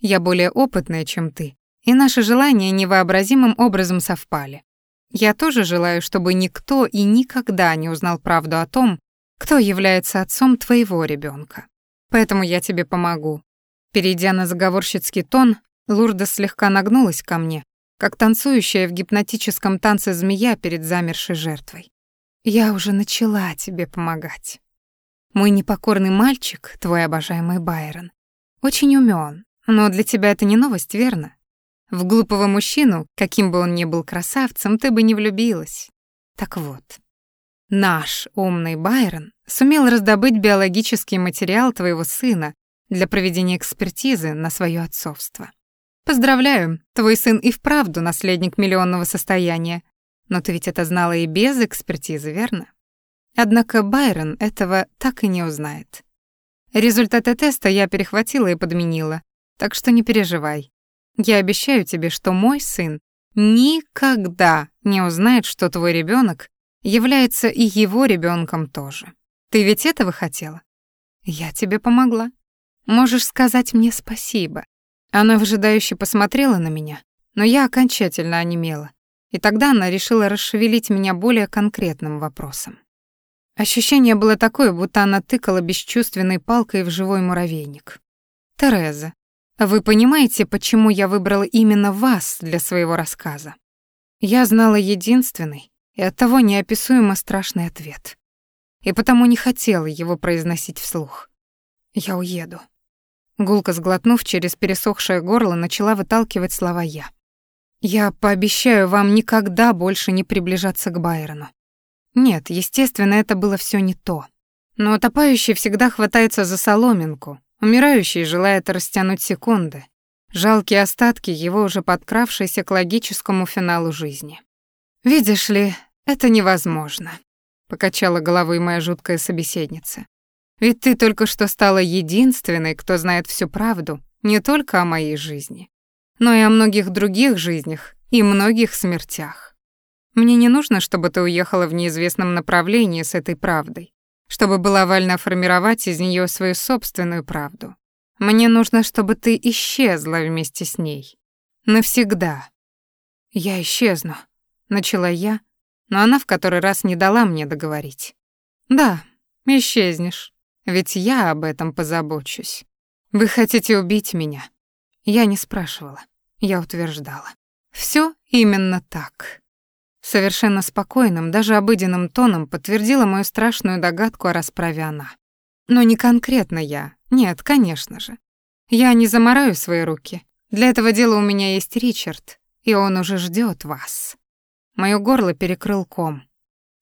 Я более опытная, чем ты, и наши желания невообразимым образом совпали. Я тоже желаю, чтобы никто и никогда не узнал правду о том, кто является отцом твоего ребенка. Поэтому я тебе помогу. Перейдя на заговорщицкий тон, Лурда слегка нагнулась ко мне, как танцующая в гипнотическом танце змея перед замершей жертвой. Я уже начала тебе помогать. Мой непокорный мальчик, твой обожаемый Байрон, очень умён, но для тебя это не новость, верно? В глупого мужчину, каким бы он ни был красавцем, ты бы не влюбилась. Так вот, наш умный Байрон сумел раздобыть биологический материал твоего сына для проведения экспертизы на своё отцовство. Поздравляю, твой сын и вправду наследник миллионного состояния. Но ты ведь это знала и без экспертизы, верно? Однако Байрон этого так и не узнает. Результаты теста я перехватила и подменила, так что не переживай. Я обещаю тебе, что мой сын никогда не узнает, что твой ребенок является и его ребенком тоже. Ты ведь этого хотела? Я тебе помогла. Можешь сказать мне спасибо. Она выжидающе посмотрела на меня, но я окончательно онемела. И тогда она решила расшевелить меня более конкретным вопросом. Ощущение было такое, будто она тыкала бесчувственной палкой в живой муравейник. «Тереза, вы понимаете, почему я выбрала именно вас для своего рассказа?» Я знала единственный и оттого неописуемо страшный ответ. И потому не хотела его произносить вслух. «Я уеду. Гулко сглотнув через пересохшее горло, начала выталкивать слова я. «Я пообещаю вам никогда больше не приближаться к Байрону». Нет, естественно, это было все не то. Но утопающий всегда хватается за соломинку, умирающий желает растянуть секунды, жалкие остатки его уже подкравшейся к логическому финалу жизни. «Видишь ли, это невозможно», — покачала головой моя жуткая собеседница. «Ведь ты только что стала единственной, кто знает всю правду не только о моей жизни, но и о многих других жизнях и многих смертях. Мне не нужно, чтобы ты уехала в неизвестном направлении с этой правдой, чтобы была вольна формировать из нее свою собственную правду. Мне нужно, чтобы ты исчезла вместе с ней. Навсегда. Я исчезну, начала я, но она в который раз не дала мне договорить. Да, исчезнешь, ведь я об этом позабочусь. Вы хотите убить меня? Я не спрашивала, я утверждала. Все именно так. Совершенно спокойным, даже обыденным тоном подтвердила мою страшную догадку о расправе она. Но не конкретно я. Нет, конечно же. Я не замораю свои руки. Для этого дела у меня есть Ричард, и он уже ждет вас. Моё горло перекрыл ком.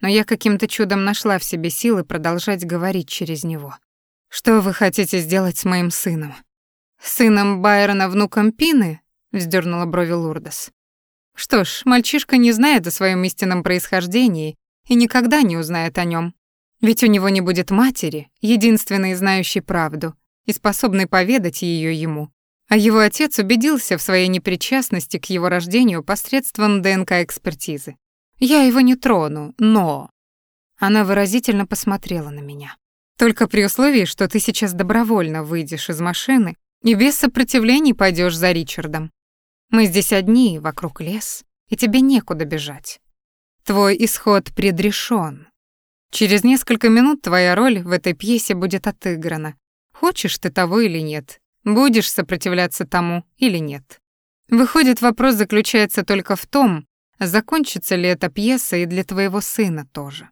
Но я каким-то чудом нашла в себе силы продолжать говорить через него. Что вы хотите сделать с моим сыном? Сыном Байрона, внуком Пины? вздернула брови Лурдес. Что ж, мальчишка не знает о своем истинном происхождении и никогда не узнает о нем. Ведь у него не будет матери, единственной знающей правду и способной поведать ее ему. А его отец убедился в своей непричастности к его рождению посредством ДНК-экспертизы. Я его не трону, но... Она выразительно посмотрела на меня. Только при условии, что ты сейчас добровольно выйдешь из машины и без сопротивлений пойдешь за Ричардом. Мы здесь одни, вокруг лес, и тебе некуда бежать. Твой исход предрешен. Через несколько минут твоя роль в этой пьесе будет отыграна. Хочешь ты того или нет, будешь сопротивляться тому или нет. Выходит, вопрос заключается только в том, закончится ли эта пьеса и для твоего сына тоже.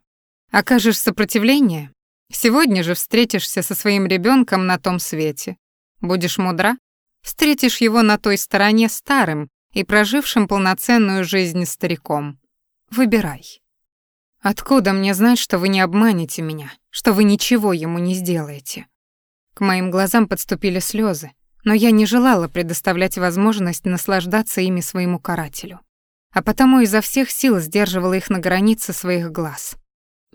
Окажешь сопротивление, сегодня же встретишься со своим ребенком на том свете. Будешь мудра, встретишь его на той стороне старым и прожившим полноценную жизнь стариком. Выбирай. Откуда мне знать, что вы не обманете меня, что вы ничего ему не сделаете? К моим глазам подступили слезы, но я не желала предоставлять возможность наслаждаться ими своему карателю. А потому изо всех сил сдерживала их на границе своих глаз.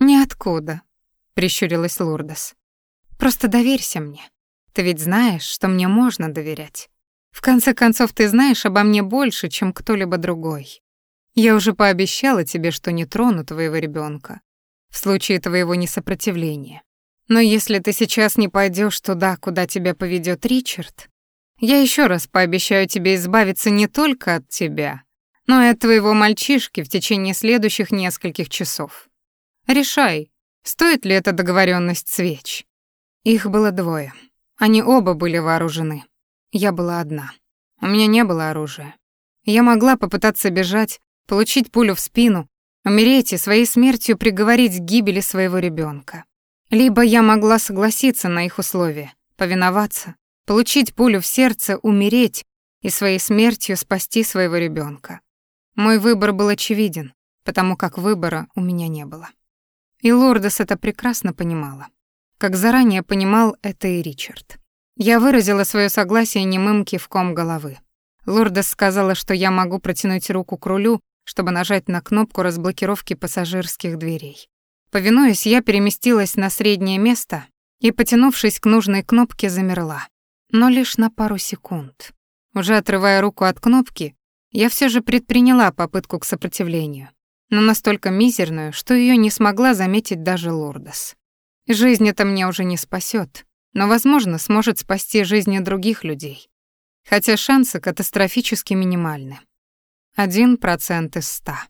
«Ниоткуда», — прищурилась Лурдес. «Просто доверься мне. Ты ведь знаешь, что мне можно доверять. В конце концов, ты знаешь обо мне больше, чем кто-либо другой. Я уже пообещала тебе, что не трону твоего ребенка в случае твоего несопротивления. Но если ты сейчас не пойдешь туда, куда тебя поведет Ричард, я еще раз пообещаю тебе избавиться не только от тебя, но и от твоего мальчишки в течение следующих нескольких часов. Решай, стоит ли эта договоренность свеч. Их было двое. Они оба были вооружены. Я была одна. У меня не было оружия. Я могла попытаться бежать, получить пулю в спину, умереть и своей смертью приговорить к гибели своего ребенка. Либо я могла согласиться на их условия, повиноваться, получить пулю в сердце, умереть и своей смертью спасти своего ребенка. Мой выбор был очевиден, потому как выбора у меня не было. И Лордес это прекрасно понимала как заранее понимал это и Ричард. Я выразила свое согласие немым кивком головы. Лордес сказала, что я могу протянуть руку к рулю, чтобы нажать на кнопку разблокировки пассажирских дверей. Повинуясь, я переместилась на среднее место и, потянувшись к нужной кнопке, замерла. Но лишь на пару секунд. Уже отрывая руку от кнопки, я все же предприняла попытку к сопротивлению, но настолько мизерную, что ее не смогла заметить даже Лордес. Жизнь это мне уже не спасет, но, возможно, сможет спасти жизни других людей. Хотя шансы катастрофически минимальны. Один процент из ста.